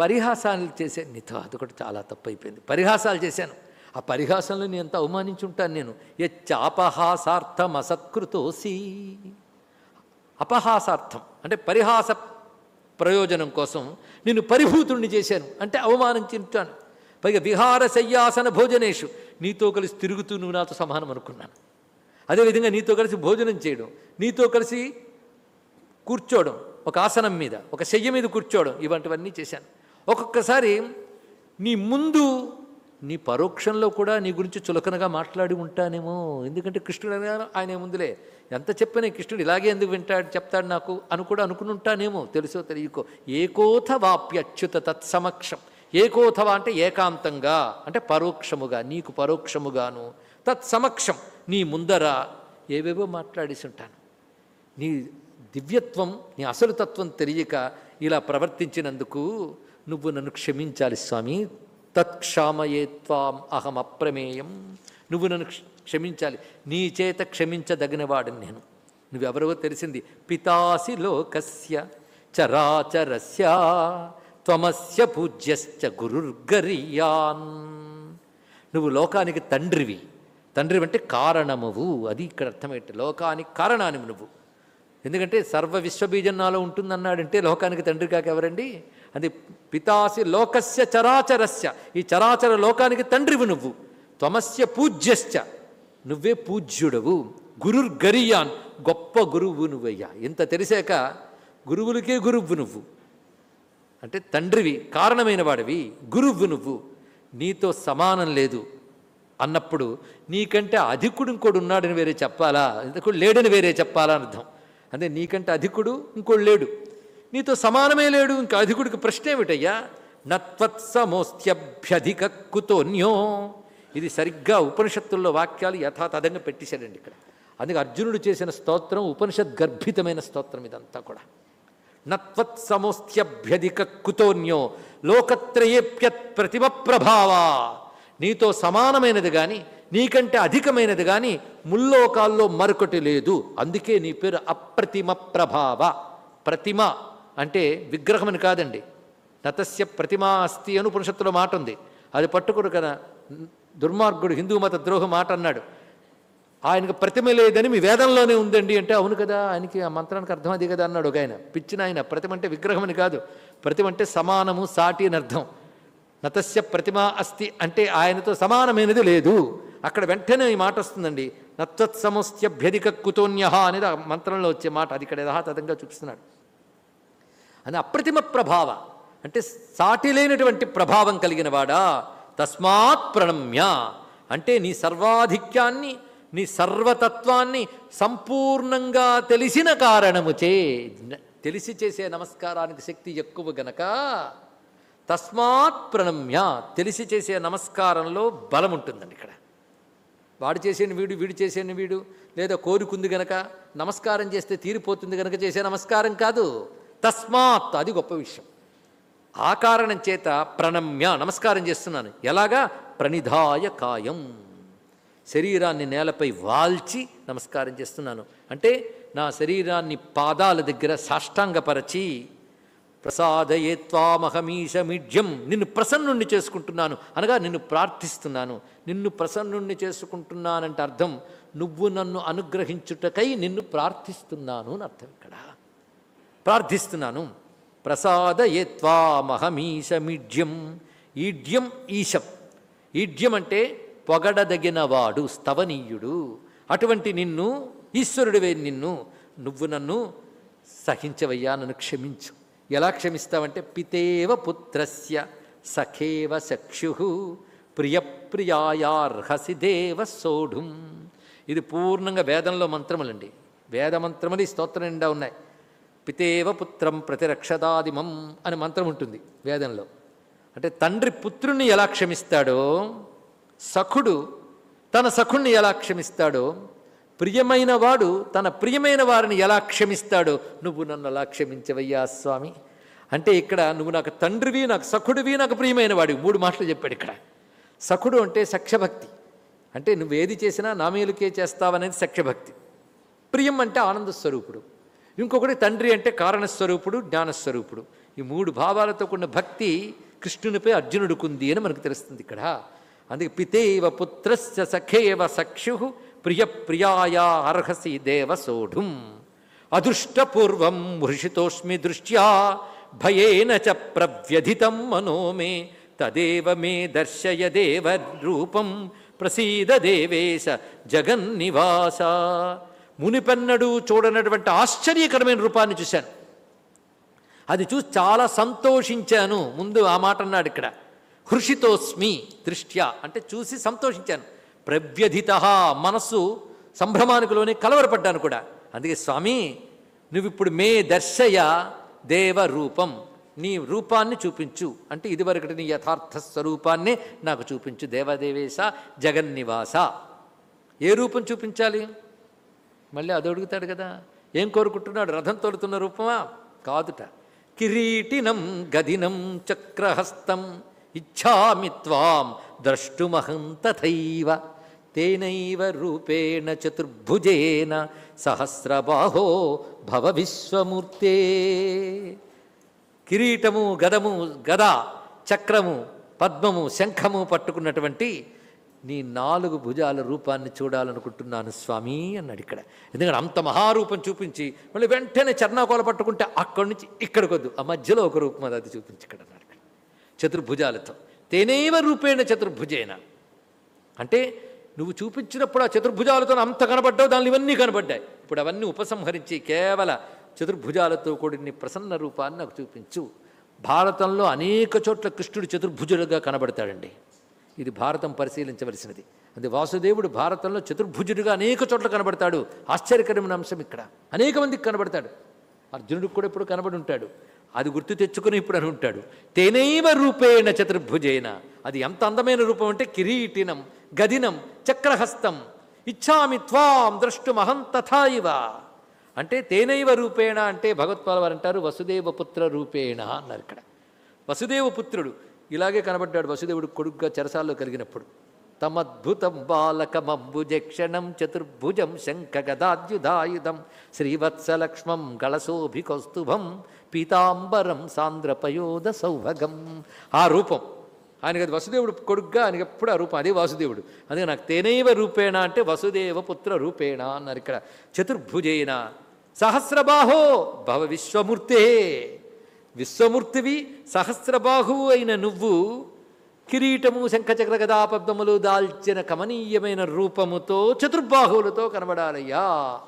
పరిహాసాలు చేశాను నీతో అదొకటి చాలా తప్పు అయిపోయింది పరిహాసాలు చేశాను. ఆ పరిహాసంలో నేను ఎంత అవమానించి ఉంటాను నేను? యచ్చాపహాసార్థం అసత్కృతోసి. అపహాసార్థం అంటే పరిహాస ప్రయోజనం కోసం నేను పరిభూతుణ్ణి చేశాను. అంటే అవమానించుంటాను పైగా విహార శయ్యాసన భోజనేషు. నీతో కలిసి తిరుగుతూ నువ్వు నాతో సమానం అనుకున్నాను. అదేవిధంగా నీతో కలిసి భోజనం చేయడం నీతో కలిసి కూర్చోవడం ఒక ఆసనం మీద ఒక శయ్య మీద కూర్చోవడం ఇవంటివన్నీ చేశాను. ఒక్కొక్కసారి నీ ముందు నీ పరోక్షంలో కూడా నీ గురించి చులకనగా మాట్లాడి ఉంటానేమో. ఎందుకంటే కృష్ణుడు అనగా ఆయన ముందులే ఎంత చెప్పినా కృష్ణుడు ఇలాగే ఎందుకు వింటాడు చెప్తాడు నాకు అని కూడా అనుకుని ఉంటానేమో తెలుసో తెలియకో. ఏకోథ వాప్యచ్యుత తత్సమక్షం. ఏకోథవ అంటే ఏకాంతంగా అంటే పరోక్షముగా నీకు పరోక్షముగాను. తత్సమక్షం నీ ముందర ఏవేవో మాట్లాడేసి ఉంటాను నీ దివ్యత్వం నీ అసలు తత్వం తెలియక ఇలా ప్రవర్తించినందుకు నువ్వు నన్ను క్షమించాలి స్వామి. తత్క్షామయేత్వాం అహం అప్రమేయం. నువ్వు నన్ను క్షమించాలి. నీ చేత క్షమించదగినవాడని నేను. నువ్వెవరో తెలిసింది. పితాసి లోకస్య చరాచరస్య త్వమస్య పూజ్యశ్చ గురుర్గరియాన్. నువ్వు లోకానికి తండ్రివి. తండ్రి అంటే కారణమువు. అది ఇక్కడ అర్థమేంటి లోకానికి కారణానివి నువ్వు. ఎందుకంటే సర్వ విశ్వబీజం నాలో ఉంటుందన్నాడంటే లోకానికి తండ్రి కాక ఎవరండి? అది పితాసి లోకస్య చరాచరస్య. ఈ చరాచర లోకానికి తండ్రివి నువ్వు. త్వమస్య పూజ్యశ్చ. నువ్వే పూజ్యుడవు. గురుర్గరియాన్. గొప్ప గురువు నువ్వయ్యా. ఇంత తెలిసాక గురువులకే గురువు నువ్వు. అంటే తండ్రివి కారణమైన వాడివి గురువు నువ్వు. నీతో సమానం లేదు. అన్నప్పుడు నీకంటే అధికుడు ఇంకోడు ఉన్నాడని వేరే చెప్పాలా? ఇంకోడు లేడని వేరే చెప్పాలా అని అర్థం. అంటే నీకంటే అధికుడు ఇంకోడు లేడు. నీతో సమానమే లేడు ఇంకా అధికుడికి ప్రశ్న ఏమిటయ్యా? నత్వత్సమోస్త్యభ్యధిక కుతోన్యో ఇది సరిగ్గా ఉపనిషత్తుల్లో వాక్యాలు యథాతథంగా పెట్టేశాడండి ఇక్కడ. అందుకే అర్జునుడు చేసిన స్తోత్రం ఉపనిషత్ గర్భితమైన స్తోత్రం ఇదంతా కూడా. నత్వత్ నత్వత్సమోస్త్యభ్యధిక కుతోన్యో లోకత్రయేప్యత్ ప్రతిమ ప్రభావా నీతో సమానమైనది కానీ నీకంటే అధికమైనది కానీ ముల్లోకాల్లో మరొకటి లేదు. అందుకే నీ పేరు అప్రతిమ ప్రభావ ప్రతిమ అంటే విగ్రహమని కాదండి. నతస్య ప్రతిమా అస్తి అని ఉపనిషత్తులో మాట ఉంది. అది పట్టుకోడు కదా దుర్మార్గుడు హిందూ మత ద్రోహ మాట అన్నాడు. ఆయనకు ప్రతిమ లేదని మీ వేదంలోనే ఉందండి అంటే అవును కదా ఆయనకి ఆ మంత్రానికి అర్థం అది కదా అన్నాడు ఒక ఆయన. పిచ్చిన ఆయన. ప్రతిమ అంటే విగ్రహం అని కాదు. ప్రతిమ అంటే సమానము సాటి అని అర్థం. నతస్య ప్రతిమ అస్తి అంటే ఆయనతో సమానమైనది లేదు. అక్కడ వెంటనే ఈ మాట వస్తుందండి. నత్వత్సమస్త్యభ్యధిక కుతోన్య అనేది ఆ మంత్రంలో వచ్చే మాట. అది ఇక్కడ యథాతథంగా చూపిస్తున్నాడు. అని అప్రతిమ ప్రభావ. అంటే సాటి లేనటువంటి ప్రభావం కలిగిన వాడా? తస్మాత్ ప్రణమ్య. అంటే నీ సర్వాధిక్యాన్ని నీ సర్వతత్వాన్ని సంపూర్ణంగా తెలిసిన కారణముచే తెలిసి చేసే నమస్కారానికి శక్తి ఎక్కువ గనక తస్మాత్ ప్రణమ్య తెలిసి చేసే నమస్కారంలో బలం ఉంటుందండి ఇక్కడ. వాడు చేసేని వీడు వీడు చేసేని వీడు లేదా కోరుకుంది గనక నమస్కారం చేస్తే తీరిపోతుంది గనక చేసే నమస్కారం కాదు. తస్మాత్ అది గొప్ప విషయం. ఆ కారణం చేత ప్రణమ్య నమస్కారం చేస్తున్నాను. ఎలాగా? ప్రణిధాయ కాయం. శరీరాన్ని నేలపై వాల్చి నమస్కారం చేస్తున్నాను. అంటే నా శరీరాన్ని పాదాల దగ్గర సాష్టాంగపరచి ప్రసాదయే త్వామహమీశమిడ్యం నిన్ను ప్రసన్నుణ్ణి చేసుకుంటున్నాను. అనగా నిన్ను ప్రార్థిస్తున్నాను. నిన్ను ప్రసన్నుణ్ణి చేసుకుంటున్నానంటే అర్థం నువ్వు నన్ను అనుగ్రహించుటకై నిన్ను ప్రార్థిస్తున్నాను అని అర్థం ఇక్కడ. ప్రార్థిస్తున్నాను. ప్రసాదయే త్వామహమీశమిడ్యం ఈడ్యం ఈశం. ఈడ్యం అంటే పొగడదగినవాడు స్తవనీయుడు. అటువంటి నిన్ను ఈశ్వరుడివే నిన్ను నువ్వు నన్ను సహించవయ్యా నన్ను క్షమించు. ఎలా క్షమిస్తావంటే పితేవ పుత్రస్య సఖేవ చక్షు ప్రియప్రియాయార్హసి దేవ సోఢుం. ఇది పూర్ణంగా వేదంలో మంత్రములండి. వేద మంత్రములు ఈ స్తోత్రం నిండా ఉన్నాయి. పితేవ పుత్రం ప్రతిరక్షదాదిమం అని మంత్రం ఉంటుంది వేదంలో. అంటే తండ్రి పుత్రుణ్ణి ఎలా క్షమిస్తాడో సఖుడు తన సఖుణ్ణి ఎలా క్షమిస్తాడో ప్రియమైన వాడు తన ప్రియమైన వారిని ఎలా క్షమిస్తాడో నువ్వు నన్ను అలా క్షమించవయ్యా స్వామి. అంటే ఇక్కడ నువ్వు నాకు తండ్రివి నాకు సఖుడివి నాకు ప్రియమైన వాడివి. మూడు మాటలు చెప్పాడు ఇక్కడ. సఖుడు అంటే సఖ్యభక్తి. అంటే నువ్వు ఏది చేసినా నా మేలుకే చేస్తావనేది సఖ్యభక్తి. ప్రియం అంటే ఆనంద స్వరూపుడు. ఇంకొకటి తండ్రి అంటే కారణస్వరూపుడు జ్ఞానస్వరూపుడు ఈ మూడు భావాలతో కూడిన భక్తి కృష్ణునిపై అర్జునుడుకుంది అని మనకు తెలుస్తుంది ఇక్కడ. అందుకే పితేవ పుత్రస్య సఖేవ సఖ్యు ప్రియ ప్రియాయా అర్హసి దేవ సోఢుం. అదృష్టపూర్వం హృషితోష్మి దృష్ట్యా భయేన చ ప్రవ్యధితం మనో మే తదేవ మే దర్శయ దేవ రూపం ప్రసీద దేవేశ జగన్నివాస. మునిపెన్నడు చూడనటువంటి ఆశ్చర్యకరమైన రూపాన్ని చూశాను. అది చూసి చాలా సంతోషించాను. ముందు ఆ మాట అన్నాడు ఇక్కడ. హృషితోస్మి దృష్ట్యా అంటే చూసి సంతోషించాను. ప్రవ్యధిత మనస్సు సంభ్రమానికిలోనే కలవరపడ్డాను కూడా. అందుకే స్వామి నువ్విప్పుడు మే దర్శయ దేవ రూపం నీ రూపాన్ని చూపించు. అంటే ఇదివరకటి నీ యథార్థ స్వరూపాన్ని నాకు చూపించు. దేవదేవేశ జగన్నివాస. ఏ రూపం చూపించాలి? మళ్ళీ అది అడుగుతాడు కదా. ఏం కోరుకుంటున్నాడు? రథం తోలుతున్న రూపమా? కాదుట. కిరీటినం గదినం చక్రహస్తం. ఇచ్ఛామి త్వాం ద్రష్టుమహం తథైవ తేనైవ రూపేణ చతుర్భుజేన సహస్రబాహో భవ విశ్వమూర్తే. కిరీటము గదము గద చక్రము పద్మము శంఖము పట్టుకున్నటువంటి నీ నాలుగు భుజాల రూపాన్ని చూడాలనుకుంటున్నాను స్వామి అన్నాడు ఇక్కడ. ఎందుకంటే అంత మహారూపం చూపించి మళ్ళీ వెంటనే చర్ణాకోల పట్టుకుంటే అక్కడి నుంచి ఇక్కడికి వద్దు ఆ మధ్యలో ఒక రూపం అది చూపించి ఇక్కడ అన్నాడు. ఇక్కడ చతుర్భుజాలతో. తేనేవ రూపేణ చతుర్భుజేన. అంటే నువ్వు చూపించినప్పుడు ఆ చతుర్భుజాలతో అంత కనబడ్డావు దానిలో ఇవన్నీ కనబడ్డాయి. ఇప్పుడు అవన్నీ ఉపసంహరించి కేవల చతుర్భుజాలతో కూడిన ప్రసన్న రూపాన్ని నాకు చూపించు. భారతంలో అనేక చోట్ల కృష్ణుడు చతుర్భుజుడుగా కనబడతాడండి. ఇది భారతం పరిశీలించవలసినది. అది వాసుదేవుడు భారతంలో చతుర్భుజుడిగా అనేక చోట్ల కనబడతాడు. ఆశ్చర్యకరమైన అంశం ఇక్కడ. అనేక మందికి కనబడతాడు. అర్జునుడికి కూడా ఇప్పుడు కనబడి ఉంటాడు అది గుర్తు తెచ్చుకుని ఇప్పుడు అని ఉంటాడు. తేనైవ రూపేణ చతుర్భుజేన. అది ఎంత అందమైన రూపం అంటే కిరీటినం గదినం చక్రహస్తం. ఇచ్చామి త్వాం ద్రష్టుమహం తథా ఇవ అంటే తేనైవ రూపేణ అంటే భగవత్పాల్ వారు అంటారు వసుదేవ పుత్ర రూపేణ అన్నారు ఇక్కడ. వసుదేవ పుత్రుడు ఇలాగే కనబడ్డాడు వసుదేవుడు కొడుగ్గా చెరసాల్లో కలిగినప్పుడు తమద్భుతం బాలకమంబుజక్షణం చతుర్భుజం శంఖగదాద్యుధాయుధం శ్రీవత్సలక్ష్మం గళశోభికౌస్తుభం పీతాంబరం సాంద్రపయోద సౌభగం ఆ రూపం. ఆయనకి అది వసుదేవుడు కొడుగ్గా ఆయనకి ఎప్పుడు ఆ రూపం? అదే వాసుదేవుడు. అందుకే నాకు తేనైవ రూపేణ అంటే వసుదేవ పుత్ర రూపేణ అన్నారు ఇక్కడ. చతుర్భుజేన సహస్రబాహో భవ విశ్వమూర్తే. విశ్వమూర్తివి సహస్రబాహువు అయిన నువ్వు కిరీటము శంఖచక్ర గదాపద్మములు దాల్చిన కమనీయమైన రూపముతో చతుర్బాహువులతో కనబడాలయ్యా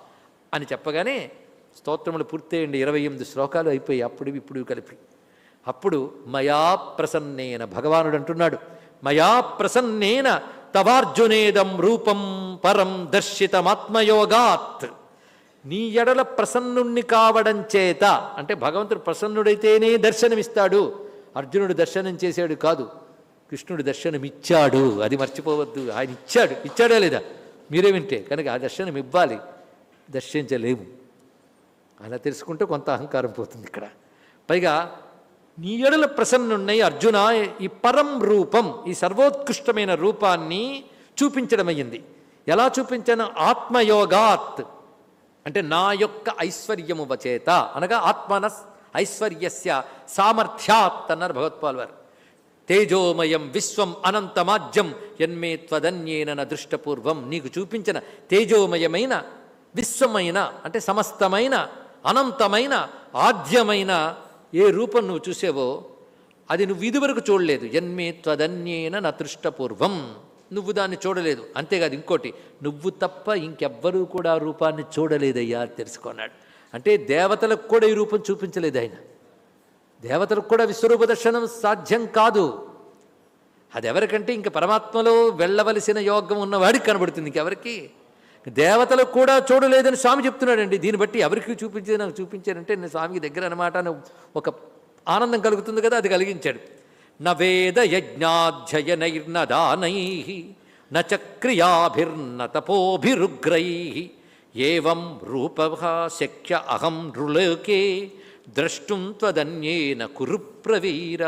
అని చెప్పగానే స్తోత్రములు పూర్తయ్యండి. ఇరవై ఎనిమిది శ్లోకాలు అయిపోయి అప్పుడు ఇప్పుడు కలిపి. అప్పుడు మయా ప్రసన్నేన భగవానుడు అంటున్నాడు. మయా ప్రసన్నేన తవార్జునేదం రూపం పరం దర్శితమాత్మయోగాత్. నీ ఎడల ప్రసన్నుణ్ణి కావడం చేత అంటే భగవంతుడు ప్రసన్నుడైతేనే దర్శనమిస్తాడు. అర్జునుడు దర్శనం చేశాడు కాదు. కృష్ణుడు దర్శనమిచ్చాడు. అది మర్చిపోవద్దు. ఆయన ఇచ్చాడు. ఇచ్చాడా లేదా? మీరే వింటే. కనుక ఆ దర్శనం ఇవ్వాలి. దర్శించలేము. అలా తెలుసుకుంటే కొంత అహంకారం పోతుంది ఇక్కడ. పైగా నీ ఎడల ప్రసన్నున్నై అర్జున ఈ పరం రూపం ఈ సర్వోత్కృష్టమైన రూపాన్ని చూపించడమయ్యింది. ఎలా చూపించాను? ఆత్మయోగాత్. అంటే నా యొక్క ఐశ్వర్యము వచేత. అనగా ఆత్మన ఐశ్వర్యస్య సామర్థ్యాత్ అన్నారు భగవత్పాల్ వారు తేజోమయం విశ్వం అనంతమాజ్యం. ఎన్మే త్వదన్యేన న దృష్టపూర్వం. నీకు చూపించిన తేజోమయమైన విశ్వమైన అంటే సమస్తమైన అనంతమైన ఆద్యమైన ఏ రూపం నువ్వు చూసావో అది నువ్వు ఇదివరకు చూడలేదు. ఎన్మే త్వదన్యేన న దృష్టపూర్వం. నువ్వు దాన్ని చూడలేదు. అంతేకాదు ఇంకోటి నువ్వు తప్ప ఇంకెవ్వరూ కూడా ఆ రూపాన్ని చూడలేదయ్యా తెలుసుకున్నాడు. అంటే దేవతలకు కూడా ఈ రూపం చూపించలేదు ఆయన. దేవతలకు కూడా విశ్వరూప దర్శనం సాధ్యం కాదు. అది ఎవరికంటే ఇంక పరమాత్మలో వెళ్ళవలసిన యోగం ఉన్నవాడికి కనబడుతుంది ఇంకెవరికి దేవతలకు కూడా చూడలేదని స్వామి చెప్తున్నాడండి. దీన్ని బట్టి ఎవరికి చూపించేది నాకు చూపించారంటే నేను స్వామికి దగ్గర అనమాట ఒక ఆనందం కలుగుతుంది కదా అది కలిగించాడు. నవేద యజ్ఞాధ్యయనైర్నదానై నచక్రియాభిర్న తపోభిరుగ్రై ఏం రూప శక్య అహం నృలోకే ద్రష్టుం త్వదన్యేన కురుప్రవీర.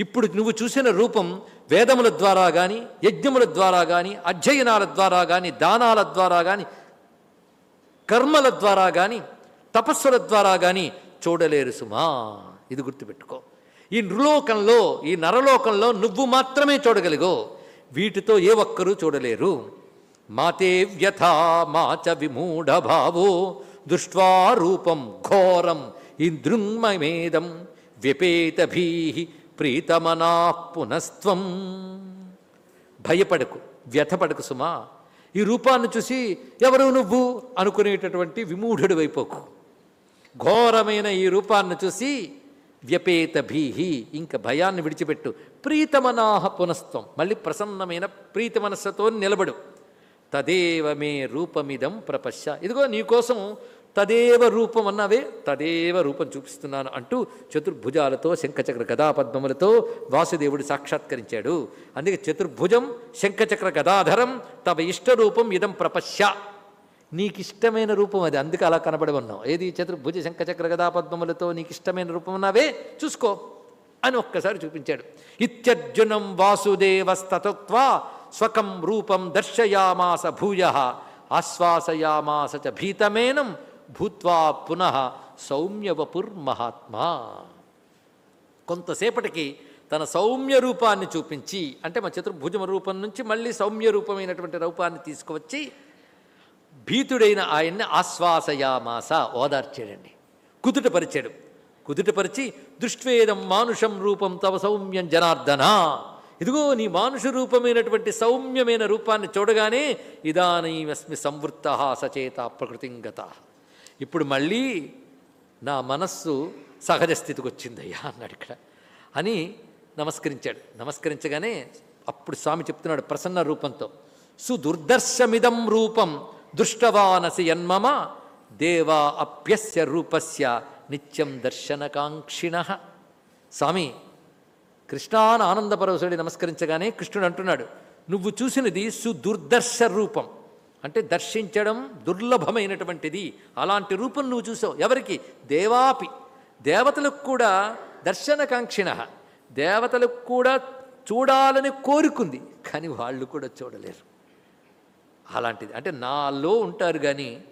ఇప్పుడు నువ్వు చూసిన రూపం వేదముల ద్వారా కానీ యజ్ఞముల ద్వారా కానీ అధ్యయనాల ద్వారా కానీ దానాల ద్వారా కానీ కర్మల ద్వారా కానీ తపస్సుల ద్వారా కానీ చూడలేరు సుమా. ఇది గుర్తుపెట్టుకో. ఈ నృలోకంలో ఈ నరలోకంలో నువ్వు మాత్రమే చూడగలిగో. వీటితో ఏ ఒక్కరూ చూడలేరు. మాతే వ్యథా మాచ విమూఢభావో దృష్ట్వా రూపం ఘోరం ఇందృంగమేదం వ్యపేతభీ ప్రీతమనా పునస్త్వం భయపడకు వ్యథపడకు సుమా. ఈ రూపాన్ని చూసి ఎవరు నువ్వు అనుకునేటటువంటి విమూఢుడు వైపోకు ఘోరమైన ఈ రూపాన్ని చూసి వ్యపేత భీహి భయాన్ని విడిచిపెట్టు. ప్రీతమనాహ పునస్త్వం మళ్ళీ ప్రసన్నమైన ప్రీతి మనస్సుతో నిలబడు. తదేవ మే రూపమిదం ప్రపశ్య. ఇదిగో నీకోసం తదేవ రూపం అన్నావే తదేవ రూపం చూపిస్తున్నాను అంటూ చతుర్భుజాలతో శంఖచక్ర గదాపద్మములతో వాసుదేవుడు సాక్షాత్కరించాడు. అందుకే చతుర్భుజం శంఖచక్ర గదాధరం తవ ఇష్ట రూపం ఇదం ప్రపశ్య. నీకు ఇష్టమైన రూపం అది అందుకే అలా కనబడి ఉన్నావు. ఏది? చతుర్భుజ శంఖచక్ర గదాపద్మములతో నీకు ఇష్టమైన రూపం ఉన్నావే చూసుకో. అని ఒక్కసారి చూపించాడు. ఇత్యర్జునం వాసుదేవస్తత్వా స్వకం రూపం దర్శయామాస భూయ ఆశ్వాసయామాస చ భీతమేనం భూత్వా పునః సౌమ్యవపుర్ మహాత్మా కొంతసేపటికి తన సౌమ్య రూపాన్ని చూపించి అంటే మా చతుర్భుజమ రూపం నుంచి మళ్ళీ సౌమ్య రూపమైనటువంటి రూపాన్ని తీసుకువచ్చి భీతుడైన ఆయన్ని ఆశ్వాసయామాస ఓదార్చాడండి. కుదుటపరిచాడు. కుదుటపరిచి దృష్ట్వేదం మానుషం రూపం తవ సౌమ్యం జనార్దన. ఇదిగో నీ మానుష రూపమైనటువంటి సౌమ్యమైన రూపాన్ని చూడగానే ఇదానీమస్మి సంవృత్త సచేత ప్రకృతింగత. ఇప్పుడు మళ్ళీ నా మనస్సు సహజ స్థితికి వచ్చిందయ్యా అన్నాడు ఇక్కడ. అని నమస్కరించాడు. నమస్కరించగానే అప్పుడు స్వామి చెప్తున్నాడు ప్రసన్న రూపంతో. సుదుర్దర్శమిదం రూపం దృష్టవానసి యన్మమ దేవా అప్యస్య రూపస్య నిత్యం దర్శనకాంక్షిణ. స్వామి కృష్ణాన ఆనందపరవశుడి నమస్కరించగానే కృష్ణుడు అంటున్నాడు నువ్వు చూసినది సుదుర్దర్శ రూపం. అంటే దర్శించడం దుర్లభమైనటువంటిది. అలాంటి రూపం నువ్వు చూసావు. ఎవరికి? దేవాపి. దేవతలకు కూడా దర్శనకాంక్షిణ. దేవతలకు కూడా చూడాలని కోరుకుంది. కానీ వాళ్ళు కూడా చూడలేరు. అలాంటిది. అంటే నాలో ఉంటారు కానీ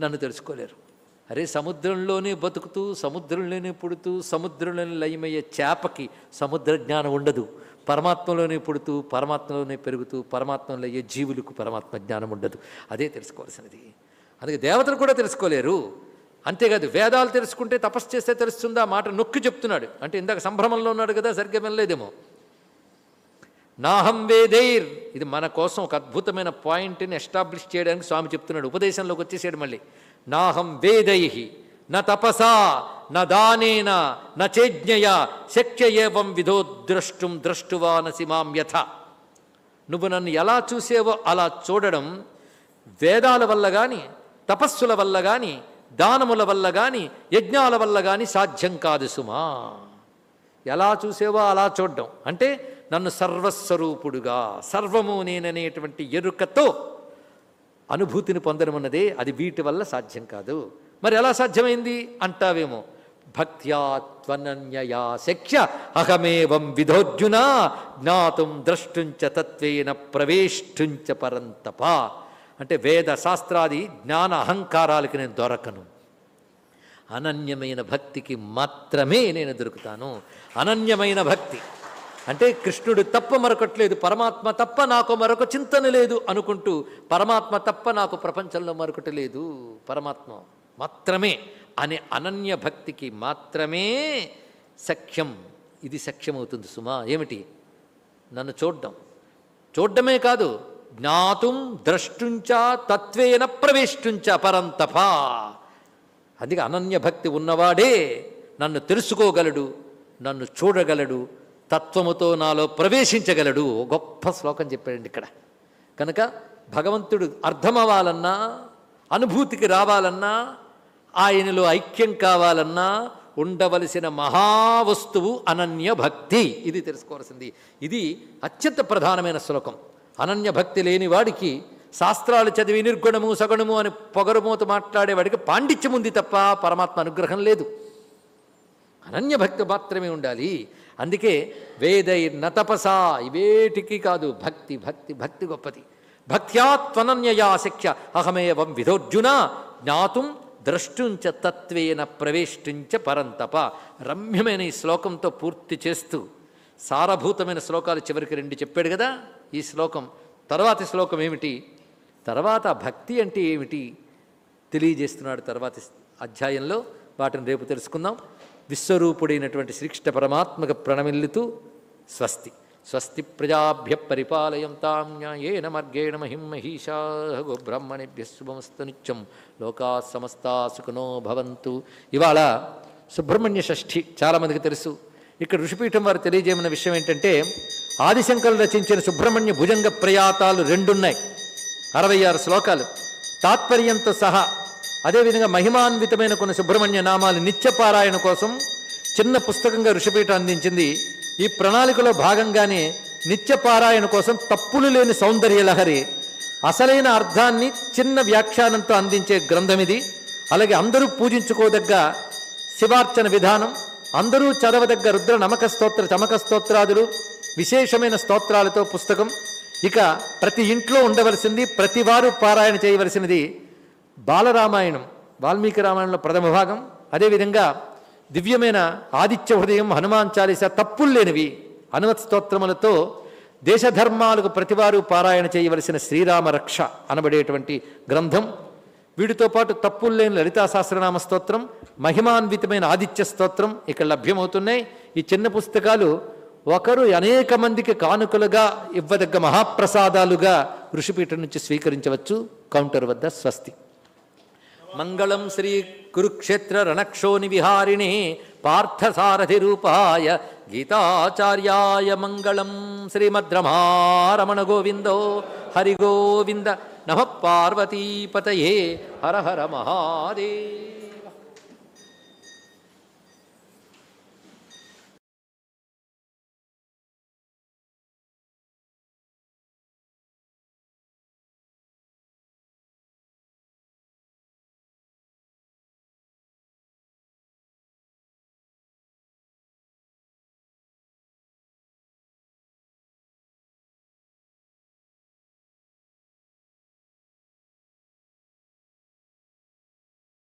నన్ను తెలుసుకోలేరు. అరే సముద్రంలోనే బతుకుతూ సముద్రంలోనే పుడుతూ సముద్రంలోనే లయమయ్యే చేపకి సముద్ర జ్ఞానం ఉండదు. పరమాత్మలోనే పుడుతూ పరమాత్మలోనే పెరుగుతూ పరమాత్మలో అయ్యే జీవులకు పరమాత్మ జ్ఞానం ఉండదు. అదే తెలుసుకోవాల్సినది. అందుకే దేవతలు కూడా తెలుసుకోలేరు. అంతేకాదు వేదాలు తెలుసుకుంటే తపస్సు చేస్తే తెలుస్తుందా? మాట నొక్కి చెప్తున్నాడు. అంటే ఇందాక సంభ్రమంలో ఉన్నాడు కదా సరిగ్గా వినలేదేమో. నాహం వేదైర్. ఇది మన కోసం ఒక అద్భుతమైన పాయింట్ని ఎస్టాబ్లిష్ చేయడానికి స్వామి చెప్తున్నాడు. ఉపదేశంలోకి వచ్చేసాడు మళ్ళీ. నాహం వేదై నా తపసా. న దానేన న చేజ్ఞయ శక్య ఏవం విధో ద్రష్టుం ద్రష్టువా మాం యథ. నువ్వు నన్ను ఎలా చూసేవో అలా చూడడం వేదాల వల్ల కానీ తపస్సుల వల్ల కానీ దానముల వల్ల కానీ యజ్ఞాల వల్ల కానీ సాధ్యం కాదు సుమా. ఎలా చూసేవో అలా చూడడం. అంటే నన్ను సర్వస్వరూపుడుగా సర్వము నేననేటువంటి ఎరుకతో అనుభూతిని పొందడం అన్నదే అది వీటి వల్ల సాధ్యం కాదు. మరి ఎలా సాధ్యమైంది? అంటావేమో. భక్త్యాత్వనన్యయా శక్ష్య అహమేవం విధోర్జున జ్ఞాతుం ద్రష్టుంచ తత్వేన ప్రవేష్టుంచ పరంతప. అంటే వేద శాస్త్రాది జ్ఞాన అహంకారాలకి నేను దొరకను. అనన్యమైన భక్తికి మాత్రమే నేను దొరుకుతాను అనన్యమైన భక్తి. అంటే కృష్ణుడు తప్ప మరొకట్లేదు పరమాత్మ తప్ప నాకు మరొక చింతన లేదు అనుకుంటూ పరమాత్మ తప్ప నాకు ప్రపంచంలో మరొకటి లేదు పరమాత్మ మాత్రమే. అనే అనన్య భక్తికి మాత్రమే సఖ్యం. ఇది సఖ్యమవుతుంది సుమా. ఏమిటి? నన్ను చూడ్డం. చూడ్డమే కాదు జ్ఞాతుం ద్రష్టుంచ తత్వేన ప్రవేష్టుంచ పరంతప. అందుకే అనన్య భక్తి ఉన్నవాడే నన్ను తెలుసుకోగలడు నన్ను చూడగలడు తత్వముతో నాలో ప్రవేశించగలడు. గొప్ప శ్లోకం చెప్పాడండి ఇక్కడ. కనుక భగవంతుడు అర్థమవ్వాలన్నా అనుభూతికి రావాలన్నా ఆయనలో ఐక్యం కావాలన్నా ఉండవలసిన మహావస్తువు అనన్య భక్తి. ఇది తెలుసుకోవాల్సింది. ఇది అత్యంత ప్రధానమైన శ్లోకం. అనన్య భక్తి లేని వాడికి శాస్త్రాలు చదివి నిర్గుణము సగుణము అని పొగరుమూత మాట్లాడేవాడికి పాండిత్యం ఉంది తప్ప పరమాత్మ అనుగ్రహం లేదు. అనన్య భక్తి మాత్రమే ఉండాలి. అందుకే వేదై నతపసా ఇవేటికి కాదు భక్తి భక్తి భక్తి గొప్పది. భక్త్యాత్వనన్యయా శిక్ష. అహమేవం విధోర్జున జ్ఞాతుం ద్రష్టుంచ తత్వేన ప్రవేష్టించ పరంతప. రమ్యమైన ఈ శ్లోకంతో పూర్తి చేస్తూ సారభూతమైన శ్లోకాలు చివరికి రెండు చెప్పాడు కదా. ఈ శ్లోకం తర్వాతి శ్లోకం ఏమిటి? తర్వాత భక్తి అంటే ఏమిటి? తెలియజేస్తున్నాడు తర్వాతి అధ్యాయంలో. వాటిని రేపు తెలుసుకుందాం. విశ్వరూపుడైనటువంటి శ్రీకృష్ణ పరమాత్మక ప్రణమిల్లుతూ స్వస్తి. స్వస్తి ప్రజాభ్య పరిపాలయం తాం న్యాయేన మార్గేణ మహిం మహిషా గోబ్రాహ్మణేభ్య శుభమస్తు నిత్యం. లోకా సమస్తా సుఖనో భవంతు. ఇవాళ సుబ్రహ్మణ్య షష్ఠి చాలామందికి తెలుసు. ఇక్కడ ఋషిపీఠం వారు తెలియజేయమన్న విషయం ఏంటంటే ఆదిశంకరులు రచించిన సుబ్రహ్మణ్య భుజంగ ప్రయాతాలు రెండున్నాయి. అరవై ఆరు శ్లోకాలు. తాత్పర్యంతో సహా అదేవిధంగా మహిమాన్వితమైన కొన్ని సుబ్రహ్మణ్య నామాలు నిత్యపారాయణ కోసం చిన్న పుస్తకంగా ఋషిపీఠం అందించింది. ఈ ప్రణాళికలో భాగంగానే నిత్యపారాయణ కోసం తప్పులు లేని సౌందర్య లహరి అసలైన అర్థాన్ని చిన్న వ్యాఖ్యానంతో అందించే గ్రంథం ఇది అలాగే అందరూ పూజించుకోదగ్గ శివార్చన విధానం అందరూ చదవదగ్గ రుద్ర నమక స్తోత్ర చమక స్తోత్రాదులు విశేషమైన స్తోత్రాలతో పుస్తకం. ఇక ప్రతి ఇంట్లో ఉండవలసింది ప్రతి వారు పారాయణ చేయవలసినది బాలరామాయణం వాల్మీకి రామాయణంలో ప్రథమ భాగం. అదేవిధంగా దివ్యమైన ఆదిత్య హృదయం హనుమాన్ చాలీస తప్పులు లేనివి. హనుమత్ స్తోత్రములతో దేశధర్మాలకు ప్రతివారు పారాయణ చేయవలసిన శ్రీరామ రక్ష అనబడేటువంటి గ్రంథం. వీటితో పాటు తప్పులు లేని లలితా సహస్రనామ స్తోత్రం మహిమాన్వితమైన ఆదిత్య స్తోత్రం ఇక్కడ లభ్యమవుతున్నాయి. ఈ చిన్న పుస్తకాలు ఒకరు అనేక మందికి కానుకలుగా ఇవ్వదగ్గ మహాప్రసాదాలుగా ఋషిపీఠం నుంచి స్వీకరించవచ్చు. కౌంటర్ వద్ద స్వస్తి. మంగళం శ్రీ కురుక్షేత్ర రణక్షోని విహారిణి పార్థసారథి రూపాయ గీతాచార్యాయ మంగళం శ్రీమద్రమారమణ గోవిందో హరి గోవింద నమ పార్వతీపతయే హర హర మహాదేవ్